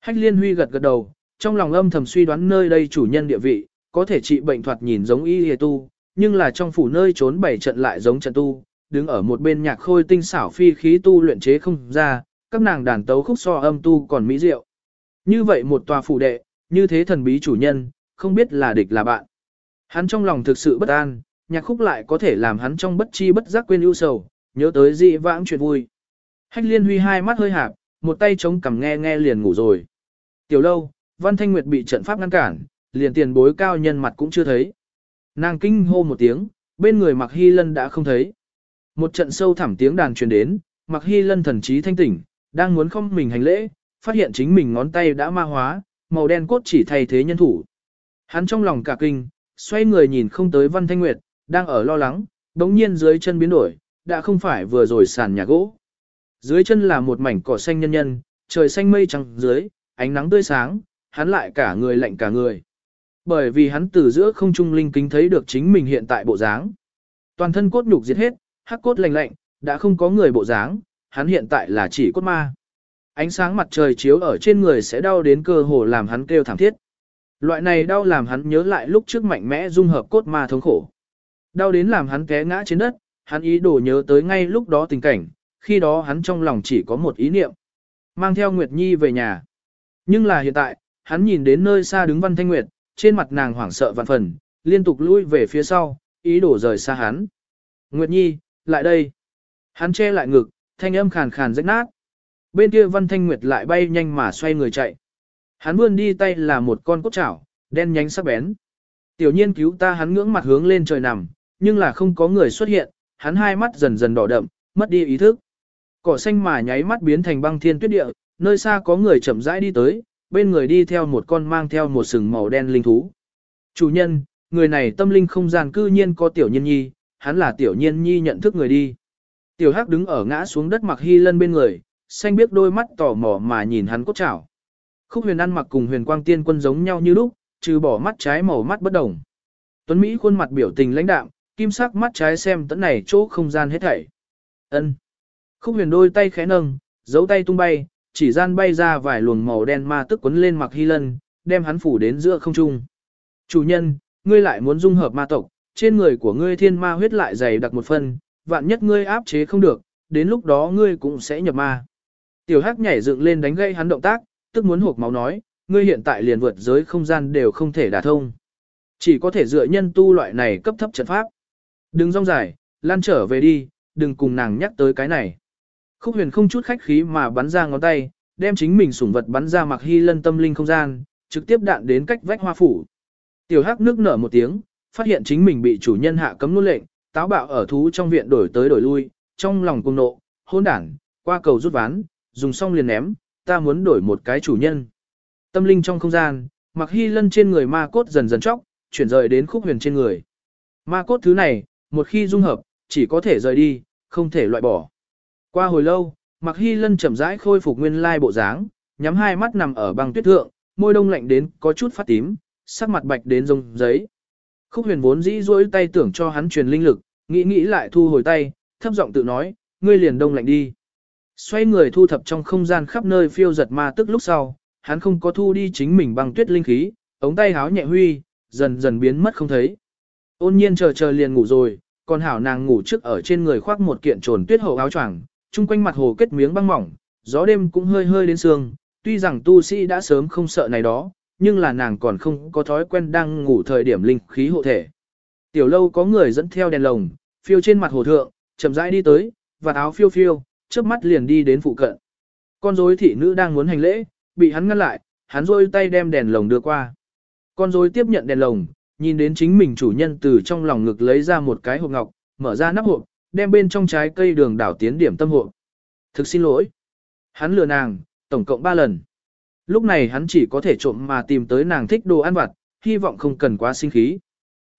Hách liên huy gật gật đầu, trong lòng âm thầm suy đoán nơi đây chủ nhân địa vị, có thể trị bệnh thoạt nhìn giống y hề tu, nhưng là trong phủ nơi trốn bảy trận lại giống trận tu, đứng ở một bên nhạc khôi tinh xảo phi khí tu luyện chế không ra, các nàng đàn tấu khúc so âm tu còn mỹ diệu. Như vậy một tòa phủ đệ, như thế thần bí chủ nhân, không biết là địch là bạn. Hắn trong lòng thực sự bất an, nhạc khúc lại có thể làm hắn trong bất chi bất giác quên ưu sầu, nhớ tới dị vãng chuyện vui. Hách liên huy hai mắt hơi hạp, một tay chống cằm nghe nghe liền ngủ rồi. Tiểu lâu, Văn Thanh Nguyệt bị trận pháp ngăn cản, liền tiền bối cao nhân mặt cũng chưa thấy. Nàng kinh hô một tiếng, bên người mặc Hy Lân đã không thấy. Một trận sâu thẳm tiếng đàn truyền đến, Mặc Hi Lân thần trí thanh tỉnh, đang muốn không mình hành lễ, phát hiện chính mình ngón tay đã ma hóa, màu đen cốt chỉ thay thế nhân thủ. Hắn trong lòng cả kinh, xoay người nhìn không tới Văn Thanh Nguyệt, đang ở lo lắng, đống nhiên dưới chân biến đổi, đã không phải vừa rồi sàn nhà gỗ. Dưới chân là một mảnh cỏ xanh nhân nhân, trời xanh mây trắng dưới, ánh nắng tươi sáng, hắn lại cả người lạnh cả người. Bởi vì hắn từ giữa không trung linh kính thấy được chính mình hiện tại bộ dáng. Toàn thân cốt nhục diệt hết, hắc cốt lạnh lạnh, đã không có người bộ dáng, hắn hiện tại là chỉ cốt ma. Ánh sáng mặt trời chiếu ở trên người sẽ đau đến cơ hồ làm hắn kêu thảm thiết. Loại này đau làm hắn nhớ lại lúc trước mạnh mẽ dung hợp cốt ma thống khổ. Đau đến làm hắn té ngã trên đất, hắn ý đồ nhớ tới ngay lúc đó tình cảnh, khi đó hắn trong lòng chỉ có một ý niệm. Mang theo Nguyệt Nhi về nhà. Nhưng là hiện tại, hắn nhìn đến nơi xa đứng Văn Thanh Nguyệt, trên mặt nàng hoảng sợ vạn phần, liên tục lui về phía sau, ý đồ rời xa hắn. Nguyệt Nhi, lại đây. Hắn che lại ngực, thanh âm khàn khàn rách nát. Bên kia Văn Thanh Nguyệt lại bay nhanh mà xoay người chạy. Hắn vươn đi tay là một con cốt chảo, đen nhánh sắc bén. Tiểu nhiên cứu ta hắn ngưỡng mặt hướng lên trời nằm, nhưng là không có người xuất hiện, hắn hai mắt dần dần đỏ đậm, mất đi ý thức. Cỏ xanh mà nháy mắt biến thành băng thiên tuyết địa, nơi xa có người chậm rãi đi tới, bên người đi theo một con mang theo một sừng màu đen linh thú. Chủ nhân, người này tâm linh không gian cư nhiên có tiểu nhân nhi, hắn là tiểu nhiên nhi nhận thức người đi. Tiểu hắc đứng ở ngã xuống đất mặc hy lân bên người, xanh biết đôi mắt tò mò mà nhìn hắn cốt chảo. Khúc huyền ăn mặc cùng huyền quang tiên quân giống nhau như lúc, trừ bỏ mắt trái màu mắt bất đồng. Tuấn Mỹ khuôn mặt biểu tình lãnh đạm, kim sắc mắt trái xem tận này chỗ không gian hết thảy. Ân. Khúc huyền đôi tay khẽ nâng, giấu tay tung bay, chỉ gian bay ra vài luồng màu đen ma tức quấn lên mặc hy lân, đem hắn phủ đến giữa không trung. Chủ nhân, ngươi lại muốn dung hợp ma tộc, trên người của ngươi thiên ma huyết lại dày đặc một phần, vạn nhất ngươi áp chế không được, đến lúc đó ngươi cũng sẽ nhập ma. Tiểu Hắc nhảy dựng lên đánh gây hắn động tác, tức muốn hộp máu nói, ngươi hiện tại liền vượt giới không gian đều không thể đả thông. Chỉ có thể dựa nhân tu loại này cấp thấp trận pháp. Đừng rong dài, lan trở về đi, đừng cùng nàng nhắc tới cái này. Khúc huyền không chút khách khí mà bắn ra ngón tay, đem chính mình sủng vật bắn ra mặc hy lân tâm linh không gian, trực tiếp đạn đến cách vách hoa phủ. Tiểu hắc nước nở một tiếng, phát hiện chính mình bị chủ nhân hạ cấm nuốt lệnh, táo bạo ở thú trong viện đổi tới đổi lui, trong lòng cung nộ, hôn đảng, qua cầu rút ván, dùng xong liền ném, ta muốn đổi một cái chủ nhân. Tâm linh trong không gian, mặc hy lân trên người ma cốt dần dần chóc, chuyển rời đến khúc huyền trên người. Ma cốt thứ này, một khi dung hợp, chỉ có thể rời đi, không thể loại bỏ. Qua hồi lâu, mặc hy lân chậm rãi khôi phục nguyên lai bộ dáng, nhắm hai mắt nằm ở băng tuyết thượng, môi đông lạnh đến có chút phát tím, sắc mặt bạch đến rông giấy. Khúc huyền vốn dĩ duỗi tay tưởng cho hắn truyền linh lực, nghĩ nghĩ lại thu hồi tay, thấp giọng tự nói, ngươi liền đông lạnh đi. Xoay người thu thập trong không gian khắp nơi phiêu giật ma tức lúc sau, hắn không có thu đi chính mình băng tuyết linh khí, ống tay háo nhẹ huy, dần dần biến mất không thấy. Ôn nhiên chờ chờ liền ngủ rồi, còn hảo nàng ngủ trước ở trên người khoác một kiện trồn tuyết hậu áo choàng, chung quanh mặt hồ kết miếng băng mỏng, gió đêm cũng hơi hơi đến sương, tuy rằng tu sĩ đã sớm không sợ này đó, nhưng là nàng còn không có thói quen đang ngủ thời điểm linh khí hộ thể. Tiểu lâu có người dẫn theo đèn lồng, phiêu trên mặt hồ thượng, chậm rãi đi tới, và áo phiêu phiêu, chớp mắt liền đi đến phụ cận. Con rối thị nữ đang muốn hành lễ, bị hắn ngăn lại, hắn rôi tay đem đèn lồng đưa qua. Con rối tiếp nhận đèn lồng, nhìn đến chính mình chủ nhân từ trong lòng ngực lấy ra một cái hộp ngọc, mở ra nắp hộp, đem bên trong trái cây đường đảo tiến điểm tâm hộp. Thực xin lỗi. Hắn lừa nàng, tổng cộng 3 lần. Lúc này hắn chỉ có thể trộm mà tìm tới nàng thích đồ ăn vặt, hy vọng không cần quá sinh khí.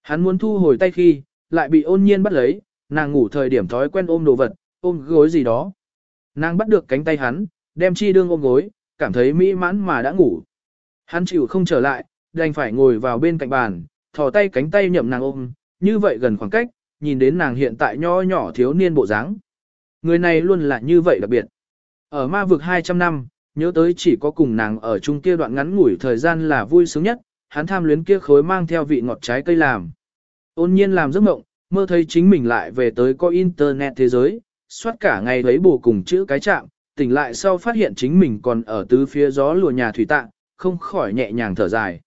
Hắn muốn thu hồi tay khi, lại bị ôn nhiên bắt lấy, nàng ngủ thời điểm thói quen ôm đồ vật, ôm gối gì đó. Nàng bắt được cánh tay hắn, đem chi đương ôm gối, cảm thấy mỹ mãn mà đã ngủ. Hắn chịu không trở lại, đành phải ngồi vào bên cạnh bàn, thò tay cánh tay nhậm nàng ôm, như vậy gần khoảng cách, nhìn đến nàng hiện tại nho nhỏ thiếu niên bộ dáng. Người này luôn là như vậy đặc biệt. Ở ma vực 200 năm, nhớ tới chỉ có cùng nàng ở chung kia đoạn ngắn ngủi thời gian là vui sướng nhất, hắn tham luyến kia khối mang theo vị ngọt trái cây làm. Ôn nhiên làm giấc mộng, mơ thấy chính mình lại về tới có internet thế giới, soát cả ngày lấy bù cùng chữ cái chạm, tỉnh lại sau phát hiện chính mình còn ở tứ phía gió lùa nhà thủy tạng, không khỏi nhẹ nhàng thở dài.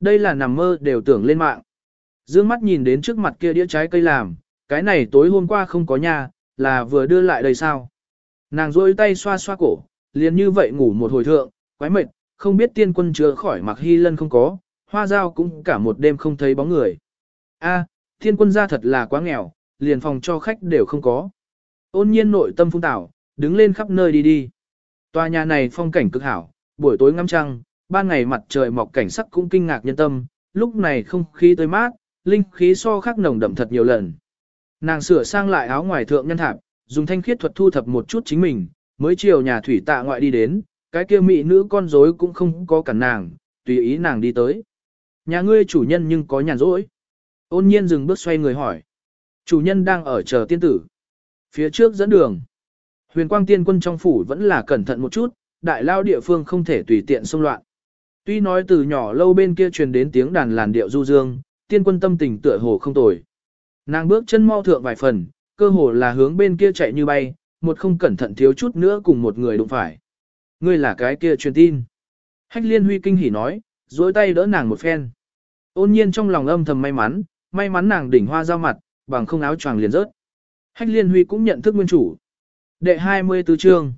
Đây là nằm mơ đều tưởng lên mạng. Dương mắt nhìn đến trước mặt kia đĩa trái cây làm, cái này tối hôm qua không có nhà, là vừa đưa lại đây sao. Nàng rôi tay xoa xoa cổ, liền như vậy ngủ một hồi thượng, quái mệt, không biết tiên quân chưa khỏi mặc hy lân không có, hoa dao cũng cả một đêm không thấy bóng người. A, tiên quân ra thật là quá nghèo, liền phòng cho khách đều không có. Ôn nhiên nội tâm phung tảo, đứng lên khắp nơi đi đi. Tòa nhà này phong cảnh cực hảo, buổi tối ngắm trăng, ban ngày mặt trời mọc cảnh sắc cũng kinh ngạc nhân tâm, lúc này không khí tươi mát, linh khí so khác nồng đậm thật nhiều lần. Nàng sửa sang lại áo ngoài thượng nhân thạp, dùng thanh khiết thuật thu thập một chút chính mình, mới chiều nhà thủy tạ ngoại đi đến, cái kia mỹ nữ con rối cũng không có cản nàng, tùy ý nàng đi tới. Nhà ngươi chủ nhân nhưng có nhàn rỗi. Ôn nhiên dừng bước xoay người hỏi. Chủ nhân đang ở chờ tiên tử. Phía trước dẫn đường. Huyền quang tiên quân trong phủ vẫn là cẩn thận một chút, đại lao địa phương không thể tùy tiện xông loạn. Tuy nói từ nhỏ lâu bên kia truyền đến tiếng đàn làn điệu du dương, tiên quân tâm tình tựa hồ không tồi. Nàng bước chân mau thượng vài phần, cơ hồ là hướng bên kia chạy như bay, một không cẩn thận thiếu chút nữa cùng một người đụng phải. Ngươi là cái kia truyền tin. Hách liên huy kinh hỉ nói, duỗi tay đỡ nàng một phen. Ôn nhiên trong lòng âm thầm may mắn, may mắn nàng đỉnh hoa giao mặt, bằng không áo choàng liền rớt. Hách liên huy cũng nhận thức nguyên chủ. Đệ 24 chương.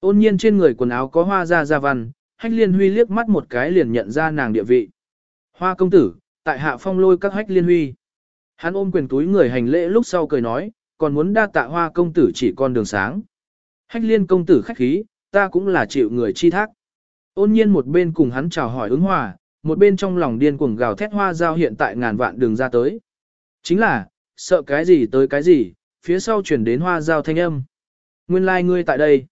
Ôn nhiên trên người quần áo có hoa ra ra văn, hách liên huy liếc mắt một cái liền nhận ra nàng địa vị. Hoa công tử, tại hạ phong lôi các hách liên huy. Hắn ôm quyền túi người hành lễ lúc sau cười nói, còn muốn đa tạ hoa công tử chỉ con đường sáng. Hách liên công tử khách khí, ta cũng là chịu người chi thác. Ôn nhiên một bên cùng hắn chào hỏi ứng hòa, một bên trong lòng điên cuồng gào thét hoa giao hiện tại ngàn vạn đường ra tới. Chính là, sợ cái gì tới cái gì, phía sau chuyển đến hoa giao thanh âm. Nguyên lai like ngươi tại đây.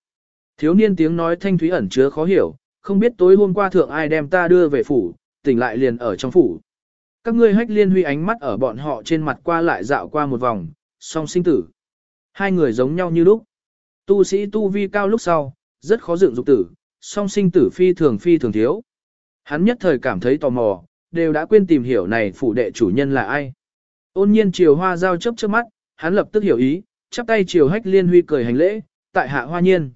Thiếu niên tiếng nói thanh thúy ẩn chứa khó hiểu, không biết tối hôm qua thượng ai đem ta đưa về phủ, tỉnh lại liền ở trong phủ. Các ngươi hách liên huy ánh mắt ở bọn họ trên mặt qua lại dạo qua một vòng, song sinh tử. Hai người giống nhau như lúc. Tu sĩ tu vi cao lúc sau, rất khó dựng dục tử, song sinh tử phi thường phi thường thiếu. Hắn nhất thời cảm thấy tò mò, đều đã quên tìm hiểu này phủ đệ chủ nhân là ai. Ôn nhiên chiều hoa giao chớp chớp mắt, hắn lập tức hiểu ý, chắp tay chiều hách liên huy cười hành lễ, tại hạ hoa nhiên.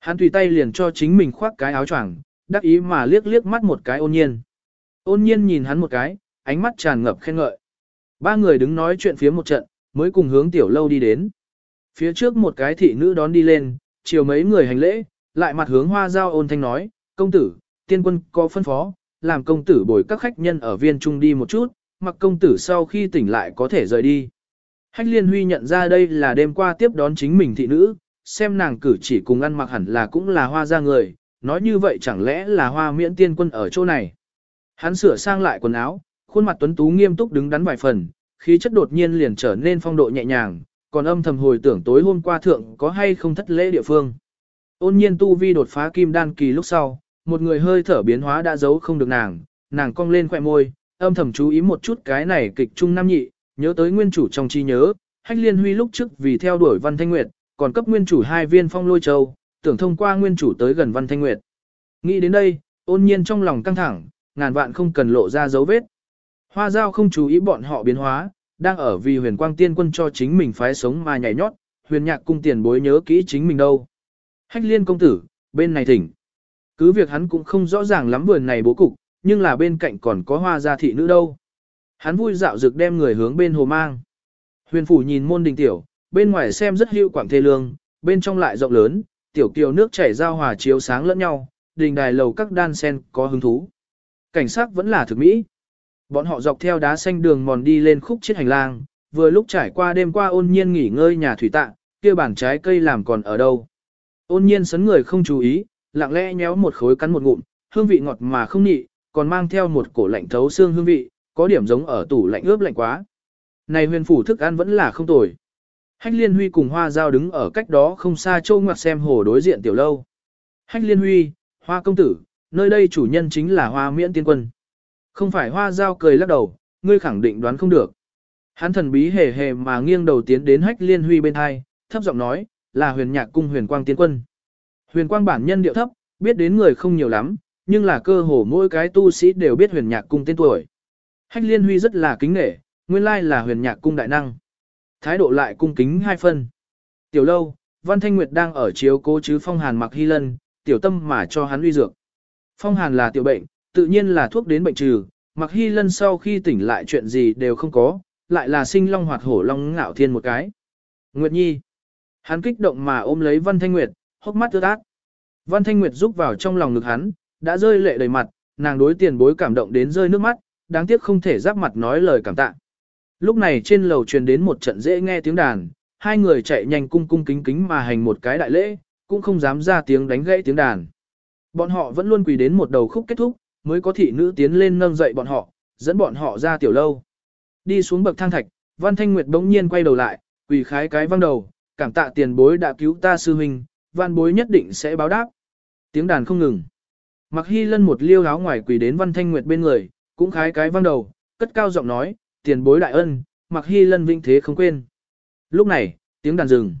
Hắn tùy tay liền cho chính mình khoác cái áo choàng, đắc ý mà liếc liếc mắt một cái ôn nhiên. Ôn nhiên nhìn hắn một cái, ánh mắt tràn ngập khen ngợi. Ba người đứng nói chuyện phía một trận, mới cùng hướng tiểu lâu đi đến. Phía trước một cái thị nữ đón đi lên, chiều mấy người hành lễ, lại mặt hướng hoa giao ôn thanh nói, công tử, tiên quân có phân phó, làm công tử bồi các khách nhân ở viên trung đi một chút, mặc công tử sau khi tỉnh lại có thể rời đi. Hách liên huy nhận ra đây là đêm qua tiếp đón chính mình thị nữ, xem nàng cử chỉ cùng ăn mặc hẳn là cũng là hoa ra người, nói như vậy chẳng lẽ là hoa miễn tiên quân ở chỗ này. Hắn sửa sang lại quần áo, khuôn mặt tuấn tú nghiêm túc đứng đắn vài phần, khí chất đột nhiên liền trở nên phong độ nhẹ nhàng, còn âm thầm hồi tưởng tối hôm qua thượng có hay không thất lễ địa phương. Ôn nhiên tu vi đột phá kim đan kỳ lúc sau, một người hơi thở biến hóa đã giấu không được nàng, nàng cong lên khỏe môi, âm thầm chú ý một chút cái này kịch trung nam nhị, nhớ tới nguyên chủ trong trí nhớ, hách liên huy lúc trước vì theo đuổi văn thanh nguyệt, còn cấp nguyên chủ hai viên phong lôi châu, tưởng thông qua nguyên chủ tới gần văn thanh nguyệt. Nghĩ đến đây, ôn nhiên trong lòng căng thẳng, ngàn vạn không cần lộ ra dấu vết. Hoa giao không chú ý bọn họ biến hóa, đang ở vì huyền quang tiên quân cho chính mình phái sống mà nhảy nhót, huyền nhạc cung tiền bối nhớ kỹ chính mình đâu. Hách liên công tử, bên này thỉnh. Cứ việc hắn cũng không rõ ràng lắm vườn này bố cục, nhưng là bên cạnh còn có hoa gia thị nữ đâu. Hắn vui dạo dực đem người hướng bên hồ mang. Huyền phủ nhìn môn đình tiểu, bên ngoài xem rất hữu quảng thê lương, bên trong lại rộng lớn, tiểu kiều nước chảy giao hòa chiếu sáng lẫn nhau, đình đài lầu các đan sen có hứng thú. Cảnh sắc vẫn là thực mỹ. Bọn họ dọc theo đá xanh đường mòn đi lên khúc chiếc hành lang, vừa lúc trải qua đêm qua ôn nhiên nghỉ ngơi nhà thủy tạ, kia bản trái cây làm còn ở đâu. Ôn nhiên sấn người không chú ý, lặng lẽ nhéo một khối cắn một ngụm, hương vị ngọt mà không nhị, còn mang theo một cổ lạnh thấu xương hương vị, có điểm giống ở tủ lạnh ướp lạnh quá. Này huyền phủ thức ăn vẫn là không tồi. Hách liên huy cùng hoa giao đứng ở cách đó không xa châu ngoặt xem hồ đối diện tiểu lâu. Hách liên huy, hoa công tử, nơi đây chủ nhân chính là hoa miễn tiên quân. Không phải hoa giao cười lắc đầu, ngươi khẳng định đoán không được. Hắn thần bí hề hề mà nghiêng đầu tiến đến hách liên huy bên hai, thấp giọng nói, là huyền nhạc cung huyền quang tiến quân. Huyền quang bản nhân điệu thấp, biết đến người không nhiều lắm, nhưng là cơ hồ mỗi cái tu sĩ đều biết huyền nhạc cung tên tuổi. Hách liên huy rất là kính nghệ, nguyên lai là huyền nhạc cung đại năng. Thái độ lại cung kính hai phân. Tiểu lâu, Văn Thanh Nguyệt đang ở chiếu cố chứ phong hàn mặc hy lân, tiểu tâm mà cho hắn uy dược. Phong hàn là tiểu bệnh, tự nhiên là thuốc đến bệnh trừ, mặc hy lân sau khi tỉnh lại chuyện gì đều không có, lại là sinh long hoạt hổ long ngạo thiên một cái. Nguyệt Nhi. Hắn kích động mà ôm lấy Văn Thanh Nguyệt, hốc mắt ướt át. Văn Thanh Nguyệt rúc vào trong lòng ngực hắn, đã rơi lệ đầy mặt, nàng đối tiền bối cảm động đến rơi nước mắt, đáng tiếc không thể giáp mặt nói lời cảm tạ. Lúc này trên lầu truyền đến một trận dễ nghe tiếng đàn, hai người chạy nhanh cung cung kính kính mà hành một cái đại lễ, cũng không dám ra tiếng đánh gãy tiếng đàn. Bọn họ vẫn luôn quỳ đến một đầu khúc kết thúc, mới có thị nữ tiến lên nâng dậy bọn họ, dẫn bọn họ ra tiểu lâu. Đi xuống bậc thang thạch, Văn Thanh Nguyệt bỗng nhiên quay đầu lại, quỳ khái cái văng đầu, cảm tạ tiền bối đã cứu ta sư huynh, văn bối nhất định sẽ báo đáp. Tiếng đàn không ngừng. Mặc hy lân một liêu áo ngoài quỳ đến Văn Thanh Nguyệt bên người, cũng khái cái văng đầu, cất cao giọng nói, tiền bối đại ân, mặc hy lân vinh thế không quên. Lúc này, tiếng đàn dừng.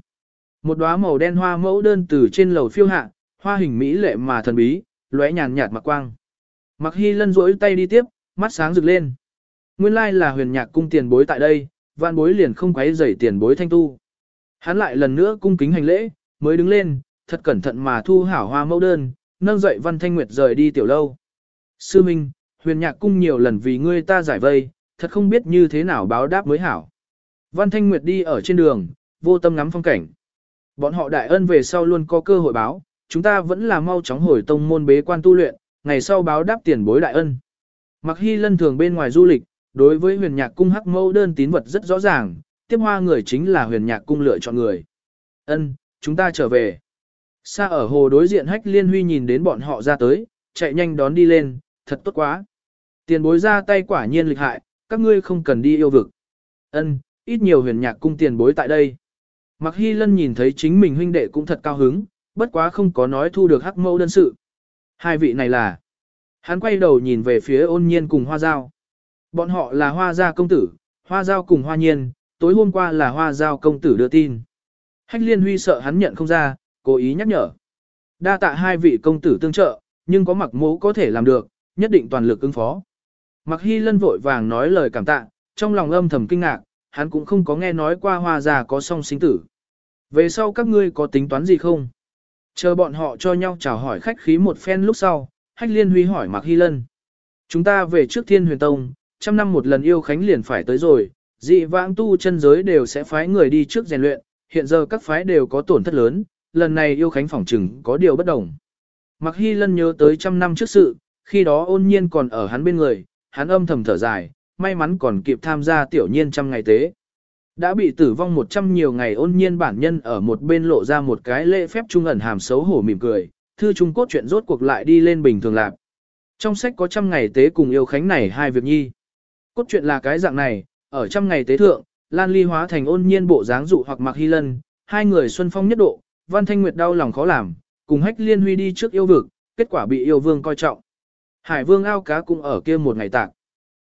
Một đóa màu đen hoa mẫu đơn từ trên lầu phiêu hạ, hoa hình mỹ lệ mà thần bí, lóe nhàn nhạt mặc quang. Mặc hy lân rỗi tay đi tiếp, mắt sáng rực lên. Nguyên lai là huyền nhạc cung tiền bối tại đây, vạn bối liền không quấy rầy tiền bối thanh tu. Hắn lại lần nữa cung kính hành lễ, mới đứng lên, thật cẩn thận mà thu hảo hoa mẫu đơn, nâng dậy văn thanh nguyệt rời đi tiểu lâu. Sư Minh, huyền nhạc cung nhiều lần vì ngươi ta giải vây, thật không biết như thế nào báo đáp mới hảo. Văn thanh nguyệt đi ở trên đường, vô tâm ngắm phong cảnh. Bọn họ đại ân về sau luôn có cơ hội báo, chúng ta vẫn là mau chóng hồi tông môn bế quan tu luyện, ngày sau báo đáp tiền bối đại ân. Mặc hy lân thường bên ngoài du lịch, đối với huyền nhạc cung hắc mẫu đơn tín vật rất rõ ràng, tiếp hoa người chính là huyền nhạc cung lựa chọn người. Ân, chúng ta trở về. Xa ở hồ đối diện hách liên huy nhìn đến bọn họ ra tới, chạy nhanh đón đi lên, thật tốt quá. Tiền bối ra tay quả nhiên lịch hại, các ngươi không cần đi yêu vực. Ân, ít nhiều huyền nhạc cung tiền bối tại đây. Mặc Hy Lân nhìn thấy chính mình huynh đệ cũng thật cao hứng, bất quá không có nói thu được hắc mẫu đơn sự. Hai vị này là... Hắn quay đầu nhìn về phía ôn nhiên cùng hoa giao. Bọn họ là hoa gia công tử, hoa giao cùng hoa nhiên, tối hôm qua là hoa giao công tử đưa tin. Hách liên huy sợ hắn nhận không ra, cố ý nhắc nhở. Đa tạ hai vị công tử tương trợ, nhưng có mặc mố có thể làm được, nhất định toàn lực ứng phó. Mặc hy lân vội vàng nói lời cảm tạ, trong lòng âm thầm kinh ngạc, hắn cũng không có nghe nói qua hoa già có song sinh tử. Về sau các ngươi có tính toán gì không? Chờ bọn họ cho nhau chào hỏi khách khí một phen lúc sau, hách liên huy hỏi Mạc Hy Lân. Chúng ta về trước thiên huyền tông, trăm năm một lần yêu khánh liền phải tới rồi, dị vãng tu chân giới đều sẽ phái người đi trước rèn luyện, hiện giờ các phái đều có tổn thất lớn, lần này yêu khánh phỏng trừng có điều bất đồng. Mạc Hy Lân nhớ tới trăm năm trước sự, khi đó ôn nhiên còn ở hắn bên người, hắn âm thầm thở dài, may mắn còn kịp tham gia tiểu nhiên trăm ngày tế. Đã bị tử vong một trăm nhiều ngày ôn nhiên bản nhân ở một bên lộ ra một cái lễ phép trung ẩn hàm xấu hổ mỉm cười, thư trung cốt chuyện rốt cuộc lại đi lên bình thường lạc. Trong sách có trăm ngày tế cùng yêu khánh này hai việc nhi. Cốt truyện là cái dạng này, ở trăm ngày tế thượng, Lan Ly hóa thành ôn nhiên bộ dáng dụ hoặc mặc hy lân, hai người xuân phong nhất độ, Văn Thanh Nguyệt đau lòng khó làm, cùng hách liên huy đi trước yêu vực, kết quả bị yêu vương coi trọng. Hải vương ao cá cũng ở kia một ngày tạc.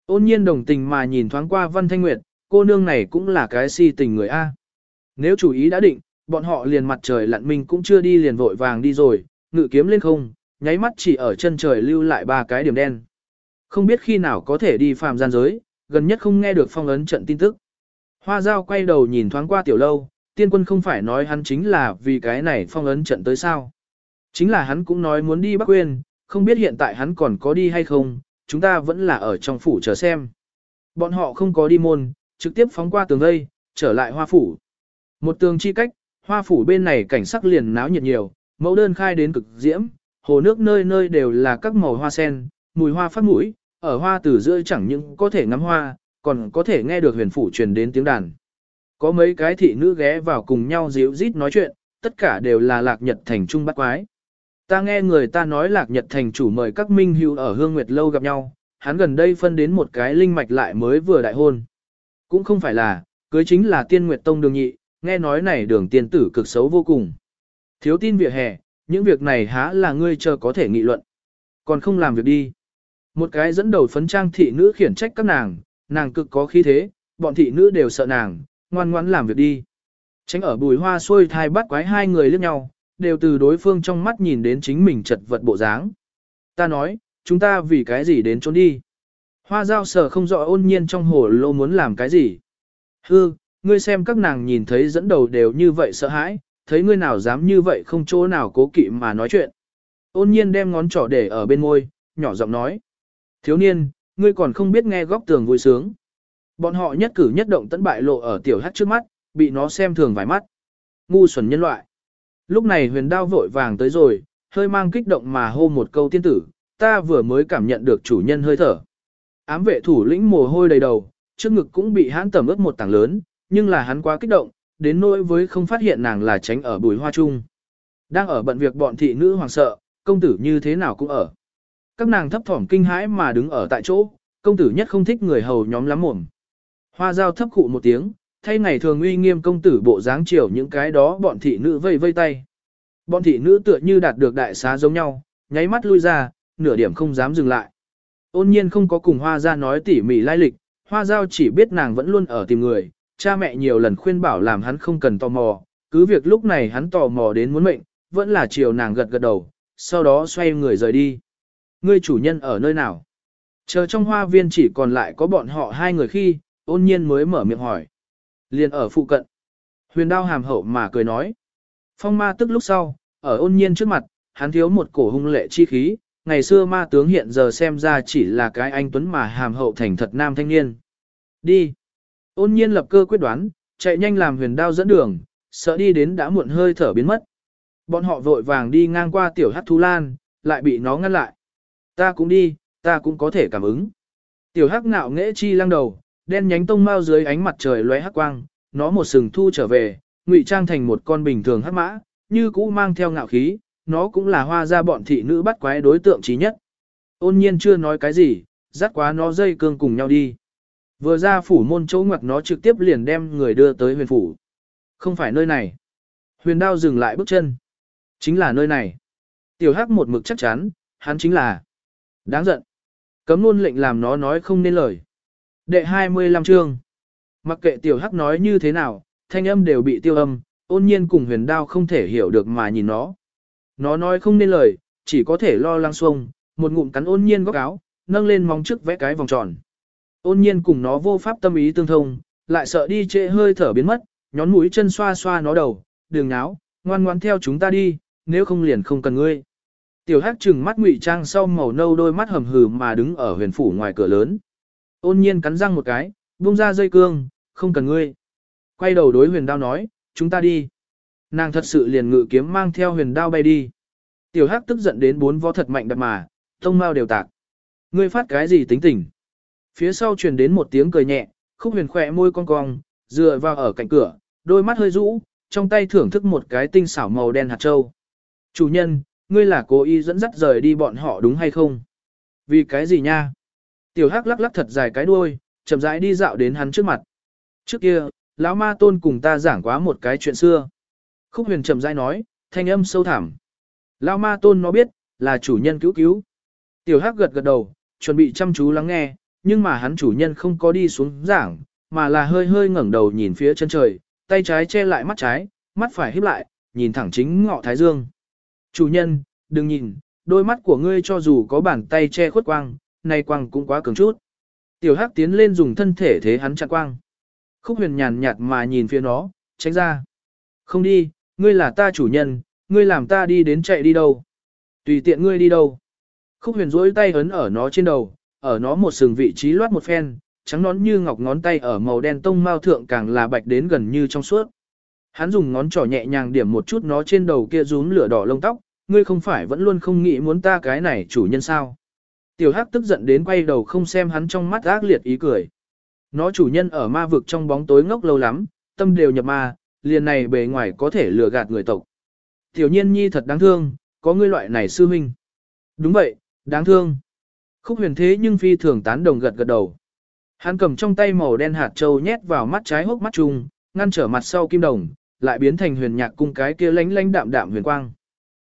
Ôn nhiên đồng tình mà nhìn thoáng qua Văn Thanh Nguyệt, cô nương này cũng là cái si tình người A. Nếu chủ ý đã định, bọn họ liền mặt trời lặn mình cũng chưa đi liền vội vàng đi rồi, ngự kiếm lên không, nháy mắt chỉ ở chân trời lưu lại ba cái điểm đen. Không biết khi nào có thể đi phàm gian giới, gần nhất không nghe được phong ấn trận tin tức. Hoa giao quay đầu nhìn thoáng qua tiểu lâu, tiên quân không phải nói hắn chính là vì cái này phong ấn trận tới sao. Chính là hắn cũng nói muốn đi Bắc Quyên, không biết hiện tại hắn còn có đi hay không, chúng ta vẫn là ở trong phủ chờ xem. Bọn họ không có đi môn, trực tiếp phóng qua tường vây, trở lại hoa phủ. Một tường chi cách, hoa phủ bên này cảnh sắc liền náo nhiệt nhiều, mẫu đơn khai đến cực diễm, hồ nước nơi nơi đều là các màu hoa sen, mùi hoa phát mũi, ở hoa từ giữa chẳng những có thể ngắm hoa, còn có thể nghe được huyền phủ truyền đến tiếng đàn. Có mấy cái thị nữ ghé vào cùng nhau díu rít nói chuyện, tất cả đều là lạc nhật thành trung bắt quái. Ta nghe người ta nói lạc nhật thành chủ mời các minh hữu ở hương nguyệt lâu gặp nhau, hắn gần đây phân đến một cái linh mạch lại mới vừa đại hôn. Cũng không phải là, cưới chính là tiên nguyệt tông đường nhị, nghe nói này đường tiên tử cực xấu vô cùng. Thiếu tin vỉa hè, những việc này há là ngươi chờ có thể nghị luận. Còn không làm việc đi. Một cái dẫn đầu phấn trang thị nữ khiển trách các nàng, nàng cực có khí thế, bọn thị nữ đều sợ nàng, ngoan ngoãn làm việc đi. Tránh ở bùi hoa xuôi thai bắt quái hai người liếc nhau, đều từ đối phương trong mắt nhìn đến chính mình chật vật bộ dáng. Ta nói, chúng ta vì cái gì đến trốn đi. Hoa giao sở không rõ ôn nhiên trong hồ lô muốn làm cái gì. Hư, ngươi xem các nàng nhìn thấy dẫn đầu đều như vậy sợ hãi, thấy ngươi nào dám như vậy không chỗ nào cố kỵ mà nói chuyện. Ôn nhiên đem ngón trỏ để ở bên môi, nhỏ giọng nói. Thiếu niên, ngươi còn không biết nghe góc tường vui sướng. Bọn họ nhất cử nhất động tấn bại lộ ở tiểu hắt trước mắt, bị nó xem thường vài mắt. Ngu xuẩn nhân loại. Lúc này huyền đao vội vàng tới rồi, hơi mang kích động mà hô một câu tiên tử, ta vừa mới cảm nhận được chủ nhân hơi thở. Ám vệ thủ lĩnh mồ hôi đầy đầu, trước ngực cũng bị hãn tẩm ướt một tảng lớn, nhưng là hắn quá kích động, đến nỗi với không phát hiện nàng là tránh ở bùi hoa chung. Đang ở bận việc bọn thị nữ hoàng sợ, công tử như thế nào cũng ở. Các nàng thấp thỏm kinh hãi mà đứng ở tại chỗ, công tử nhất không thích người hầu nhóm lắm mồm. Hoa giao thấp khụ một tiếng, thay ngày thường uy nghiêm công tử bộ dáng chiều những cái đó bọn thị nữ vây vây tay. Bọn thị nữ tựa như đạt được đại xá giống nhau, nháy mắt lui ra, nửa điểm không dám dừng lại. Ôn nhiên không có cùng hoa ra nói tỉ mỉ lai lịch, hoa giao chỉ biết nàng vẫn luôn ở tìm người, cha mẹ nhiều lần khuyên bảo làm hắn không cần tò mò, cứ việc lúc này hắn tò mò đến muốn mệnh, vẫn là chiều nàng gật gật đầu, sau đó xoay người rời đi. Ngươi chủ nhân ở nơi nào? Chờ trong hoa viên chỉ còn lại có bọn họ hai người khi, ôn nhiên mới mở miệng hỏi. Liền ở phụ cận. Huyền đao hàm hậu mà cười nói. Phong ma tức lúc sau, ở ôn nhiên trước mặt, hắn thiếu một cổ hung lệ chi khí, ngày xưa ma tướng hiện giờ xem ra chỉ là cái anh tuấn mà hàm hậu thành thật nam thanh niên. Đi. Ôn nhiên lập cơ quyết đoán, chạy nhanh làm huyền đao dẫn đường, sợ đi đến đã muộn hơi thở biến mất. Bọn họ vội vàng đi ngang qua tiểu hắc thú lan, lại bị nó ngăn lại. Ta cũng đi, ta cũng có thể cảm ứng. Tiểu hắc nạo nghễ chi lăng đầu, đen nhánh tông mau dưới ánh mặt trời lóe hắc quang, nó một sừng thu trở về, ngụy trang thành một con bình thường hắc mã, như cũ mang theo ngạo khí, nó cũng là hoa ra bọn thị nữ bắt quái đối tượng trí nhất. Ôn nhiên chưa nói cái gì, dắt quá nó dây cương cùng nhau đi. Vừa ra phủ môn chỗ ngoặt nó trực tiếp liền đem người đưa tới huyền phủ. Không phải nơi này. Huyền đao dừng lại bước chân. Chính là nơi này. Tiểu hắc một mực chắc chắn, hắn chính là. Đáng giận. Cấm luôn lệnh làm nó nói không nên lời. Đệ 25 chương. Mặc kệ tiểu hắc nói như thế nào, thanh âm đều bị tiêu âm, ôn nhiên cùng huyền đao không thể hiểu được mà nhìn nó. Nó nói không nên lời, chỉ có thể lo lăng xuông, một ngụm cắn ôn nhiên góc áo, nâng lên móng trước vẽ cái vòng tròn. Ôn nhiên cùng nó vô pháp tâm ý tương thông, lại sợ đi trễ hơi thở biến mất, nhón mũi chân xoa xoa nó đầu, đường náo, ngoan ngoan theo chúng ta đi, nếu không liền không cần ngươi. Tiểu hắc trừng mắt ngụy trang sau màu nâu đôi mắt hầm hừ mà đứng ở huyền phủ ngoài cửa lớn. Ôn nhiên cắn răng một cái, buông ra dây cương, không cần ngươi. Quay đầu đối huyền đao nói, chúng ta đi. Nàng thật sự liền ngự kiếm mang theo huyền đao bay đi. Tiểu hắc tức giận đến bốn vó thật mạnh đập mà, tông mau đều tạc. Ngươi phát cái gì tính tình? Phía sau truyền đến một tiếng cười nhẹ, khúc huyền khỏe môi cong cong, dựa vào ở cạnh cửa, đôi mắt hơi rũ, trong tay thưởng thức một cái tinh xảo màu đen hạt châu. Chủ nhân, ngươi là cố ý dẫn dắt rời đi bọn họ đúng hay không? Vì cái gì nha? Tiểu hắc lắc lắc thật dài cái đuôi, chậm rãi đi dạo đến hắn trước mặt. Trước kia, lão ma tôn cùng ta giảng quá một cái chuyện xưa. Khúc huyền chậm rãi nói, thanh âm sâu thẳm. Lão ma tôn nó biết, là chủ nhân cứu cứu. Tiểu hắc gật gật đầu, chuẩn bị chăm chú lắng nghe, nhưng mà hắn chủ nhân không có đi xuống giảng, mà là hơi hơi ngẩng đầu nhìn phía chân trời, tay trái che lại mắt trái, mắt phải híp lại, nhìn thẳng chính ngọ thái dương. Chủ nhân, đừng nhìn, đôi mắt của ngươi cho dù có bàn tay che khuất quang, nay quang cũng quá cường chút. Tiểu hắc tiến lên dùng thân thể thế hắn chặn quang. Khúc huyền nhàn nhạt mà nhìn phía nó, tránh ra. Không đi, ngươi là ta chủ nhân, ngươi làm ta đi đến chạy đi đâu. Tùy tiện ngươi đi đâu. Khúc huyền rỗi tay ấn ở nó trên đầu, ở nó một sừng vị trí loát một phen, trắng nón như ngọc ngón tay ở màu đen tông mao thượng càng là bạch đến gần như trong suốt. Hắn dùng ngón trỏ nhẹ nhàng điểm một chút nó trên đầu kia rúm lửa đỏ lông tóc, ngươi không phải vẫn luôn không nghĩ muốn ta cái này chủ nhân sao. Tiểu hắc tức giận đến quay đầu không xem hắn trong mắt ác liệt ý cười. Nó chủ nhân ở ma vực trong bóng tối ngốc lâu lắm, tâm đều nhập ma, liền này bề ngoài có thể lừa gạt người tộc. Tiểu nhiên nhi thật đáng thương, có ngươi loại này sư huynh. Đúng vậy, đáng thương. Khúc huyền thế nhưng phi thường tán đồng gật gật đầu. Hắn cầm trong tay màu đen hạt châu nhét vào mắt trái hốc mắt chung, ngăn trở mặt sau kim đồng, lại biến thành huyền nhạc cung cái kia lánh lánh đạm đạm huyền quang.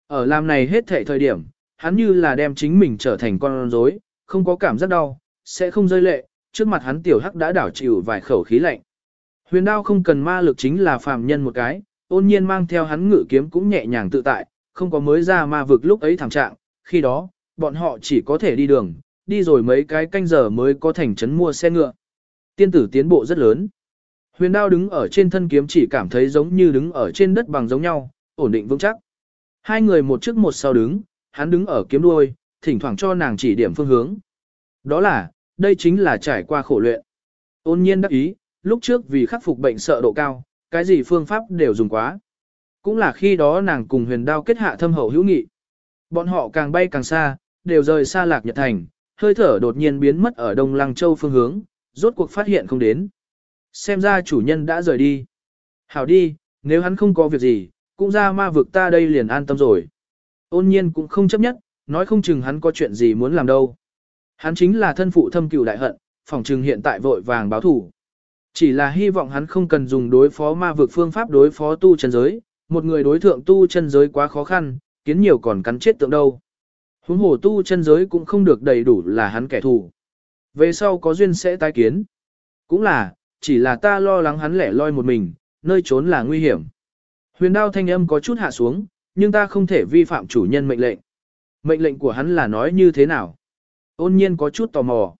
Ở làm này hết thể thời điểm, hắn như là đem chính mình trở thành con rối, không có cảm giác đau, sẽ không rơi lệ, trước mặt hắn tiểu hắc đã đảo chịu vài khẩu khí lạnh. Huyền đao không cần ma lực chính là phàm nhân một cái, ôn nhiên mang theo hắn ngự kiếm cũng nhẹ nhàng tự tại, không có mới ra ma vực lúc ấy thảm trạng, khi đó, bọn họ chỉ có thể đi đường, đi rồi mấy cái canh giờ mới có thành trấn mua xe ngựa. Tiên tử tiến bộ rất lớn. Huyền đao đứng ở trên thân kiếm chỉ cảm thấy giống như đứng ở trên đất bằng giống nhau, ổn định vững chắc. Hai người một trước một sau đứng, hắn đứng ở kiếm đuôi, thỉnh thoảng cho nàng chỉ điểm phương hướng. Đó là, đây chính là trải qua khổ luyện. Ôn nhiên đắc ý, lúc trước vì khắc phục bệnh sợ độ cao, cái gì phương pháp đều dùng quá. Cũng là khi đó nàng cùng huyền đao kết hạ thâm hậu hữu nghị. Bọn họ càng bay càng xa, đều rời xa lạc nhật thành, hơi thở đột nhiên biến mất ở Đông Lăng Châu phương hướng, rốt cuộc phát hiện không đến. Xem ra chủ nhân đã rời đi. Hảo đi, nếu hắn không có việc gì, cũng ra ma vực ta đây liền an tâm rồi. Ôn nhiên cũng không chấp nhất, nói không chừng hắn có chuyện gì muốn làm đâu. Hắn chính là thân phụ thâm cửu đại hận, phòng trừng hiện tại vội vàng báo thủ. Chỉ là hy vọng hắn không cần dùng đối phó ma vực phương pháp đối phó tu chân giới, một người đối thượng tu chân giới quá khó khăn, kiến nhiều còn cắn chết tượng đâu. Huống hồ tu chân giới cũng không được đầy đủ là hắn kẻ thù. Về sau có duyên sẽ tái kiến. Cũng là, chỉ là ta lo lắng hắn lẻ loi một mình, nơi trốn là nguy hiểm. Huyền đao thanh âm có chút hạ xuống, nhưng ta không thể vi phạm chủ nhân mệnh lệnh. Mệnh lệnh của hắn là nói như thế nào? Ôn nhiên có chút tò mò.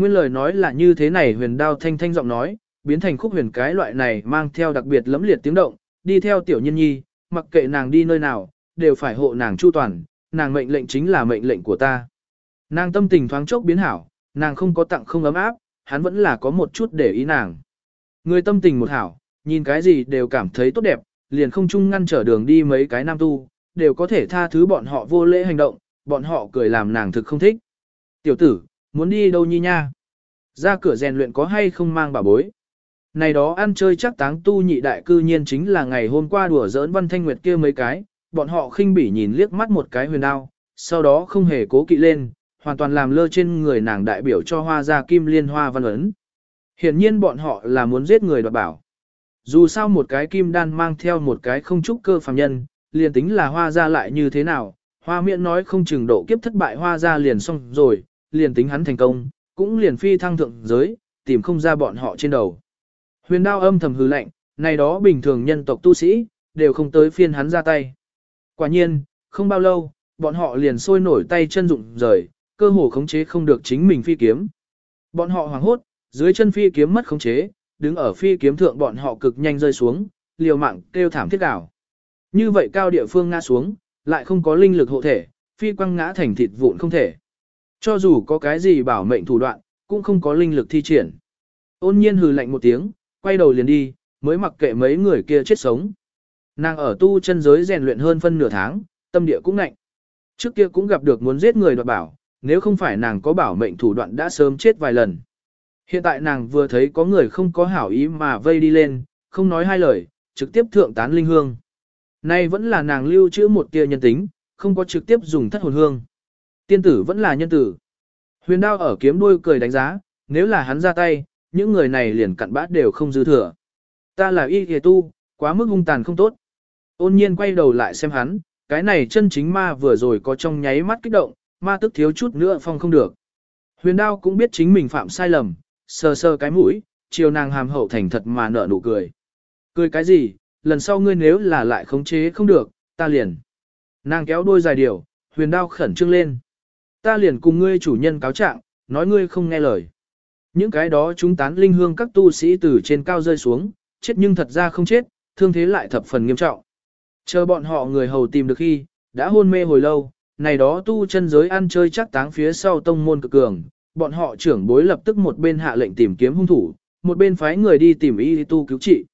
Nguyên lời nói là như thế này huyền đao thanh thanh giọng nói, biến thành khúc huyền cái loại này mang theo đặc biệt lẫm liệt tiếng động, đi theo tiểu nhân nhi, mặc kệ nàng đi nơi nào, đều phải hộ nàng chu toàn, nàng mệnh lệnh chính là mệnh lệnh của ta. Nàng tâm tình thoáng chốc biến hảo, nàng không có tặng không ấm áp, hắn vẫn là có một chút để ý nàng. Người tâm tình một hảo, nhìn cái gì đều cảm thấy tốt đẹp, liền không chung ngăn trở đường đi mấy cái nam tu, đều có thể tha thứ bọn họ vô lễ hành động, bọn họ cười làm nàng thực không thích. Tiểu tử, muốn đi đâu nhi nha? Ra cửa rèn luyện có hay không mang bà bối? Này đó ăn chơi chắc táng tu nhị đại cư nhiên chính là ngày hôm qua đùa giỡn văn thanh nguyệt kia mấy cái, bọn họ khinh bỉ nhìn liếc mắt một cái huyền đao, sau đó không hề cố kỵ lên, hoàn toàn làm lơ trên người nàng đại biểu cho hoa gia kim liên hoa văn ấn. Hiển nhiên bọn họ là muốn giết người đoạt bảo. Dù sao một cái kim đan mang theo một cái không trúc cơ phàm nhân, liền tính là hoa gia lại như thế nào, hoa miệng nói không chừng độ kiếp thất bại hoa gia liền xong rồi, liền tính hắn thành công, cũng liền phi thăng thượng giới, tìm không ra bọn họ trên đầu. Huyền đao âm thầm hư lạnh, này đó bình thường nhân tộc tu sĩ, đều không tới phiên hắn ra tay. Quả nhiên, không bao lâu, bọn họ liền sôi nổi tay chân rụng rời, cơ hồ khống chế không được chính mình phi kiếm. Bọn họ hoảng hốt, dưới chân phi kiếm mất khống chế, đứng ở phi kiếm thượng bọn họ cực nhanh rơi xuống, liều mạng kêu thảm thiết đảo. Như vậy cao địa phương ngã xuống, lại không có linh lực hộ thể, phi quăng ngã thành thịt vụn không thể. Cho dù có cái gì bảo mệnh thủ đoạn, cũng không có linh lực thi triển. Ôn nhiên hừ lạnh một tiếng, quay đầu liền đi, mới mặc kệ mấy người kia chết sống. Nàng ở tu chân giới rèn luyện hơn phân nửa tháng, tâm địa cũng lạnh. Trước kia cũng gặp được muốn giết người đoạt bảo, nếu không phải nàng có bảo mệnh thủ đoạn đã sớm chết vài lần. Hiện tại nàng vừa thấy có người không có hảo ý mà vây đi lên, không nói hai lời, trực tiếp thượng tán linh hương. Nay vẫn là nàng lưu trữ một tia nhân tính, không có trực tiếp dùng thất hồn hương. Tiên tử vẫn là nhân tử. Huyền đao ở kiếm đuôi cười đánh giá, nếu là hắn ra tay, những người này liền cặn bát đều không dư thừa. Ta là y hề tu, quá mức hung tàn không tốt. Ôn nhiên quay đầu lại xem hắn, cái này chân chính ma vừa rồi có trong nháy mắt kích động, ma tức thiếu chút nữa phong không được. Huyền đao cũng biết chính mình phạm sai lầm, sờ sờ cái mũi, chiều nàng hàm hậu thành thật mà nở nụ cười. Cười cái gì, lần sau ngươi nếu là lại khống chế không được, ta liền. Nàng kéo đôi dài điều, huyền đao khẩn trương lên. Ta liền cùng ngươi chủ nhân cáo trạng, nói ngươi không nghe lời. Những cái đó chúng tán linh hương các tu sĩ từ trên cao rơi xuống, chết nhưng thật ra không chết, thương thế lại thập phần nghiêm trọng. Chờ bọn họ người hầu tìm được khi, đã hôn mê hồi lâu, này đó tu chân giới ăn chơi chắc táng phía sau tông môn cực cường, bọn họ trưởng bối lập tức một bên hạ lệnh tìm kiếm hung thủ, một bên phái người đi tìm y tu cứu trị.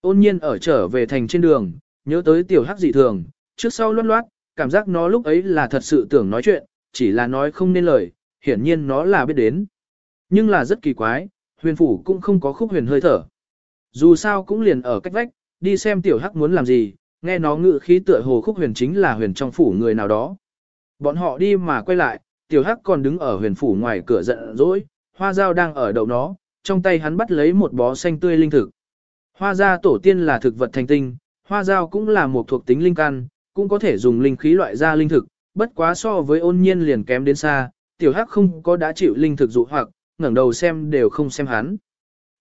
Ôn nhiên ở trở về thành trên đường, nhớ tới tiểu hắc dị thường, trước sau loát loát, cảm giác nó lúc ấy là thật sự tưởng nói chuyện, chỉ là nói không nên lời, hiển nhiên nó là biết đến. Nhưng là rất kỳ quái, huyền phủ cũng không có khúc huyền hơi thở. Dù sao cũng liền ở cách vách, đi xem tiểu hắc muốn làm gì, nghe nó ngự khí tựa hồ khúc huyền chính là huyền trong phủ người nào đó. Bọn họ đi mà quay lại, tiểu hắc còn đứng ở huyền phủ ngoài cửa giận dỗi, hoa dao đang ở đầu nó, trong tay hắn bắt lấy một bó xanh tươi linh thực. Hoa gia tổ tiên là thực vật thành tinh, hoa dao cũng là một thuộc tính linh căn, cũng có thể dùng linh khí loại ra linh thực, bất quá so với ôn nhiên liền kém đến xa, tiểu hắc không có đã chịu linh thực dụ hoặc, ngẩng đầu xem đều không xem hắn.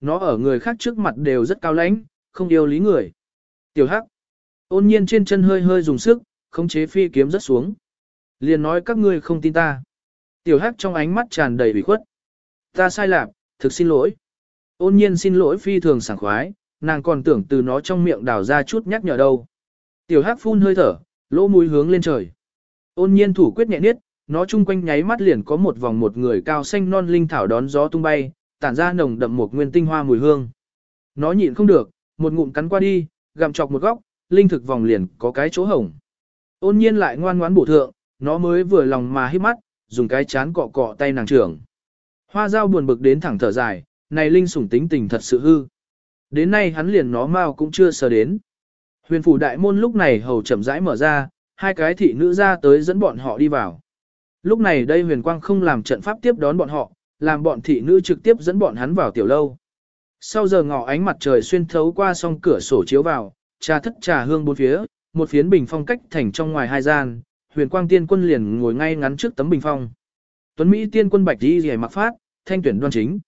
Nó ở người khác trước mặt đều rất cao lãnh, không yêu lý người. Tiểu hắc, ôn nhiên trên chân hơi hơi dùng sức, khống chế phi kiếm rất xuống. Liền nói các ngươi không tin ta. Tiểu hắc trong ánh mắt tràn đầy ủy khuất. Ta sai lạc, thực xin lỗi. Ôn nhiên xin lỗi phi thường sảng khoái, nàng còn tưởng từ nó trong miệng đào ra chút nhắc nhở đâu. Tiểu hắc phun hơi thở, lỗ mũi hướng lên trời. Ôn nhiên thủ quyết nhẹ niết, nó chung quanh nháy mắt liền có một vòng một người cao xanh non linh thảo đón gió tung bay, tản ra nồng đậm một nguyên tinh hoa mùi hương. Nó nhịn không được, một ngụm cắn qua đi, gặm chọc một góc, linh thực vòng liền có cái chỗ hổng. Ôn nhiên lại ngoan ngoãn bổ thượng, nó mới vừa lòng mà hít mắt, dùng cái chán cọ cọ tay nàng trưởng. Hoa dao buồn bực đến thẳng thở dài, này linh sủng tính tình thật sự hư. Đến nay hắn liền nó mau cũng chưa sờ đến. Huyền phủ đại môn lúc này hầu chậm rãi mở ra, hai cái thị nữ ra tới dẫn bọn họ đi vào. Lúc này đây huyền quang không làm trận pháp tiếp đón bọn họ, làm bọn thị nữ trực tiếp dẫn bọn hắn vào tiểu lâu. Sau giờ ngọ ánh mặt trời xuyên thấu qua song cửa sổ chiếu vào, trà thất trà hương bốn phía, một phiến bình phong cách thành trong ngoài hai gian, huyền quang tiên quân liền ngồi ngay ngắn trước tấm bình phong. Tuấn Mỹ tiên quân bạch đi rẻ mặc phát, thanh tuyển đoan chính.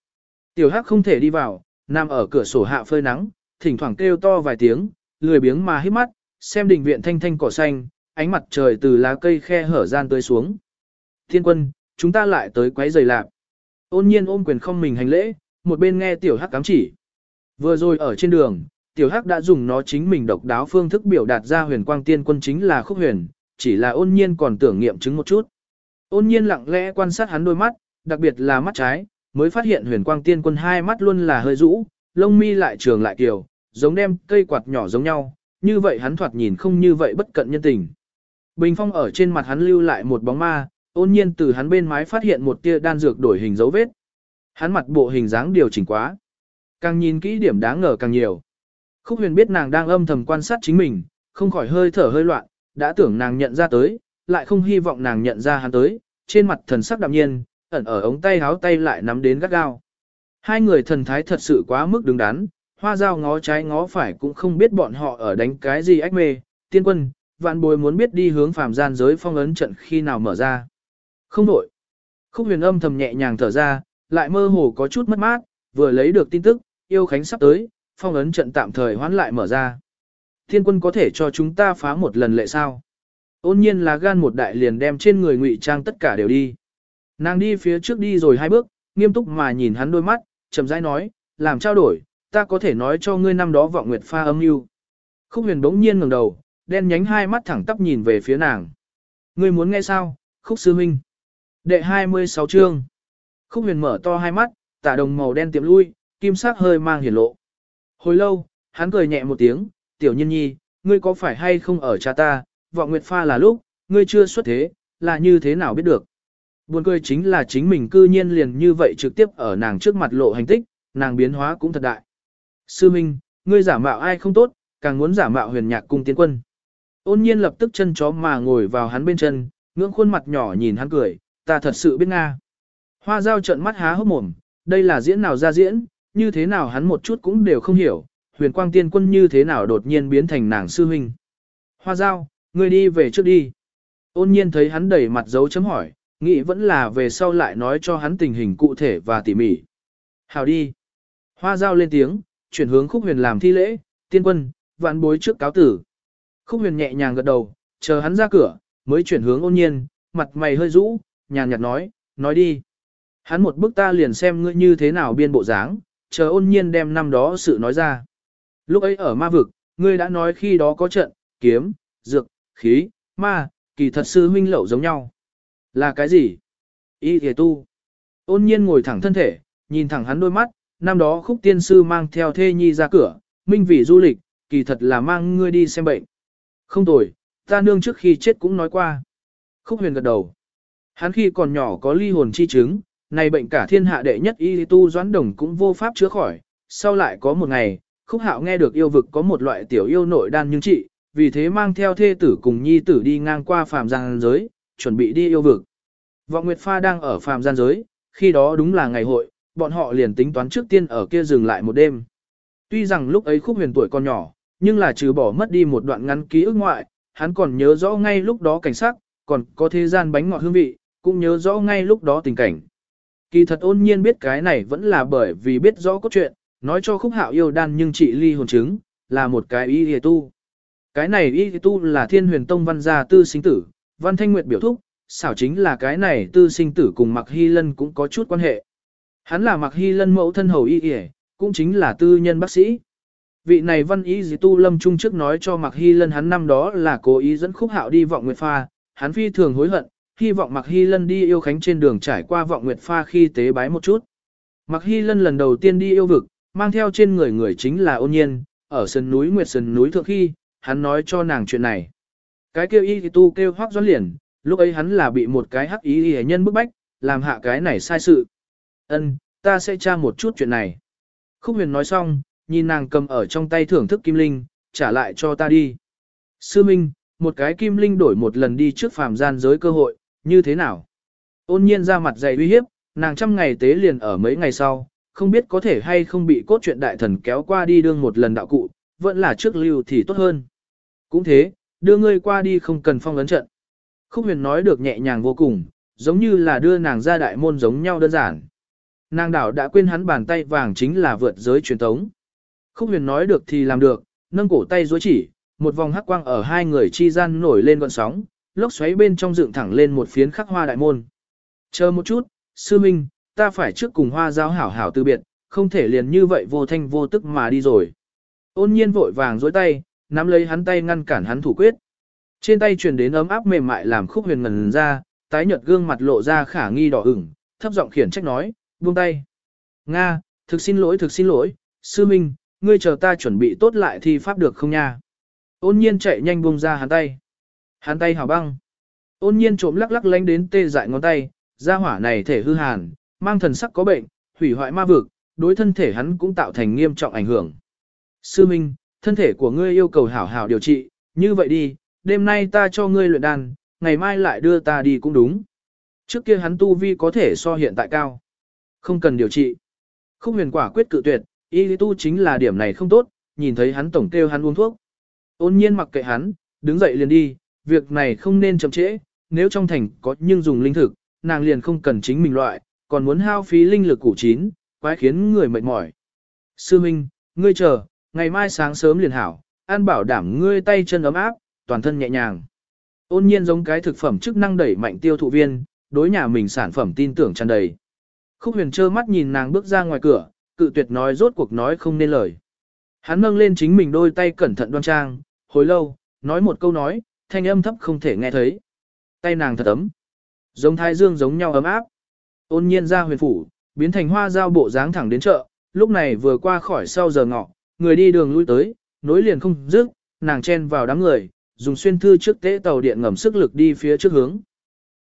Tiểu hắc không thể đi vào, nằm ở cửa sổ hạ phơi nắng, thỉnh thoảng kêu to vài tiếng, lười biếng mà hít mắt, xem đình viện thanh thanh cỏ xanh, ánh mặt trời từ lá cây khe hở gian tới xuống. Thiên quân, chúng ta lại tới quấy giày lạp. Ôn nhiên ôm quyền không mình hành lễ, một bên nghe tiểu hắc cám chỉ. Vừa rồi ở trên đường, tiểu hắc đã dùng nó chính mình độc đáo phương thức biểu đạt ra huyền quang tiên quân chính là khúc huyền, chỉ là ôn nhiên còn tưởng nghiệm chứng một chút. Ôn nhiên lặng lẽ quan sát hắn đôi mắt, đặc biệt là mắt trái, mới phát hiện huyền quang tiên quân hai mắt luôn là hơi rũ, lông mi lại trường lại kiều, giống đem cây quạt nhỏ giống nhau, như vậy hắn thoạt nhìn không như vậy bất cận nhân tình. Bình phong ở trên mặt hắn lưu lại một bóng ma, ôn nhiên từ hắn bên mái phát hiện một tia đan dược đổi hình dấu vết. Hắn mặt bộ hình dáng điều chỉnh quá. Càng nhìn kỹ điểm đáng ngờ càng nhiều. Khúc huyền biết nàng đang âm thầm quan sát chính mình, không khỏi hơi thở hơi loạn, đã tưởng nàng nhận ra tới, lại không hy vọng nàng nhận ra hắn tới, trên mặt thần sắc đạm nhiên, ẩn ở ống tay háo tay lại nắm đến gắt gao. Hai người thần thái thật sự quá mức đứng đắn, hoa dao ngó trái ngó phải cũng không biết bọn họ ở đánh cái gì ách mê, tiên quân, vạn bối muốn biết đi hướng phàm gian giới phong ấn trận khi nào mở ra. Không đổi. Khúc huyền âm thầm nhẹ nhàng thở ra, lại mơ hồ có chút mất mát, vừa lấy được tin tức, yêu khánh sắp tới, phong ấn trận tạm thời hoãn lại mở ra. Thiên quân có thể cho chúng ta phá một lần lệ sao? Ôn nhiên là gan một đại liền đem trên người ngụy trang tất cả đều đi. Nàng đi phía trước đi rồi hai bước, nghiêm túc mà nhìn hắn đôi mắt, chậm rãi nói, làm trao đổi, ta có thể nói cho ngươi năm đó vọng nguyệt pha âm mưu. Khúc huyền bỗng nhiên ngẩng đầu, đen nhánh hai mắt thẳng tắp nhìn về phía nàng. Ngươi muốn nghe sao, khúc sư huynh. Đệ 26 chương. Khúc huyền mở to hai mắt, tả đồng màu đen tiệm lui, kim sắc hơi mang hiển lộ. Hồi lâu, hắn cười nhẹ một tiếng, tiểu nhân nhi, ngươi có phải hay không ở cha ta, vọng nguyệt pha là lúc, ngươi chưa xuất thế, là như thế nào biết được. Buồn cười chính là chính mình cư nhiên liền như vậy trực tiếp ở nàng trước mặt lộ hành tích, nàng biến hóa cũng thật đại. Sư Minh, ngươi giả mạo ai không tốt, càng muốn giả mạo huyền nhạc cung tiến quân. Ôn nhiên lập tức chân chó mà ngồi vào hắn bên chân, ngưỡng khuôn mặt nhỏ nhìn hắn cười, ta thật sự biết Nga. Hoa dao trợn mắt há hốc mồm, đây là diễn nào ra diễn, như thế nào hắn một chút cũng đều không hiểu, huyền quang tiên quân như thế nào đột nhiên biến thành nàng sư huynh. Hoa dao, ngươi đi về trước đi. Ôn nhiên thấy hắn đẩy mặt dấu chấm hỏi, nghĩ vẫn là về sau lại nói cho hắn tình hình cụ thể và tỉ mỉ. Hào đi. Hoa dao lên tiếng, chuyển hướng khúc huyền làm thi lễ, tiên quân, vạn bối trước cáo tử. Khúc huyền nhẹ nhàng gật đầu, chờ hắn ra cửa, mới chuyển hướng ôn nhiên, mặt mày hơi rũ, nhàn nhạt nói, nói đi. Hắn một bức ta liền xem ngươi như thế nào biên bộ dáng, chờ ôn nhiên đem năm đó sự nói ra. Lúc ấy ở ma vực, ngươi đã nói khi đó có trận, kiếm, dược, khí, ma, kỳ thật sư huynh lậu giống nhau. Là cái gì? Y thề tu. Ôn nhiên ngồi thẳng thân thể, nhìn thẳng hắn đôi mắt, năm đó khúc tiên sư mang theo thê nhi ra cửa, minh vì du lịch, kỳ thật là mang ngươi đi xem bệnh. Không tồi, ta nương trước khi chết cũng nói qua. Khúc huyền gật đầu. Hắn khi còn nhỏ có ly hồn chi chứng, này bệnh cả thiên hạ đệ nhất y tu doãn đồng cũng vô pháp chữa khỏi. Sau lại có một ngày, khúc hạo nghe được yêu vực có một loại tiểu yêu nội đan nhưng trị, vì thế mang theo thê tử cùng nhi tử đi ngang qua phàm gian giới, chuẩn bị đi yêu vực. Vọng Nguyệt Pha đang ở phàm gian giới, khi đó đúng là ngày hội, bọn họ liền tính toán trước tiên ở kia dừng lại một đêm. Tuy rằng lúc ấy khúc huyền tuổi còn nhỏ, nhưng là trừ bỏ mất đi một đoạn ngắn ký ức ngoại, hắn còn nhớ rõ ngay lúc đó cảnh sắc, còn có thế gian bánh ngọt hương vị, cũng nhớ rõ ngay lúc đó tình cảnh. Kỳ thật ôn nhiên biết cái này vẫn là bởi vì biết rõ cốt truyện, nói cho khúc hạo yêu đan nhưng chị ly hồn chứng, là một cái y hề tu. Cái này y tu là thiên huyền tông văn gia tư sinh tử, văn thanh nguyệt biểu thúc, xảo chính là cái này tư sinh tử cùng mặc hy lân cũng có chút quan hệ. Hắn là mặc hy lân mẫu thân hầu y hề, cũng chính là tư nhân bác sĩ. Vị này văn ý dì tu lâm trung trước nói cho mặc hy lân hắn năm đó là cố ý dẫn khúc hạo đi vọng nguyệt pha, hắn phi thường hối hận, hy vọng mặc hy lân đi yêu khánh trên đường trải qua vọng nguyệt pha khi tế bái một chút. Mặc hy lân lần đầu tiên đi yêu vực, mang theo trên người người chính là ôn nhiên, ở sân núi Nguyệt Sơn núi thượng khi, hắn nói cho nàng chuyện này. Cái kêu y thì tu kêu hoác doãn liền, lúc ấy hắn là bị một cái hắc ý y nhân bức bách, làm hạ cái này sai sự. Ân, ta sẽ tra một chút chuyện này. Khúc huyền nói xong, nhìn nàng cầm ở trong tay thưởng thức kim linh, trả lại cho ta đi. Sư Minh, một cái kim linh đổi một lần đi trước phàm gian giới cơ hội, như thế nào? Ôn nhiên ra mặt dày uy hiếp, nàng trăm ngày tế liền ở mấy ngày sau, không biết có thể hay không bị cốt truyện đại thần kéo qua đi đương một lần đạo cụ, vẫn là trước lưu thì tốt hơn. Cũng thế, đưa ngươi qua đi không cần phong ấn trận. Khúc huyền nói được nhẹ nhàng vô cùng, giống như là đưa nàng ra đại môn giống nhau đơn giản. Nàng đảo đã quên hắn bàn tay vàng chính là vượt giới truyền thống Khúc huyền nói được thì làm được, nâng cổ tay dối chỉ, một vòng hắc quang ở hai người chi gian nổi lên gọn sóng, lốc xoáy bên trong dựng thẳng lên một phiến khắc hoa đại môn. Chờ một chút, sư minh, ta phải trước cùng hoa giao hảo hảo từ biệt, không thể liền như vậy vô thanh vô tức mà đi rồi. Ôn nhiên vội vàng dối tay, nắm lấy hắn tay ngăn cản hắn thủ quyết. Trên tay truyền đến ấm áp mềm mại làm khúc huyền ngần ra, tái nhợt gương mặt lộ ra khả nghi đỏ ửng, thấp giọng khiển trách nói, buông tay. Nga, thực xin lỗi thực xin lỗi, sư minh, ngươi chờ ta chuẩn bị tốt lại thi pháp được không nha? Ôn nhiên chạy nhanh buông ra hắn tay. Hắn tay hào băng. Ôn nhiên trộm lắc lắc lánh đến tê dại ngón tay, gia hỏa này thể hư hàn, mang thần sắc có bệnh, hủy hoại ma vực, đối thân thể hắn cũng tạo thành nghiêm trọng ảnh hưởng. Sư Minh, thân thể của ngươi yêu cầu hảo hảo điều trị, như vậy đi, đêm nay ta cho ngươi luyện đan, ngày mai lại đưa ta đi cũng đúng. Trước kia hắn tu vi có thể so hiện tại cao. Không cần điều trị. không huyền quả quyết cự tuyệt, y lý tu chính là điểm này không tốt, nhìn thấy hắn tổng kêu hắn uống thuốc. Ôn nhiên mặc kệ hắn, đứng dậy liền đi, việc này không nên chậm trễ, nếu trong thành có nhưng dùng linh thực, nàng liền không cần chính mình loại, còn muốn hao phí linh lực củ chín, quái khiến người mệt mỏi. Sư Minh, ngươi chờ, ngày mai sáng sớm liền hảo, an bảo đảm ngươi tay chân ấm áp, toàn thân nhẹ nhàng. Ôn nhiên giống cái thực phẩm chức năng đẩy mạnh tiêu thụ viên, đối nhà mình sản phẩm tin tưởng tràn đầy. Khúc huyền trơ mắt nhìn nàng bước ra ngoài cửa, cự tuyệt nói rốt cuộc nói không nên lời. Hắn nâng lên chính mình đôi tay cẩn thận đoan trang, hồi lâu, nói một câu nói, thanh âm thấp không thể nghe thấy. Tay nàng thật ấm, giống thái dương giống nhau ấm áp. Ôn nhiên ra huyền phủ, biến thành hoa giao bộ dáng thẳng đến chợ, lúc này vừa qua khỏi sau giờ ngọ, người đi đường lui tới, nối liền không dứt, nàng chen vào đám người, dùng xuyên thư trước tế tàu điện ngầm sức lực đi phía trước hướng.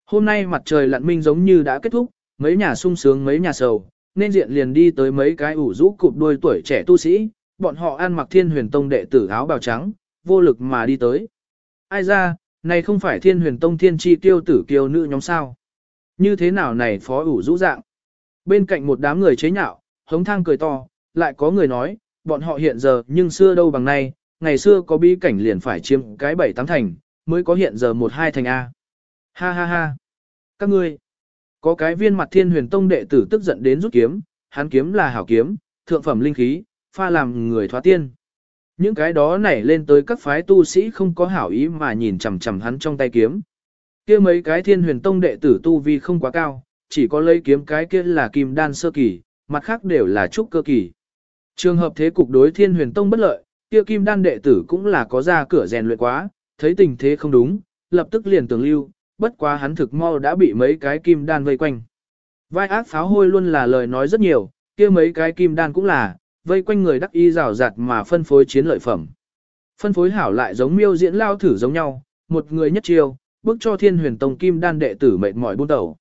Hôm nay mặt trời lặn minh giống như đã kết thúc, mấy nhà sung sướng mấy nhà sầu, nên diện liền đi tới mấy cái ủ rũ cụp đuôi tuổi trẻ tu sĩ, bọn họ ăn mặc thiên huyền tông đệ tử áo bào trắng, vô lực mà đi tới. Ai ra, này không phải thiên huyền tông thiên chi tiêu tử kiêu nữ nhóm sao? Như thế nào này phó ủ rũ dạng? Bên cạnh một đám người chế nhạo, hống thang cười to, lại có người nói, bọn họ hiện giờ nhưng xưa đâu bằng nay, ngày xưa có bi cảnh liền phải chiếm cái bảy tám thành, mới có hiện giờ một hai thành A. Ha ha ha. Các ngươi, có cái viên mặt thiên huyền tông đệ tử tức giận đến rút kiếm, hắn kiếm là hảo kiếm, thượng phẩm linh khí, pha làm người thoát tiên. Những cái đó nảy lên tới các phái tu sĩ không có hảo ý mà nhìn chằm chằm hắn trong tay kiếm. kia mấy cái thiên huyền tông đệ tử tu vi không quá cao, chỉ có lấy kiếm cái kia là kim đan sơ kỳ, mặt khác đều là trúc cơ kỳ. Trường hợp thế cục đối thiên huyền tông bất lợi, kia kim đan đệ tử cũng là có ra cửa rèn luyện quá, thấy tình thế không đúng, lập tức liền tường lưu, bất quá hắn thực mau đã bị mấy cái kim đan vây quanh. Vai ác pháo hôi luôn là lời nói rất nhiều, kia mấy cái kim đan cũng là, vây quanh người đắc y rào rạt mà phân phối chiến lợi phẩm. Phân phối hảo lại giống miêu diễn lao thử giống nhau, một người nhất chiêu, bước cho thiên huyền tông kim đan đệ tử mệt mỏi buôn đầu.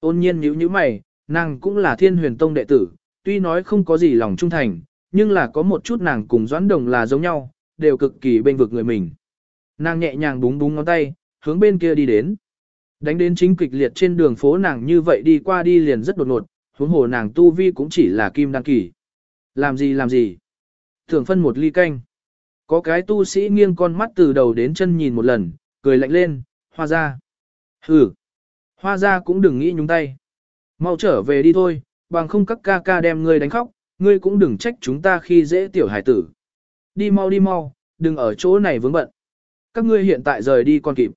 Ôn nhiên nhíu nhíu mày, nàng cũng là thiên huyền tông đệ tử, tuy nói không có gì lòng trung thành, nhưng là có một chút nàng cùng doãn đồng là giống nhau, đều cực kỳ bên vực người mình. Nàng nhẹ nhàng búng búng ngón tay, hướng bên kia đi đến. Đánh đến chính kịch liệt trên đường phố nàng như vậy đi qua đi liền rất đột ngột, huống hồ nàng tu vi cũng chỉ là kim đăng kỳ. Làm gì làm gì? Thường phân một ly canh. Có cái tu sĩ nghiêng con mắt từ đầu đến chân nhìn một lần, cười lạnh lên, hoa ra. Hừ, hoa ra cũng đừng nghĩ nhúng tay. Mau trở về đi thôi, bằng không các ca ca đem ngươi đánh khóc, ngươi cũng đừng trách chúng ta khi dễ tiểu hải tử. Đi mau đi mau, đừng ở chỗ này vướng bận. Các ngươi hiện tại rời đi còn kịp.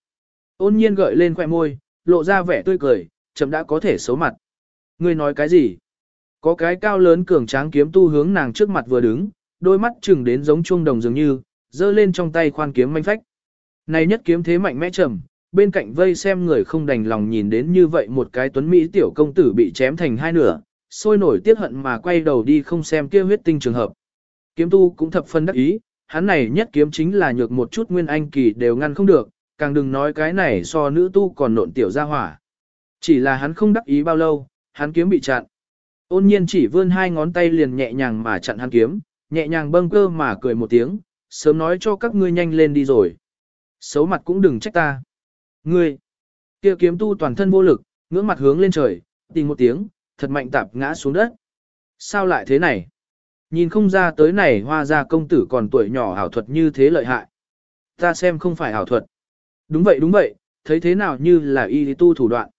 Ôn nhiên gợi lên khoẻ môi, lộ ra vẻ tươi cười, chậm đã có thể xấu mặt. Ngươi nói cái gì? Có cái cao lớn cường tráng kiếm tu hướng nàng trước mặt vừa đứng, đôi mắt chừng đến giống chuông đồng dường như, giơ lên trong tay khoan kiếm manh phách. Này nhất kiếm thế mạnh mẽ trầm, bên cạnh vây xem người không đành lòng nhìn đến như vậy một cái tuấn Mỹ tiểu công tử bị chém thành hai nửa, sôi nổi tiếc hận mà quay đầu đi không xem kia huyết tinh trường hợp. Kiếm tu cũng thập phân đắc ý, hắn này nhất kiếm chính là nhược một chút nguyên anh kỳ đều ngăn không được, càng đừng nói cái này so nữ tu còn nộn tiểu ra hỏa. Chỉ là hắn không đắc ý bao lâu, hắn kiếm bị chặn. Ôn nhiên chỉ vươn hai ngón tay liền nhẹ nhàng mà chặn hắn kiếm, nhẹ nhàng bâng cơ mà cười một tiếng, sớm nói cho các ngươi nhanh lên đi rồi. Xấu mặt cũng đừng trách ta. Ngươi, kia kiếm tu toàn thân vô lực, ngưỡng mặt hướng lên trời, tìm một tiếng, thật mạnh tạp ngã xuống đất. Sao lại thế này? Nhìn không ra tới này hoa ra công tử còn tuổi nhỏ ảo thuật như thế lợi hại. Ta xem không phải ảo thuật. Đúng vậy đúng vậy, thấy thế nào như là y tu thủ đoạn.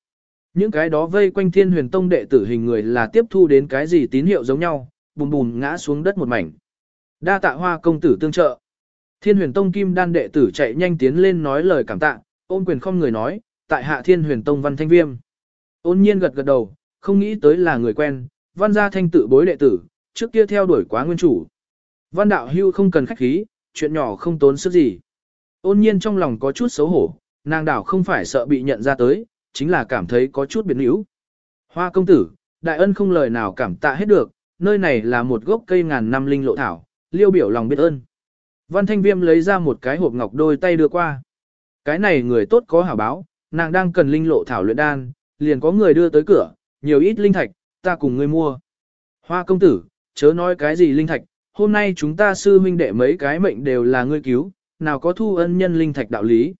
Những cái đó vây quanh thiên huyền tông đệ tử hình người là tiếp thu đến cái gì tín hiệu giống nhau, bùm bùm ngã xuống đất một mảnh. Đa tạ hoa công tử tương trợ. Thiên huyền tông kim đan đệ tử chạy nhanh tiến lên nói lời cảm tạ, ôn quyền không người nói, tại hạ thiên huyền tông văn thanh viêm. Ôn nhiên gật gật đầu, không nghĩ tới là người quen, văn gia thanh tự bối đệ tử, trước kia theo đuổi quá nguyên chủ. Văn đạo hưu không cần khách khí, chuyện nhỏ không tốn sức gì. Ôn nhiên trong lòng có chút xấu hổ, nàng đảo không phải sợ bị nhận ra tới, chính là cảm thấy có chút biến yếu. Hoa công tử, đại ân không lời nào cảm tạ hết được, nơi này là một gốc cây ngàn năm linh lộ thảo, liêu biểu lòng biết ơn. Văn thanh viêm lấy ra một cái hộp ngọc đôi tay đưa qua. Cái này người tốt có hảo báo, nàng đang cần linh lộ thảo luyện đan, liền có người đưa tới cửa, nhiều ít linh thạch, ta cùng ngươi mua. Hoa công tử, chớ nói cái gì linh thạch, hôm nay chúng ta sư huynh đệ mấy cái mệnh đều là ngươi cứu, nào có thu ân nhân linh thạch đạo lý.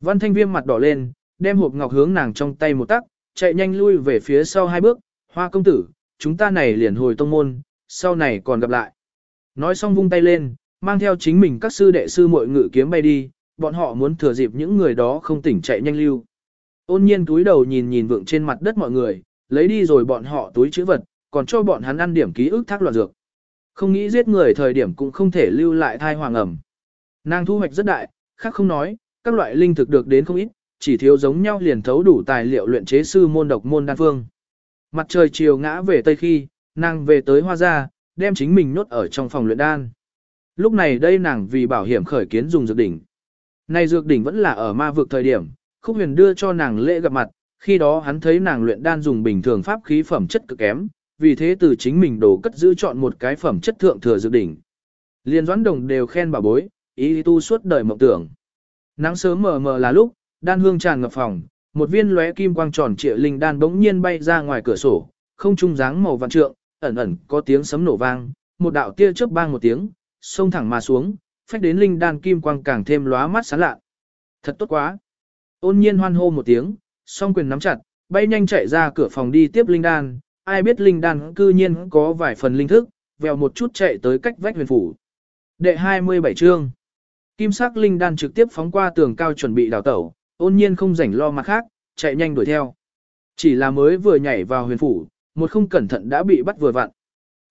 Văn thanh viêm mặt đỏ lên, đem hộp ngọc hướng nàng trong tay một tắc, chạy nhanh lui về phía sau hai bước, hoa công tử, chúng ta này liền hồi tông môn, sau này còn gặp lại. Nói xong vung tay lên, mang theo chính mình các sư đệ sư muội ngự kiếm bay đi, bọn họ muốn thừa dịp những người đó không tỉnh chạy nhanh lưu. Ôn nhiên túi đầu nhìn nhìn vượng trên mặt đất mọi người, lấy đi rồi bọn họ túi chữ vật, còn cho bọn hắn ăn điểm ký ức thác loạn dược. Không nghĩ giết người thời điểm cũng không thể lưu lại thai hoàng ẩm. Nàng thu hoạch rất đại, khác không nói, các loại linh thực được đến không ít, chỉ thiếu giống nhau liền thấu đủ tài liệu luyện chế sư môn độc môn đan phương. Mặt trời chiều ngã về tây khi, nàng về tới hoa gia, đem chính mình nốt ở trong phòng luyện đan. Lúc này đây nàng vì bảo hiểm khởi kiến dùng dược đỉnh. Này dược đỉnh vẫn là ở ma vực thời điểm, khúc huyền đưa cho nàng lễ gặp mặt, khi đó hắn thấy nàng luyện đan dùng bình thường pháp khí phẩm chất cực kém, vì thế từ chính mình đồ cất giữ chọn một cái phẩm chất thượng thừa dược đỉnh. Liên doãn đồng đều khen bà bối, ý tu suốt đời mộng tưởng. Nắng sớm mờ mờ là lúc, đan hương tràn ngập phòng, một viên lóe kim quang tròn trịa linh đan bỗng nhiên bay ra ngoài cửa sổ, không trung dáng màu vạn trượng, ẩn ẩn có tiếng sấm nổ vang, một đạo tia chớp bang một tiếng, xông thẳng mà xuống, phách đến linh đan kim quang càng thêm lóa mắt sáng lạ. Thật tốt quá. Ôn nhiên hoan hô một tiếng, song quyền nắm chặt, bay nhanh chạy ra cửa phòng đi tiếp linh đan, ai biết linh đan cư nhiên có vài phần linh thức, vèo một chút chạy tới cách vách huyền phủ. Đệ 27 chương. Kim sắc linh đan trực tiếp phóng qua tường cao chuẩn bị đào tẩu, ôn nhiên không rảnh lo mặt khác, chạy nhanh đuổi theo. Chỉ là mới vừa nhảy vào huyền phủ, một không cẩn thận đã bị bắt vừa vặn.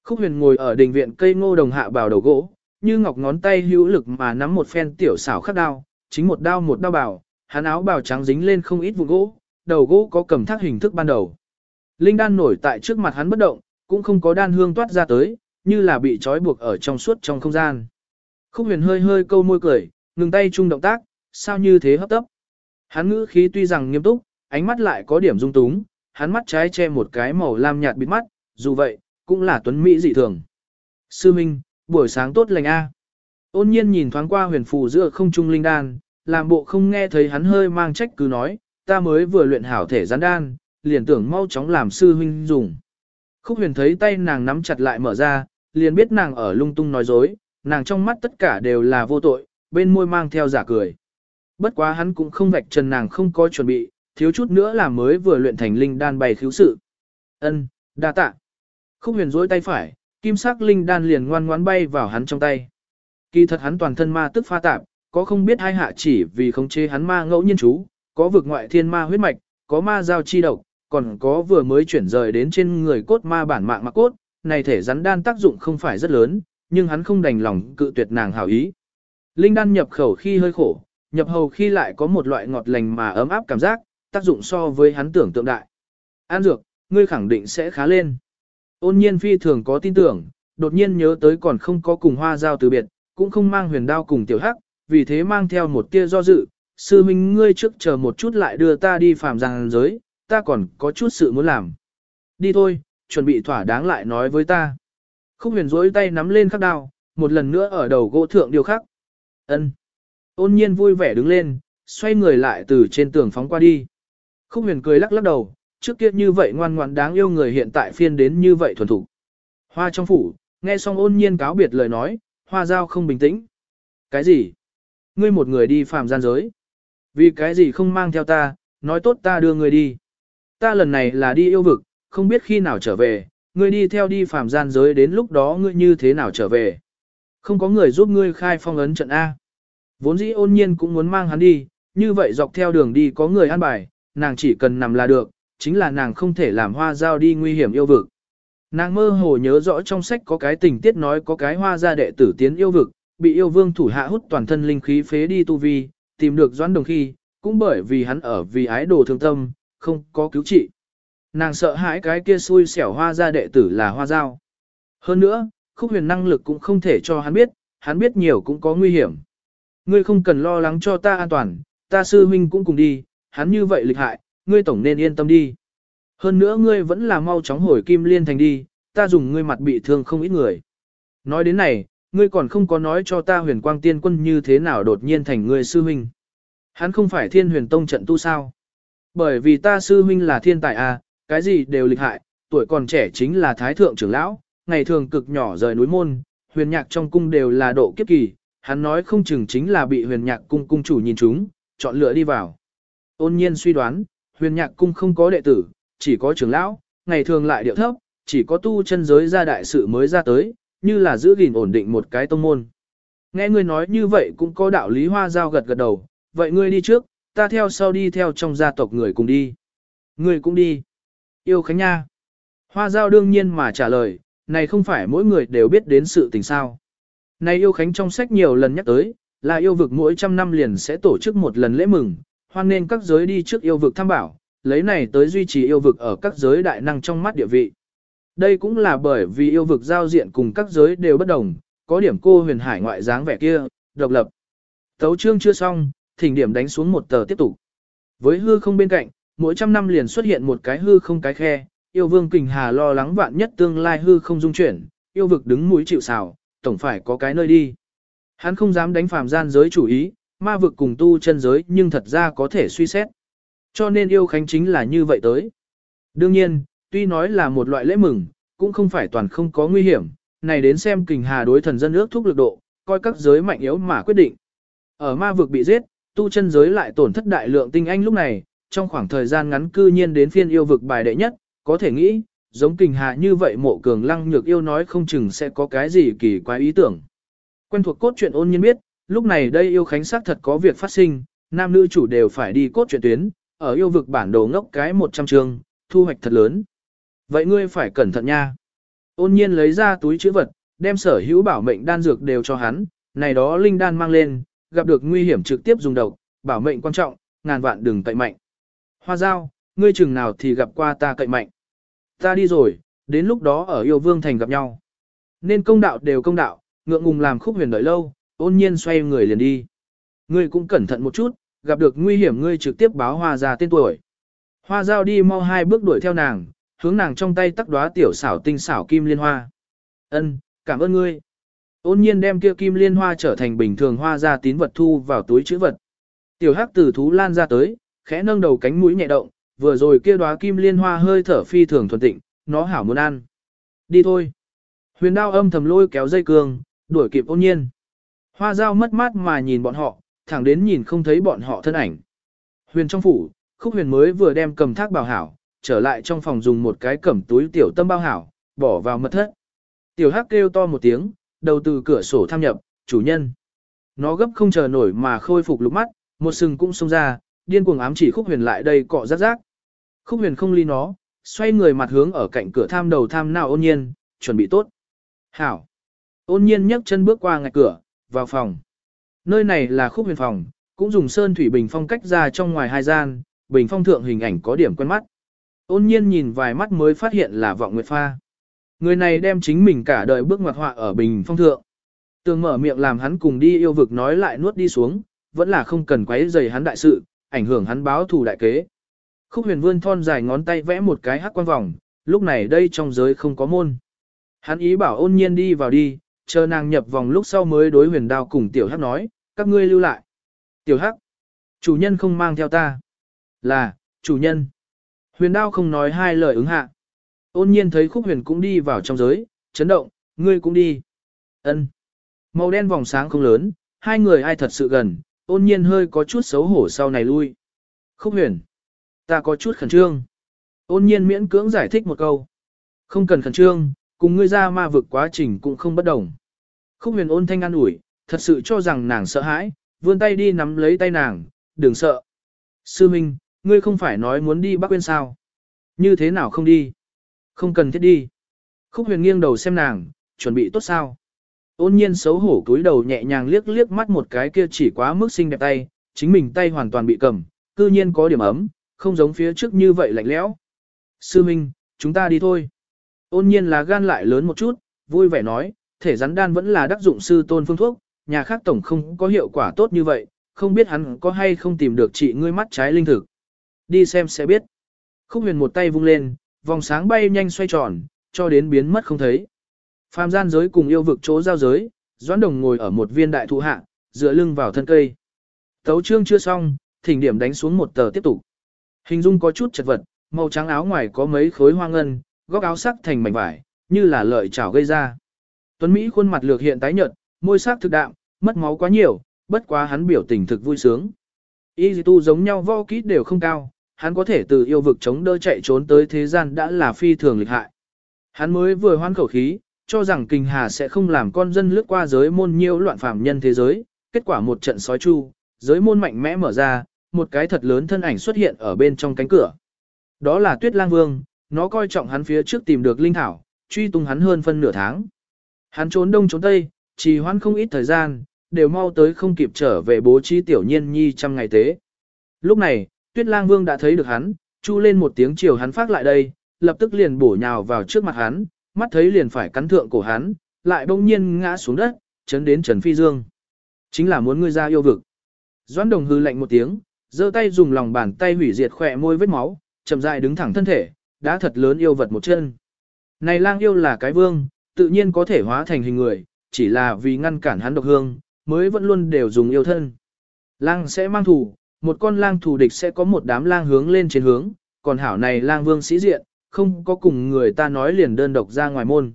Khúc huyền ngồi ở đình viện cây ngô đồng hạ bào đầu gỗ, như ngọc ngón tay hữu lực mà nắm một phen tiểu xảo khắc đao, chính một đao một đao bào, hắn áo bào trắng dính lên không ít vụ gỗ, đầu gỗ có cầm thác hình thức ban đầu. Linh đan nổi tại trước mặt hắn bất động, cũng không có đan hương toát ra tới, như là bị trói buộc ở trong suốt trong không gian. Khúc huyền hơi hơi câu môi cười, ngừng tay chung động tác, sao như thế hấp tấp. Hắn ngữ khí tuy rằng nghiêm túc, ánh mắt lại có điểm dung túng, hắn mắt trái che một cái màu lam nhạt bịt mắt, dù vậy, cũng là tuấn mỹ dị thường. Sư Minh, buổi sáng tốt lành A. Ôn nhiên nhìn thoáng qua huyền phù giữa không trung linh đan, làm bộ không nghe thấy hắn hơi mang trách cứ nói, ta mới vừa luyện hảo thể gián đan, liền tưởng mau chóng làm sư huynh dùng. Khúc huyền thấy tay nàng nắm chặt lại mở ra, liền biết nàng ở lung tung nói dối, nàng trong mắt tất cả đều là vô tội, bên môi mang theo giả cười. Bất quá hắn cũng không vạch trần nàng không có chuẩn bị, thiếu chút nữa là mới vừa luyện thành linh đan bày khiếu sự. Ân, đa tạ. Khúc huyền rỗi tay phải, kim sắc linh đan liền ngoan ngoãn bay vào hắn trong tay. Kỳ thật hắn toàn thân ma tức pha tạp, có không biết hai hạ chỉ vì khống chế hắn ma ngẫu nhiên chú, có vực ngoại thiên ma huyết mạch, có ma giao chi độc, còn có vừa mới chuyển rời đến trên người cốt ma bản mạng mặc cốt, này thể rắn đan tác dụng không phải rất lớn, nhưng hắn không đành lòng cự tuyệt nàng hảo ý. Linh đan nhập khẩu khi hơi khổ, nhập hầu khi lại có một loại ngọt lành mà ấm áp cảm giác, tác dụng so với hắn tưởng tượng đại. An dược, ngươi khẳng định sẽ khá lên. Ôn nhiên phi thường có tin tưởng, đột nhiên nhớ tới còn không có cùng hoa giao từ biệt, cũng không mang huyền đao cùng tiểu hắc, vì thế mang theo một tia do dự, sư Minh, ngươi trước chờ một chút lại đưa ta đi phàm giang giới, ta còn có chút sự muốn làm. Đi thôi, chuẩn bị thỏa đáng lại nói với ta. Khúc huyền rỗi tay nắm lên khắc đao, một lần nữa ở đầu gỗ thượng điều khắc. ân Ôn nhiên vui vẻ đứng lên, xoay người lại từ trên tường phóng qua đi. Khúc huyền cười lắc lắc đầu, trước kia như vậy ngoan ngoãn đáng yêu người hiện tại phiên đến như vậy thuần thủ. Hoa trong phủ, nghe xong ôn nhiên cáo biệt lời nói, hoa giao không bình tĩnh. Cái gì? Ngươi một người đi phàm gian giới. Vì cái gì không mang theo ta, nói tốt ta đưa ngươi đi. Ta lần này là đi yêu vực, không biết khi nào trở về, ngươi đi theo đi phàm gian giới đến lúc đó ngươi như thế nào trở về. Không có người giúp ngươi khai phong ấn trận A. Vốn dĩ ôn nhiên cũng muốn mang hắn đi, như vậy dọc theo đường đi có người an bài, nàng chỉ cần nằm là được, chính là nàng không thể làm hoa giao đi nguy hiểm yêu vực. Nàng mơ hồ nhớ rõ trong sách có cái tình tiết nói có cái hoa gia đệ tử tiến yêu vực, bị yêu vương thủ hạ hút toàn thân linh khí phế đi tu vi, tìm được doãn đồng khi, cũng bởi vì hắn ở vì ái đồ thương tâm, không có cứu trị. Nàng sợ hãi cái kia xui xẻo hoa gia đệ tử là hoa dao Hơn nữa, khúc huyền năng lực cũng không thể cho hắn biết, hắn biết nhiều cũng có nguy hiểm. Ngươi không cần lo lắng cho ta an toàn, ta sư huynh cũng cùng đi, hắn như vậy lịch hại, ngươi tổng nên yên tâm đi. Hơn nữa ngươi vẫn là mau chóng hồi kim liên thành đi, ta dùng ngươi mặt bị thương không ít người. Nói đến này, ngươi còn không có nói cho ta huyền quang tiên quân như thế nào đột nhiên thành ngươi sư huynh. Hắn không phải thiên huyền tông trận tu sao. Bởi vì ta sư huynh là thiên tài à, cái gì đều lịch hại, tuổi còn trẻ chính là thái thượng trưởng lão, ngày thường cực nhỏ rời núi môn, huyền nhạc trong cung đều là độ kiếp kỳ, hắn nói không chừng chính là bị huyền nhạc cung cung chủ nhìn chúng, chọn lựa đi vào. Ôn nhiên suy đoán, huyền nhạc cung không có đệ tử, chỉ có trưởng lão, ngày thường lại điệu thấp, chỉ có tu chân giới ra đại sự mới ra tới, như là giữ gìn ổn định một cái tông môn. Nghe ngươi nói như vậy cũng có đạo lý hoa giao gật gật đầu, vậy ngươi đi trước, ta theo sau đi theo trong gia tộc người cùng đi. Ngươi cũng đi. Yêu Khánh Nha. Hoa giao đương nhiên mà trả lời, này không phải mỗi người đều biết đến sự tình sao. Này yêu Khánh trong sách nhiều lần nhắc tới, là yêu vực mỗi trăm năm liền sẽ tổ chức một lần lễ mừng, hoan nên các giới đi trước yêu vực thăm bảo, lấy này tới duy trì yêu vực ở các giới đại năng trong mắt địa vị. Đây cũng là bởi vì yêu vực giao diện cùng các giới đều bất đồng, có điểm cô huyền hải ngoại dáng vẻ kia, độc lập. Tấu chương chưa xong, thỉnh điểm đánh xuống một tờ tiếp tục. Với hư không bên cạnh, mỗi trăm năm liền xuất hiện một cái hư không cái khe, yêu vương kình hà lo lắng vạn nhất tương lai hư không dung chuyển, yêu vực đứng mũi chịu xào, tổng phải có cái nơi đi. Hắn không dám đánh phàm gian giới chủ ý, ma vực cùng tu chân giới nhưng thật ra có thể suy xét. Cho nên yêu khánh chính là như vậy tới. Đương nhiên, tuy nói là một loại lễ mừng, cũng không phải toàn không có nguy hiểm, này đến xem kình hà đối thần dân ước thúc lực độ, coi các giới mạnh yếu mà quyết định. Ở ma vực bị giết, tu chân giới lại tổn thất đại lượng tinh anh lúc này, trong khoảng thời gian ngắn cư nhiên đến phiên yêu vực bài đệ nhất, có thể nghĩ, giống kình hạ như vậy mộ cường lăng nhược yêu nói không chừng sẽ có cái gì kỳ quái ý tưởng. Quen thuộc cốt truyện ôn nhiên biết, lúc này đây yêu khánh sắc thật có việc phát sinh, nam nữ chủ đều phải đi cốt truyện tuyến, ở yêu vực bản đồ ngốc cái 100 trường, thu hoạch thật lớn. Vậy ngươi phải cẩn thận nha. Ôn nhiên lấy ra túi chữ vật, đem sở hữu bảo mệnh đan dược đều cho hắn, này đó linh đan mang lên, gặp được nguy hiểm trực tiếp dùng độc, bảo mệnh quan trọng, ngàn vạn đừng tẩy mạnh. Hoa giao, ngươi chừng nào thì gặp qua ta cậy mạnh. Ta đi rồi, đến lúc đó ở yêu vương thành gặp nhau. Nên công đạo đều công đạo, ngượng ngùng làm khúc huyền đợi lâu, ôn nhiên xoay người liền đi. Ngươi cũng cẩn thận một chút, gặp được nguy hiểm ngươi trực tiếp báo hoa ra tên tuổi. Hoa giao đi mau hai bước đuổi theo nàng, hướng nàng trong tay tắc đóa tiểu xảo tinh xảo kim liên hoa. Ân, cảm ơn ngươi. Ôn nhiên đem kia kim liên hoa trở thành bình thường hoa ra tín vật thu vào túi chữ vật. Tiểu hắc tử thú lan ra tới, khẽ nâng đầu cánh mũi nhẹ động, vừa rồi kia đóa kim liên hoa hơi thở phi thường thuần tịnh, nó hảo muốn ăn. Đi thôi. Huyền đao âm thầm lôi kéo dây cương, đuổi kịp ôn nhiên. Hoa dao mất mát mà nhìn bọn họ, thẳng đến nhìn không thấy bọn họ thân ảnh. Huyền trong phủ, khúc huyền mới vừa đem cầm thác bảo hảo, trở lại trong phòng dùng một cái cẩm túi tiểu tâm bao hảo, bỏ vào mật thất. Tiểu hắc kêu to một tiếng, đầu từ cửa sổ tham nhập, chủ nhân. Nó gấp không chờ nổi mà khôi phục lục mắt, một sừng cũng xông ra, điên cuồng ám chỉ khúc huyền lại đây cọ rát rác. Khúc huyền không ly nó, xoay người mặt hướng ở cạnh cửa tham đầu tham nào ôn nhiên, chuẩn bị tốt. Hảo. Ôn nhiên nhấc chân bước qua ngạch cửa, vào phòng. Nơi này là khúc huyền phòng, cũng dùng sơn thủy bình phong cách ra trong ngoài hai gian, bình phong thượng hình ảnh có điểm quen mắt. Ôn nhiên nhìn vài mắt mới phát hiện là vọng nguyệt pha. Người này đem chính mình cả đời bước ngoặt họa ở bình phong thượng. Tường mở miệng làm hắn cùng đi yêu vực nói lại nuốt đi xuống, vẫn là không cần quấy rầy hắn đại sự, ảnh hưởng hắn báo thù đại kế. Khúc huyền vươn thon dài ngón tay vẽ một cái hắc quan vòng, lúc này đây trong giới không có môn. Hắn ý bảo ôn nhiên đi vào đi, chờ nàng nhập vòng lúc sau mới đối huyền đao cùng tiểu hắc nói, các ngươi lưu lại. Tiểu hắc, chủ nhân không mang theo ta. Là, chủ nhân. Huyền đao không nói hai lời ứng hạ. Ôn nhiên thấy khúc huyền cũng đi vào trong giới, chấn động, ngươi cũng đi. ân Màu đen vòng sáng không lớn, hai người ai thật sự gần, ôn nhiên hơi có chút xấu hổ sau này lui. Khúc huyền. Ta có chút khẩn trương. Ôn nhiên miễn cưỡng giải thích một câu. Không cần khẩn trương, cùng ngươi ra ma vực quá trình cũng không bất đồng. Khúc huyền ôn thanh an ủi, thật sự cho rằng nàng sợ hãi, vươn tay đi nắm lấy tay nàng, đừng sợ. Sư Minh, ngươi không phải nói muốn đi Bắc Quyên sao? Như thế nào không đi? Không cần thiết đi. Khúc huyền nghiêng đầu xem nàng, chuẩn bị tốt sao? Ôn nhiên xấu hổ cúi đầu nhẹ nhàng liếc liếc mắt một cái kia chỉ quá mức xinh đẹp tay, chính mình tay hoàn toàn bị cầm, cư nhiên có điểm ấm, không giống phía trước như vậy lạnh lẽo. Sư Minh, chúng ta đi thôi. Ôn nhiên là gan lại lớn một chút, vui vẻ nói, thể rắn đan vẫn là đắc dụng sư tôn phương thuốc, nhà khác tổng không có hiệu quả tốt như vậy, không biết hắn có hay không tìm được trị ngươi mắt trái linh thực. Đi xem sẽ biết. Khúc huyền một tay vung lên, vòng sáng bay nhanh xoay tròn, cho đến biến mất không thấy. Phàm gian giới cùng yêu vực chỗ giao giới, Doãn Đồng ngồi ở một viên đại thụ hạ, dựa lưng vào thân cây. Tấu chương chưa xong, thỉnh điểm đánh xuống một tờ tiếp tục. Hình dung có chút chật vật, màu trắng áo ngoài có mấy khối hoa ngân, góc áo sắc thành mảnh vải, như là lợi chảo gây ra. Tuấn Mỹ khuôn mặt lược hiện tái nhợt, môi sắc thực đạm, mất máu quá nhiều, bất quá hắn biểu tình thực vui sướng. Y tu giống nhau võ kỹ đều không cao, hắn có thể từ yêu vực chống đỡ chạy trốn tới thế gian đã là phi thường lịch hại. Hắn mới vừa hoan khẩu khí, cho rằng kinh hà sẽ không làm con dân lướt qua giới môn nhiễu loạn phàm nhân thế giới, kết quả một trận sói chu, giới môn mạnh mẽ mở ra, một cái thật lớn thân ảnh xuất hiện ở bên trong cánh cửa. Đó là Tuyết Lang Vương, nó coi trọng hắn phía trước tìm được linh thảo, truy tung hắn hơn phân nửa tháng. Hắn trốn đông trốn tây, trì hoãn không ít thời gian, đều mau tới không kịp trở về bố trí tiểu nhiên nhi trăm ngày tế. Lúc này, Tuyết Lang Vương đã thấy được hắn, chu lên một tiếng chiều hắn phát lại đây, lập tức liền bổ nhào vào trước mặt hắn, mắt thấy liền phải cắn thượng cổ hắn, lại bỗng nhiên ngã xuống đất, chấn đến Trần Phi Dương. Chính là muốn ngươi ra yêu vực. Doãn Đồng hư lạnh một tiếng, giơ tay dùng lòng bàn tay hủy diệt khỏe môi vết máu, chậm rãi đứng thẳng thân thể, đã thật lớn yêu vật một chân. Này lang yêu là cái vương, tự nhiên có thể hóa thành hình người, chỉ là vì ngăn cản hắn độc hương, mới vẫn luôn đều dùng yêu thân. Lang sẽ mang thủ, một con lang thù địch sẽ có một đám lang hướng lên trên hướng, còn hảo này lang vương sĩ diện, không có cùng người ta nói liền đơn độc ra ngoài môn.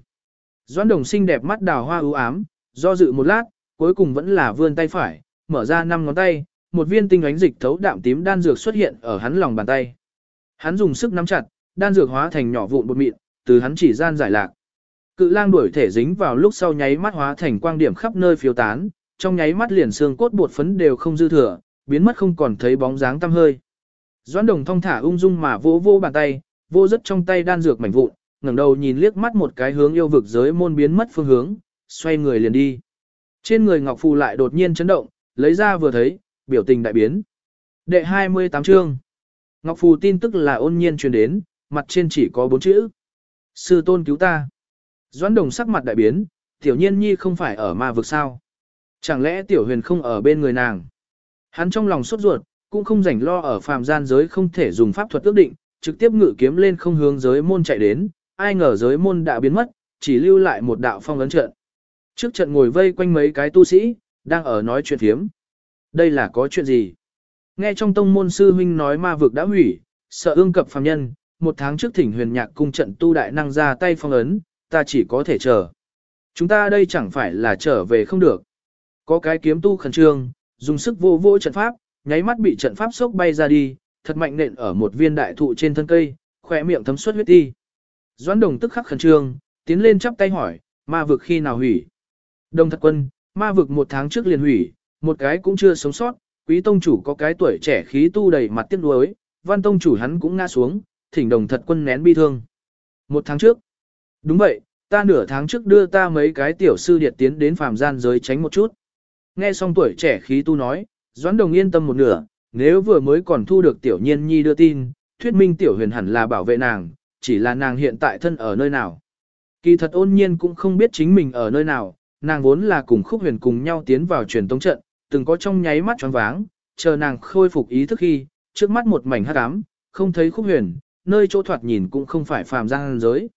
Doãn đồng xinh đẹp mắt đào hoa ưu ám, do dự một lát, cuối cùng vẫn là vươn tay phải, mở ra năm ngón tay, một viên tinh ánh dịch thấu đạm tím đan dược xuất hiện ở hắn lòng bàn tay. Hắn dùng sức nắm chặt, đan dược hóa thành nhỏ vụn bột mịn, từ hắn chỉ gian giải lạc. Cự lang đuổi thể dính vào lúc sau nháy mắt hóa thành quang điểm khắp nơi phiêu tán, trong nháy mắt liền xương cốt bột phấn đều không dư thừa, biến mất không còn thấy bóng dáng tăm hơi. Doãn Đồng thong thả ung dung mà vỗ vỗ bàn tay, vô rất trong tay đan dược mảnh vụn, ngẩng đầu nhìn liếc mắt một cái hướng yêu vực giới môn biến mất phương hướng, xoay người liền đi. Trên người Ngọc Phù lại đột nhiên chấn động, lấy ra vừa thấy, biểu tình đại biến. Đệ 28 chương. Ngọc Phù tin tức là ôn nhiên truyền đến, mặt trên chỉ có bốn chữ. Sư tôn cứu ta. Doãn đồng sắc mặt đại biến, tiểu nhiên nhi không phải ở ma vực sao. Chẳng lẽ tiểu huyền không ở bên người nàng. Hắn trong lòng sốt ruột, cũng không rảnh lo ở phàm gian giới không thể dùng pháp thuật ước định, trực tiếp ngự kiếm lên không hướng giới môn chạy đến, ai ngờ giới môn đã biến mất, chỉ lưu lại một đạo phong ấn trận. Trước trận ngồi vây quanh mấy cái tu sĩ, đang ở nói chuyện thiếm. Đây là có chuyện gì? Nghe trong tông môn sư huynh nói ma vực đã hủy, sợ ương cập phàm nhân, một tháng trước thỉnh huyền nhạc cung trận tu đại năng ra tay phong ấn, ta chỉ có thể chờ. Chúng ta đây chẳng phải là trở về không được. Có cái kiếm tu khẩn trương, dùng sức vô vô trận pháp, nháy mắt bị trận pháp sốc bay ra đi, thật mạnh nện ở một viên đại thụ trên thân cây, khỏe miệng thấm suất huyết đi. Doãn đồng tức khắc khẩn trương, tiến lên chắp tay hỏi, ma vực khi nào hủy? Đồng thật quân, ma vực một tháng trước liền hủy, một cái cũng chưa sống sót, quý tông chủ có cái tuổi trẻ khí tu đầy mặt tiếc nuối, văn tông chủ hắn cũng ngã xuống, thỉnh đồng thật quân nén bi thương. Một tháng trước. Đúng vậy, ta nửa tháng trước đưa ta mấy cái tiểu sư điệt tiến đến phàm gian giới tránh một chút. Nghe xong tuổi trẻ khí tu nói, Doãn Đồng yên tâm một nửa, nếu vừa mới còn thu được tiểu nhiên nhi đưa tin, thuyết minh tiểu huyền hẳn là bảo vệ nàng, chỉ là nàng hiện tại thân ở nơi nào. Kỳ thật ôn nhiên cũng không biết chính mình ở nơi nào, nàng vốn là cùng khúc huyền cùng nhau tiến vào truyền tống trận, từng có trong nháy mắt choáng váng, chờ nàng khôi phục ý thức khi, trước mắt một mảnh hắc ám, không thấy khúc huyền, nơi chỗ thoạt nhìn cũng không phải phàm gian giới.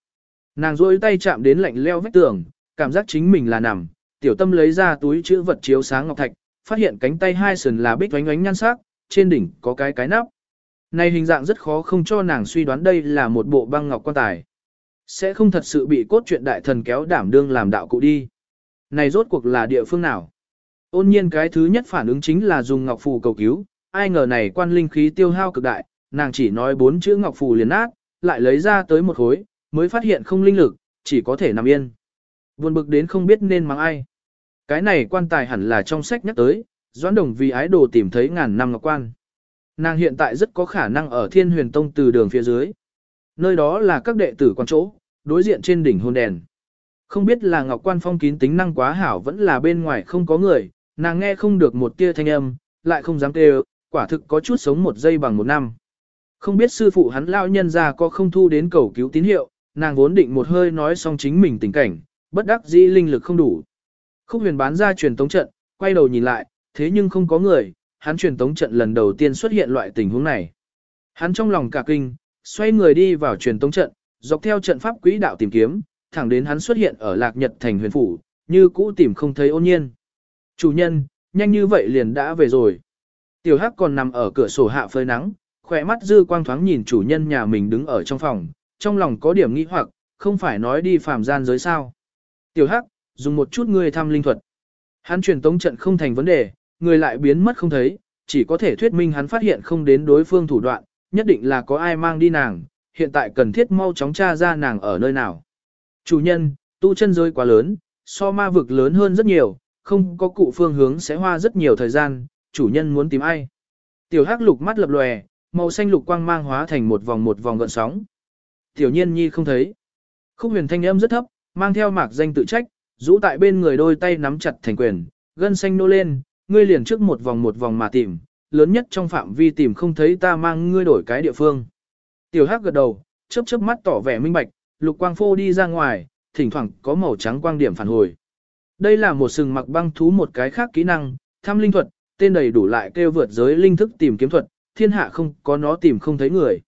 Nàng rôi tay chạm đến lạnh leo vách tường, cảm giác chính mình là nằm, tiểu tâm lấy ra túi chữ vật chiếu sáng ngọc thạch, phát hiện cánh tay hai sườn là bích oánh oánh nhan sắc, trên đỉnh có cái cái nắp. Này hình dạng rất khó không cho nàng suy đoán đây là một bộ băng ngọc quan tài. Sẽ không thật sự bị cốt truyện đại thần kéo đảm đương làm đạo cụ đi. Này rốt cuộc là địa phương nào? Ôn nhiên cái thứ nhất phản ứng chính là dùng ngọc phù cầu cứu, ai ngờ này quan linh khí tiêu hao cực đại, nàng chỉ nói bốn chữ ngọc phù liền nát, lại lấy ra tới một khối, mới phát hiện không linh lực, chỉ có thể nằm yên. Buồn bực đến không biết nên mang ai. Cái này quan tài hẳn là trong sách nhắc tới, Doãn Đồng vì ái đồ tìm thấy ngàn năm ngọc quan. Nàng hiện tại rất có khả năng ở Thiên Huyền Tông từ đường phía dưới. Nơi đó là các đệ tử quan chỗ, đối diện trên đỉnh hôn đèn. Không biết là ngọc quan phong kín tính năng quá hảo vẫn là bên ngoài không có người, nàng nghe không được một tia thanh âm, lại không dám kêu, quả thực có chút sống một giây bằng một năm. Không biết sư phụ hắn lão nhân ra có không thu đến cầu cứu tín hiệu, nàng vốn định một hơi nói xong chính mình tình cảnh, bất đắc dĩ linh lực không đủ. Khúc huyền bán ra truyền tống trận, quay đầu nhìn lại, thế nhưng không có người, hắn truyền tống trận lần đầu tiên xuất hiện loại tình huống này. Hắn trong lòng cả kinh, xoay người đi vào truyền tống trận, dọc theo trận pháp quỹ đạo tìm kiếm, thẳng đến hắn xuất hiện ở lạc nhật thành huyền phủ, như cũ tìm không thấy ôn nhiên. Chủ nhân, nhanh như vậy liền đã về rồi. Tiểu Hắc còn nằm ở cửa sổ hạ phơi nắng, khỏe mắt dư quang thoáng nhìn chủ nhân nhà mình đứng ở trong phòng, trong lòng có điểm nghi hoặc, không phải nói đi phàm gian giới sao. Tiểu Hắc, dùng một chút ngươi thăm linh thuật. Hắn truyền tống trận không thành vấn đề, người lại biến mất không thấy, chỉ có thể thuyết minh hắn phát hiện không đến đối phương thủ đoạn, nhất định là có ai mang đi nàng, hiện tại cần thiết mau chóng tra ra nàng ở nơi nào. Chủ nhân, tu chân giới quá lớn, so ma vực lớn hơn rất nhiều, không có cụ phương hướng sẽ hoa rất nhiều thời gian, chủ nhân muốn tìm ai. Tiểu hắc lục mắt lập lòe, màu xanh lục quang mang hóa thành một vòng một vòng gợn sóng. Tiểu nhiên nhi không thấy. Khúc huyền thanh âm rất thấp, mang theo mạc danh tự trách, rũ tại bên người đôi tay nắm chặt thành quyền, gân xanh nô lên, ngươi liền trước một vòng một vòng mà tìm, lớn nhất trong phạm vi tìm không thấy ta mang ngươi đổi cái địa phương. Tiểu hắc gật đầu, chớp chớp mắt tỏ vẻ minh bạch, lục quang phô đi ra ngoài, thỉnh thoảng có màu trắng quang điểm phản hồi. Đây là một sừng mặc băng thú một cái khác kỹ năng, tham linh thuật, tên đầy đủ lại kêu vượt giới linh thức tìm kiếm thuật, thiên hạ không có nó tìm không thấy người.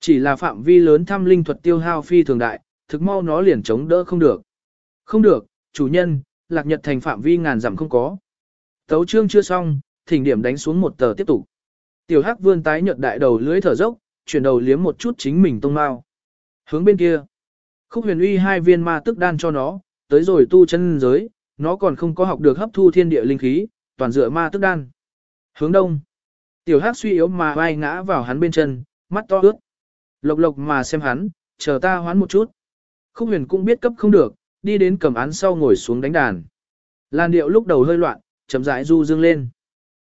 Chỉ là phạm vi lớn tham linh thuật tiêu hao phi thường đại, thực mau nó liền chống đỡ không được. Không được, chủ nhân, lạc nhật thành phạm vi ngàn dặm không có. Tấu chương chưa xong, thỉnh điểm đánh xuống một tờ tiếp tục. Tiểu hắc vươn tái nhợt đại đầu lưỡi thở dốc, chuyển đầu liếm một chút chính mình tông mao. Hướng bên kia. Khúc huyền uy hai viên ma tức đan cho nó, tới rồi tu chân giới, nó còn không có học được hấp thu thiên địa linh khí, toàn dựa ma tức đan. Hướng đông. Tiểu hắc suy yếu mà vai ngã vào hắn bên chân, mắt to ướt. Lộc lộc mà xem hắn, chờ ta hoán một chút. Khúc huyền cũng biết cấp không được, đi đến cầm án sau ngồi xuống đánh đàn. Làn điệu lúc đầu hơi loạn, chậm rãi du dương lên.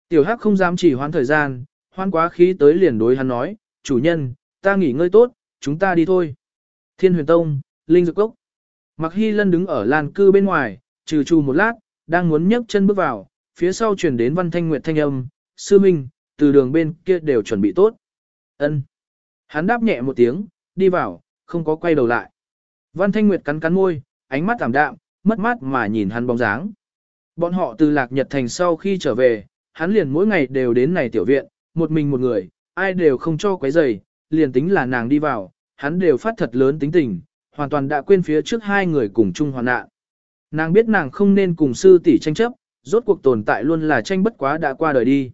Tiểu hắc không dám chỉ hoãn thời gian, hoan quá khí tới liền đối hắn nói, chủ nhân, ta nghỉ ngơi tốt, chúng ta đi thôi. Thiên huyền tông, linh dược cốc. Mặc hy lân đứng ở lan cư bên ngoài, trừ trù một lát, đang muốn nhấc chân bước vào, phía sau chuyển đến văn thanh nguyệt thanh âm, sư minh, từ đường bên kia đều chuẩn bị tốt. ân Hắn đáp nhẹ một tiếng, đi vào, không có quay đầu lại. Văn thanh nguyệt cắn cắn môi, ánh mắt tạm đạm, mất mát mà nhìn hắn bóng dáng. Bọn họ từ lạc nhật thành sau khi trở về, hắn liền mỗi ngày đều đến này tiểu viện, một mình một người, ai đều không cho quấy rầy, liền tính là nàng đi vào, hắn đều phát thật lớn tính tình, hoàn toàn đã quên phía trước hai người cùng chung hoàn nạn. Nàng biết nàng không nên cùng sư tỷ tranh chấp, rốt cuộc tồn tại luôn là tranh bất quá đã qua đời đi.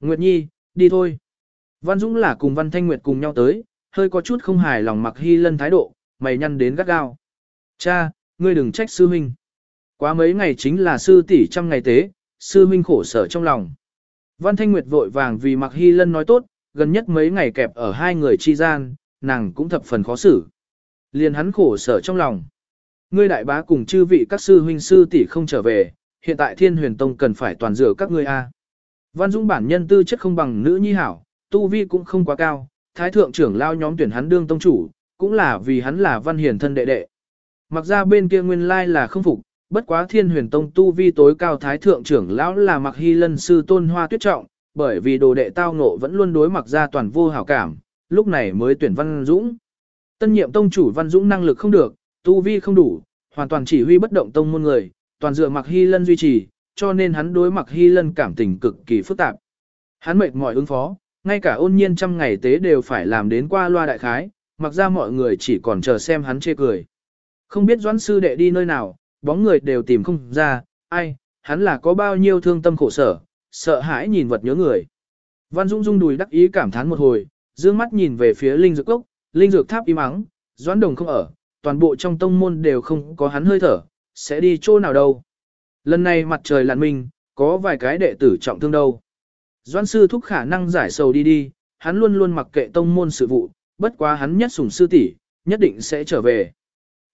Nguyệt Nhi, đi thôi. Văn Dũng là cùng Văn Thanh Nguyệt cùng nhau tới, hơi có chút không hài lòng mặc hy lân thái độ, mày nhăn đến gắt gao. Cha, ngươi đừng trách sư huynh. Quá mấy ngày chính là sư tỷ trăm ngày tế, sư huynh khổ sở trong lòng. Văn Thanh Nguyệt vội vàng vì mặc hy lân nói tốt, gần nhất mấy ngày kẹp ở hai người chi gian, nàng cũng thập phần khó xử. Liền hắn khổ sở trong lòng. Ngươi đại bá cùng chư vị các sư huynh sư tỷ không trở về, hiện tại thiên huyền tông cần phải toàn dựa các ngươi a. Văn Dũng bản nhân tư chất không bằng nữ nhi hảo, tu vi cũng không quá cao, thái thượng trưởng lao nhóm tuyển hắn đương tông chủ, cũng là vì hắn là văn hiền thân đệ đệ. Mặc ra bên kia nguyên lai là không phục, bất quá thiên huyền tông tu vi tối cao thái thượng trưởng lão là mặc hy lân sư tôn hoa tuyết trọng, bởi vì đồ đệ tao ngộ vẫn luôn đối mặc ra toàn vô hảo cảm, lúc này mới tuyển văn dũng. Tân nhiệm tông chủ văn dũng năng lực không được, tu vi không đủ, hoàn toàn chỉ huy bất động tông môn người, toàn dựa mặc hy lân duy trì, cho nên hắn đối mặc hy lân cảm tình cực kỳ phức tạp. Hắn mệt mỏi ứng phó, ngay cả ôn nhiên trăm ngày tế đều phải làm đến qua loa đại khái, mặc ra mọi người chỉ còn chờ xem hắn chê cười. Không biết doãn sư đệ đi nơi nào, bóng người đều tìm không ra, ai, hắn là có bao nhiêu thương tâm khổ sở, sợ hãi nhìn vật nhớ người. Văn Dung Dung đùi đắc ý cảm thán một hồi, dương mắt nhìn về phía linh dược cốc, linh dược tháp im ắng, doãn đồng không ở, toàn bộ trong tông môn đều không có hắn hơi thở, sẽ đi chỗ nào đâu. Lần này mặt trời lặn mình, có vài cái đệ tử trọng thương đâu. Doãn sư thúc khả năng giải sầu đi đi, hắn luôn luôn mặc kệ tông môn sự vụ, bất quá hắn nhất sủng sư tỷ, nhất định sẽ trở về.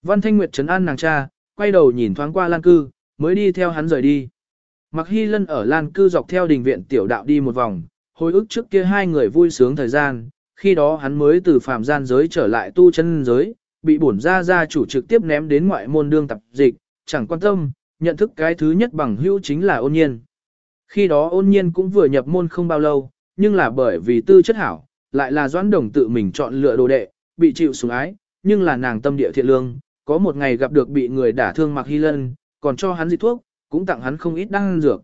Văn Thanh Nguyệt trấn an nàng cha, quay đầu nhìn thoáng qua Lan Cư, mới đi theo hắn rời đi. Mặc Hy Lân ở Lan Cư dọc theo đình viện tiểu đạo đi một vòng, hồi ức trước kia hai người vui sướng thời gian, khi đó hắn mới từ phàm gian giới trở lại tu chân giới, bị bổn ra ra chủ trực tiếp ném đến ngoại môn đương tập dịch, chẳng quan tâm, nhận thức cái thứ nhất bằng hữu chính là ôn nhiên. Khi đó ôn nhiên cũng vừa nhập môn không bao lâu, nhưng là bởi vì tư chất hảo, lại là doãn đồng tự mình chọn lựa đồ đệ, bị chịu sủng ái, nhưng là nàng tâm địa thiện lương, có một ngày gặp được bị người đả thương Mạc Hy Lân, còn cho hắn dịch thuốc, cũng tặng hắn không ít đăng dược.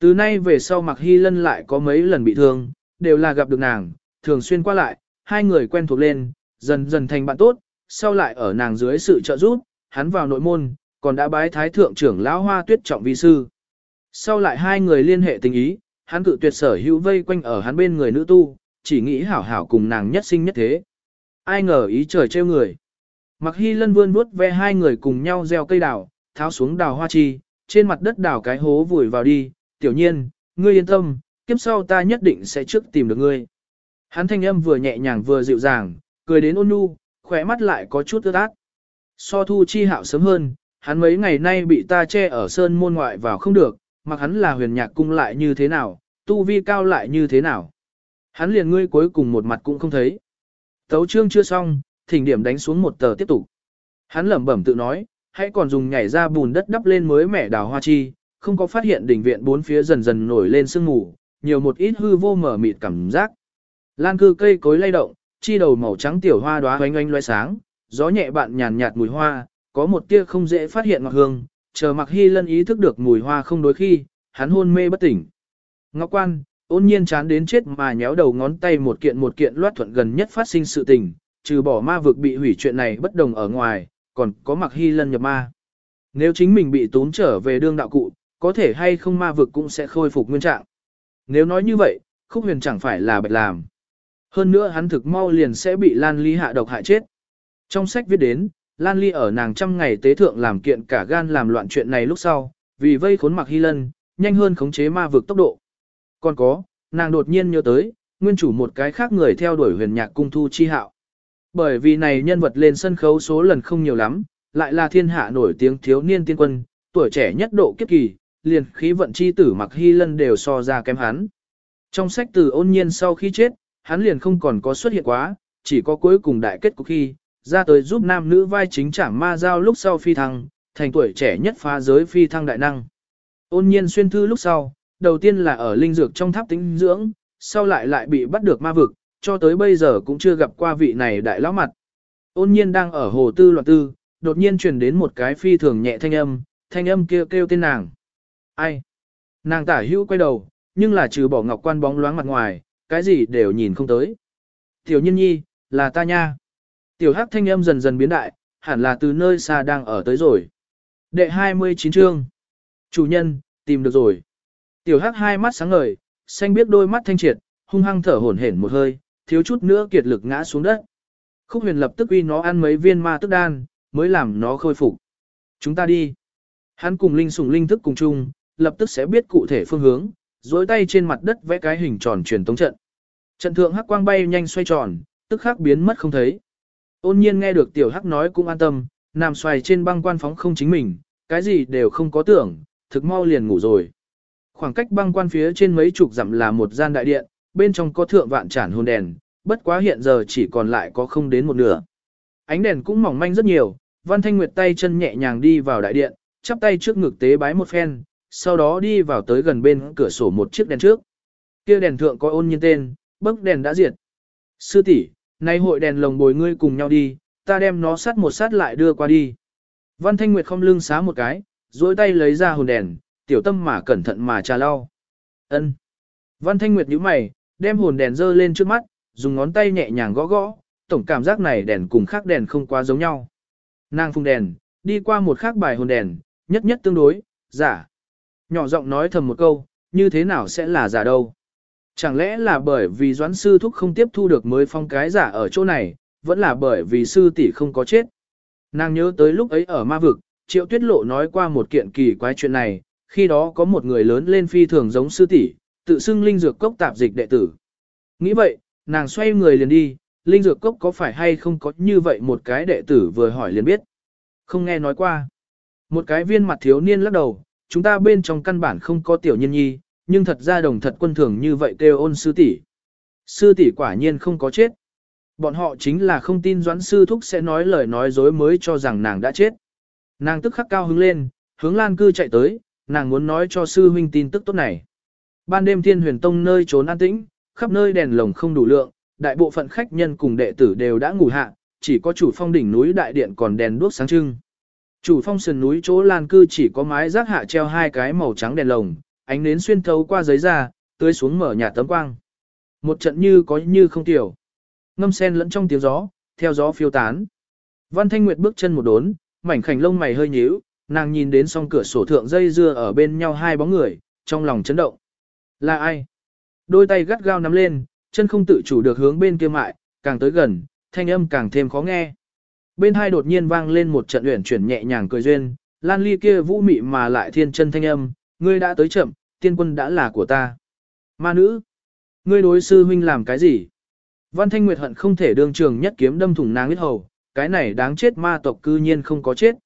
Từ nay về sau Mạc Hy Lân lại có mấy lần bị thương, đều là gặp được nàng, thường xuyên qua lại, hai người quen thuộc lên, dần dần thành bạn tốt, sau lại ở nàng dưới sự trợ giúp, hắn vào nội môn, còn đã bái thái thượng trưởng lão hoa tuyết trọng vi sư. Sau lại hai người liên hệ tình ý, hắn cự tuyệt sở hữu vây quanh ở hắn bên người nữ tu, chỉ nghĩ hảo hảo cùng nàng nhất sinh nhất thế. Ai ngờ ý trời trêu người. Mặc hy lân vươn vuốt ve hai người cùng nhau gieo cây đào, tháo xuống đào hoa chi, trên mặt đất đào cái hố vùi vào đi, tiểu nhiên, ngươi yên tâm, kiếp sau ta nhất định sẽ trước tìm được ngươi. Hắn thanh âm vừa nhẹ nhàng vừa dịu dàng, cười đến ôn nhu, khỏe mắt lại có chút ướt át. So thu chi hạo sớm hơn, hắn mấy ngày nay bị ta che ở sơn môn ngoại vào không được, mặc hắn là huyền nhạc cung lại như thế nào, tu vi cao lại như thế nào. Hắn liền ngươi cuối cùng một mặt cũng không thấy. Tấu chương chưa xong, thỉnh điểm đánh xuống một tờ tiếp tục. Hắn lẩm bẩm tự nói, hãy còn dùng nhảy ra bùn đất đắp lên mới mẻ đào hoa chi, không có phát hiện đỉnh viện bốn phía dần dần nổi lên sương mù, nhiều một ít hư vô mở mịt cảm giác. Lan cư cây cối lay động, chi đầu màu trắng tiểu hoa đóa oanh oanh loe sáng, gió nhẹ bạn nhàn nhạt mùi hoa, có một tia không dễ phát hiện ngọt hương, chờ Mặc Hy Lân ý thức được mùi hoa không đối khi, hắn hôn mê bất tỉnh. Ngọc Quan, ôn nhiên chán đến chết mà nhéo đầu ngón tay một kiện một kiện loát thuận gần nhất phát sinh sự tình, trừ bỏ ma vực bị hủy chuyện này bất đồng ở ngoài, còn có Mặc Hy Lân nhập ma. Nếu chính mình bị tốn trở về đương đạo cụ, có thể hay không ma vực cũng sẽ khôi phục nguyên trạng. Nếu nói như vậy, khúc huyền chẳng phải là bạch làm. Hơn nữa hắn thực mau liền sẽ bị Lan Ly hạ độc hại chết. Trong sách viết đến, Lan Ly ở nàng trăm ngày tế thượng làm kiện cả gan làm loạn chuyện này lúc sau, vì vây khốn mặc hy lân, nhanh hơn khống chế ma vực tốc độ. Còn có, nàng đột nhiên nhớ tới, nguyên chủ một cái khác người theo đuổi huyền nhạc cung thu chi hạo. Bởi vì này nhân vật lên sân khấu số lần không nhiều lắm, lại là thiên hạ nổi tiếng thiếu niên tiên quân, tuổi trẻ nhất độ kiếp kỳ, liền khí vận chi tử mặc hy lân đều so ra kém hắn. Trong sách từ ôn nhiên sau khi chết, hắn liền không còn có xuất hiện quá, chỉ có cuối cùng đại kết của khi, ra tới giúp nam nữ vai chính trả ma giao lúc sau phi thăng, thành tuổi trẻ nhất phá giới phi thăng đại năng. Ôn nhiên xuyên thư lúc sau, đầu tiên là ở linh dược trong tháp tính dưỡng, sau lại lại bị bắt được ma vực, cho tới bây giờ cũng chưa gặp qua vị này đại lão mặt. Ôn nhiên đang ở hồ tư loạn tư, đột nhiên truyền đến một cái phi thường nhẹ thanh âm, thanh âm kia kêu, kêu tên nàng. Ai? Nàng tả hữu quay đầu, nhưng là trừ bỏ ngọc quan bóng loáng mặt ngoài, cái gì đều nhìn không tới. Tiểu Nhiên nhi, là ta nha. Tiểu hắc thanh âm dần dần biến đại, hẳn là từ nơi xa đang ở tới rồi. Đệ 29 chương. Chủ nhân, tìm được rồi. Tiểu hắc hai mắt sáng ngời, xanh biết đôi mắt thanh triệt, hung hăng thở hổn hển một hơi, thiếu chút nữa kiệt lực ngã xuống đất. Khúc huyền lập tức uy nó ăn mấy viên ma tức đan, mới làm nó khôi phục. Chúng ta đi. Hắn cùng linh sùng linh thức cùng chung, lập tức sẽ biết cụ thể phương hướng, dối tay trên mặt đất vẽ cái hình tròn truyền tống trận. Trận thượng hắc quang bay nhanh xoay tròn, tức khắc biến mất không thấy. Ôn nhiên nghe được tiểu hắc nói cũng an tâm, nằm xoài trên băng quan phóng không chính mình, cái gì đều không có tưởng, thực mau liền ngủ rồi. Khoảng cách băng quan phía trên mấy chục dặm là một gian đại điện, bên trong có thượng vạn chản hồn đèn, bất quá hiện giờ chỉ còn lại có không đến một nửa. Ánh đèn cũng mỏng manh rất nhiều, Văn Thanh Nguyệt tay chân nhẹ nhàng đi vào đại điện, chắp tay trước ngực tế bái một phen, sau đó đi vào tới gần bên cửa sổ một chiếc đèn trước. Kia đèn thượng có ôn nhiên tên, bấc đèn đã diệt. Sư tỷ, nay hội đèn lồng bồi ngươi cùng nhau đi, ta đem nó sát một sát lại đưa qua đi. Văn Thanh Nguyệt không lưng xá một cái, duỗi tay lấy ra hồn đèn, tiểu tâm mà cẩn thận mà trà lau. Ân. Văn Thanh Nguyệt nhíu mày, đem hồn đèn dơ lên trước mắt, dùng ngón tay nhẹ nhàng gõ gõ, tổng cảm giác này đèn cùng khác đèn không quá giống nhau. Nàng phung đèn, đi qua một khác bài hồn đèn, nhất nhất tương đối, giả. Nhỏ giọng nói thầm một câu, như thế nào sẽ là giả đâu. Chẳng lẽ là bởi vì doãn sư thúc không tiếp thu được mới phong cái giả ở chỗ này, vẫn là bởi vì sư tỷ không có chết. Nàng nhớ tới lúc ấy ở ma vực, triệu tuyết lộ nói qua một kiện kỳ quái chuyện này, khi đó có một người lớn lên phi thường giống sư tỷ, tự xưng linh dược cốc tạp dịch đệ tử. Nghĩ vậy, nàng xoay người liền đi, linh dược cốc có phải hay không có như vậy một cái đệ tử vừa hỏi liền biết. Không nghe nói qua. Một cái viên mặt thiếu niên lắc đầu, chúng ta bên trong căn bản không có tiểu nhân nhi, nhưng thật ra đồng thật quân thường như vậy kêu ôn sư tỷ. Sư tỷ quả nhiên không có chết. Bọn họ chính là không tin doãn sư thúc sẽ nói lời nói dối mới cho rằng nàng đã chết. Nàng tức khắc cao hứng lên, hướng lan cư chạy tới, nàng muốn nói cho sư huynh tin tức tốt này. Ban đêm thiên huyền tông nơi trốn an tĩnh, khắp nơi đèn lồng không đủ lượng, đại bộ phận khách nhân cùng đệ tử đều đã ngủ hạ, chỉ có chủ phong đỉnh núi đại điện còn đèn đuốc sáng trưng. Chủ phong sườn núi chỗ lan cư chỉ có mái rác hạ treo hai cái màu trắng đèn lồng, ánh nến xuyên thấu qua giấy ra, tưới xuống mở nhà tấm quang. Một trận như có như không tiểu. Ngâm sen lẫn trong tiếng gió, theo gió phiêu tán. Văn Thanh Nguyệt bước chân một đốn, mảnh khảnh lông mày hơi nhíu, nàng nhìn đến song cửa sổ thượng dây dưa ở bên nhau hai bóng người, trong lòng chấn động. Là ai? Đôi tay gắt gao nắm lên, chân không tự chủ được hướng bên kia mại, càng tới gần, thanh âm càng thêm khó nghe. Bên hai đột nhiên vang lên một trận uyển chuyển nhẹ nhàng cười duyên, Lan Ly kia vũ mị mà lại thiên chân thanh âm, ngươi đã tới chậm, tiên quân đã là của ta. Ma nữ, ngươi đối sư huynh làm cái gì? Văn Thanh Nguyệt hận không thể đương trường nhất kiếm đâm thủng nàng huyết hầu, cái này đáng chết ma tộc cư nhiên không có chết.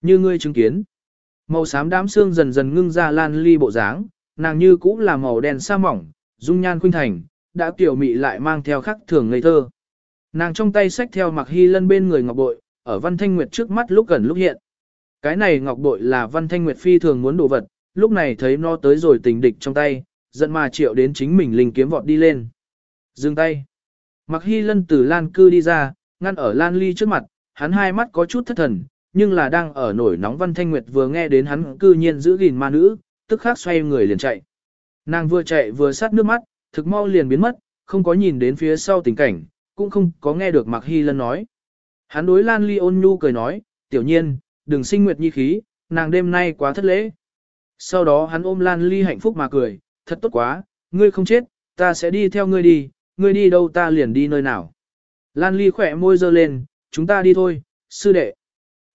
Như ngươi chứng kiến, màu xám đám xương dần dần ngưng ra lan ly bộ dáng, nàng như cũng là màu đen sa mỏng, dung nhan khuynh thành, đã tiểu mị lại mang theo khắc thường ngây thơ. Nàng trong tay sách theo mặc hy lân bên người ngọc bội, ở văn thanh nguyệt trước mắt lúc gần lúc hiện. Cái này ngọc bội là văn thanh nguyệt phi thường muốn đồ vật, lúc này thấy nó tới rồi tình địch trong tay, giận mà triệu đến chính mình linh kiếm vọt đi lên. Dừng tay. Mặc hy lân từ lan cư đi ra, ngăn ở lan ly trước mặt, hắn hai mắt có chút thất thần, nhưng là đang ở nổi nóng văn thanh nguyệt vừa nghe đến hắn cư nhiên giữ gìn ma nữ, tức khắc xoay người liền chạy. Nàng vừa chạy vừa sát nước mắt, thực mau liền biến mất, không có nhìn đến phía sau tình cảnh, cũng không có nghe được Mạc Hy Lân nói. Hắn đối Lan Ly ôn nhu cười nói, tiểu nhiên, đừng sinh nguyệt nhi khí, nàng đêm nay quá thất lễ. Sau đó hắn ôm Lan Ly hạnh phúc mà cười, thật tốt quá, ngươi không chết, ta sẽ đi theo ngươi đi, ngươi đi đâu ta liền đi nơi nào. Lan Ly khỏe môi dơ lên, chúng ta đi thôi, sư đệ.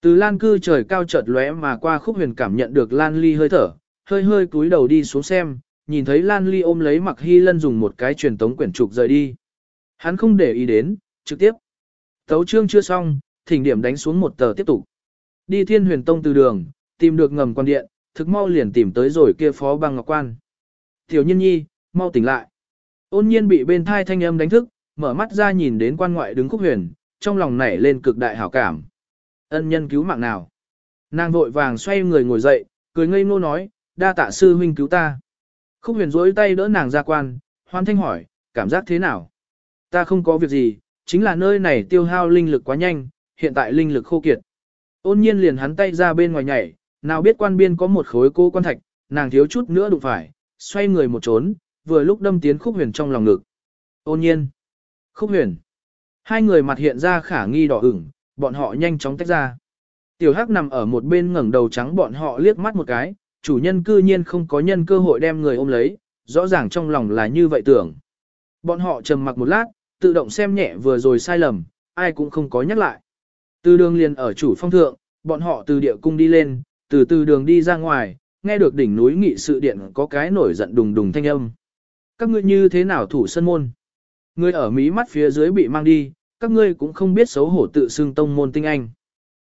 Từ Lan cư trời cao chợt lóe mà qua khúc huyền cảm nhận được Lan Ly hơi thở, hơi hơi cúi đầu đi xuống xem, nhìn thấy Lan Ly ôm lấy Mặc Hy Lân dùng một cái truyền tống quyển trục rời đi. Hắn không để ý đến, trực tiếp. Tấu chương chưa xong, thỉnh điểm đánh xuống một tờ tiếp tục. Đi thiên huyền tông từ đường, tìm được ngầm quan điện, thực mau liền tìm tới rồi kia phó băng ngọc quan. Tiểu Nhiên nhi, mau tỉnh lại. Ôn nhiên bị bên thai thanh âm đánh thức, mở mắt ra nhìn đến quan ngoại đứng khúc huyền, trong lòng nảy lên cực đại hảo cảm. Ân nhân cứu mạng nào. Nàng vội vàng xoay người ngồi dậy, cười ngây ngô nói, đa tạ sư huynh cứu ta. Khúc huyền rỗi tay đỡ nàng ra quan, hoan thanh hỏi, cảm giác thế nào? Ta không có việc gì, chính là nơi này tiêu hao linh lực quá nhanh, hiện tại linh lực khô kiệt. Ôn nhiên liền hắn tay ra bên ngoài nhảy, nào biết quan biên có một khối cô quan thạch, nàng thiếu chút nữa đụng phải, xoay người một trốn, vừa lúc đâm tiến khúc huyền trong lòng ngực. Ôn nhiên. Khúc huyền. Hai người mặt hiện ra khả nghi đỏ ửng, bọn họ nhanh chóng tách ra. Tiểu hắc nằm ở một bên ngẩng đầu trắng bọn họ liếc mắt một cái, chủ nhân cư nhiên không có nhân cơ hội đem người ôm lấy, rõ ràng trong lòng là như vậy tưởng. Bọn họ trầm mặc một lát, tự động xem nhẹ vừa rồi sai lầm, ai cũng không có nhắc lại. Từ đường liền ở chủ phong thượng, bọn họ từ địa cung đi lên, từ từ đường đi ra ngoài, nghe được đỉnh núi nghị sự điện có cái nổi giận đùng đùng thanh âm. Các ngươi như thế nào thủ sân môn? Ngươi ở mí mắt phía dưới bị mang đi, các ngươi cũng không biết xấu hổ tự xưng tông môn tinh anh.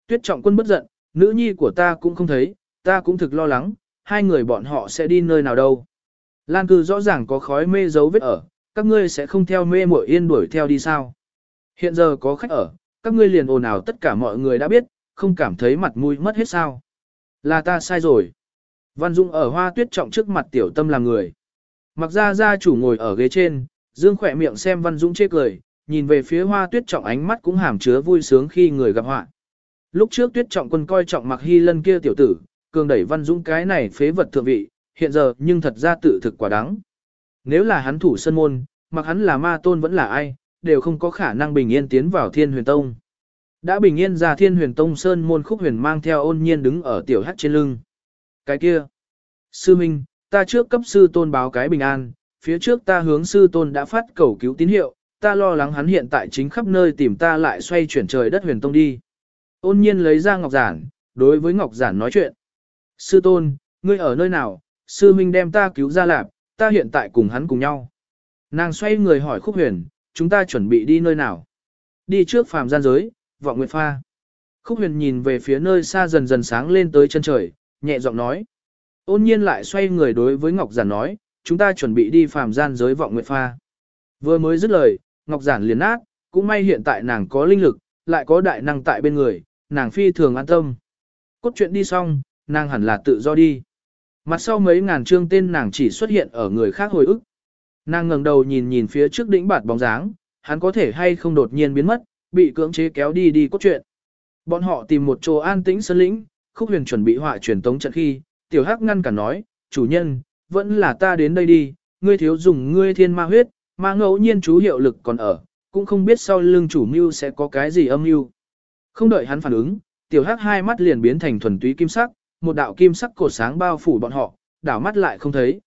Tuyết trọng quân bất giận, nữ nhi của ta cũng không thấy, ta cũng thực lo lắng, hai người bọn họ sẽ đi nơi nào đâu. Lan cư rõ ràng có khói mê dấu vết ở, các ngươi sẽ không theo mê muội yên đuổi theo đi sao. Hiện giờ có khách ở, các ngươi liền ồn ào tất cả mọi người đã biết, không cảm thấy mặt mũi mất hết sao. Là ta sai rồi. Văn Dung ở hoa tuyết trọng trước mặt tiểu tâm làm người. Mặc ra gia chủ ngồi ở ghế trên, dương khỏe miệng xem Văn Dung chê cười, nhìn về phía hoa tuyết trọng ánh mắt cũng hàm chứa vui sướng khi người gặp họa. Lúc trước tuyết trọng quân coi trọng mặc hy lân kia tiểu tử, cường đẩy Văn Dũng cái này phế vật thượng vị, hiện giờ nhưng thật ra tự thực quả đáng. Nếu là hắn thủ sân môn, mặc hắn là ma tôn vẫn là ai, đều không có khả năng bình yên tiến vào thiên huyền tông. Đã bình yên ra thiên huyền tông sơn môn khúc huyền mang theo ôn nhiên đứng ở tiểu hắc trên lưng. Cái kia. Sư Minh, ta trước cấp sư tôn báo cái bình an, phía trước ta hướng sư tôn đã phát cầu cứu tín hiệu, ta lo lắng hắn hiện tại chính khắp nơi tìm ta lại xoay chuyển trời đất huyền tông đi. Ôn nhiên lấy ra ngọc giản, đối với ngọc giản nói chuyện. Sư tôn, ngươi ở nơi nào, sư minh đem ta cứu ra lạp, ta hiện tại cùng hắn cùng nhau. Nàng xoay người hỏi khúc huyền, chúng ta chuẩn bị đi nơi nào? Đi trước phàm gian giới, vọng nguyệt pha. Khúc huyền nhìn về phía nơi xa dần dần sáng lên tới chân trời, nhẹ giọng nói. Ôn nhiên lại xoay người đối với Ngọc Giản nói, chúng ta chuẩn bị đi phàm gian giới vọng nguyệt pha. Vừa mới dứt lời, Ngọc Giản liền nát, cũng may hiện tại nàng có linh lực, lại có đại năng tại bên người, nàng phi thường an tâm. Cốt truyện đi xong, nàng hẳn là tự do đi. Mặt sau mấy ngàn chương tên nàng chỉ xuất hiện ở người khác hồi ức. Nàng ngẩng đầu nhìn nhìn phía trước đỉnh bạt bóng dáng, hắn có thể hay không đột nhiên biến mất, bị cưỡng chế kéo đi đi cốt truyện. Bọn họ tìm một chỗ an tĩnh sơn lĩnh, khúc huyền chuẩn bị họa truyền tống trận khi, tiểu hắc ngăn cả nói, chủ nhân, vẫn là ta đến đây đi, ngươi thiếu dùng ngươi thiên ma huyết, mà ngẫu nhiên chú hiệu lực còn ở, cũng không biết sau lưng chủ mưu sẽ có cái gì âm mưu. Không đợi hắn phản ứng, tiểu hắc hai mắt liền biến thành thuần túy kim sắc, một đạo kim sắc cột sáng bao phủ bọn họ, đảo mắt lại không thấy.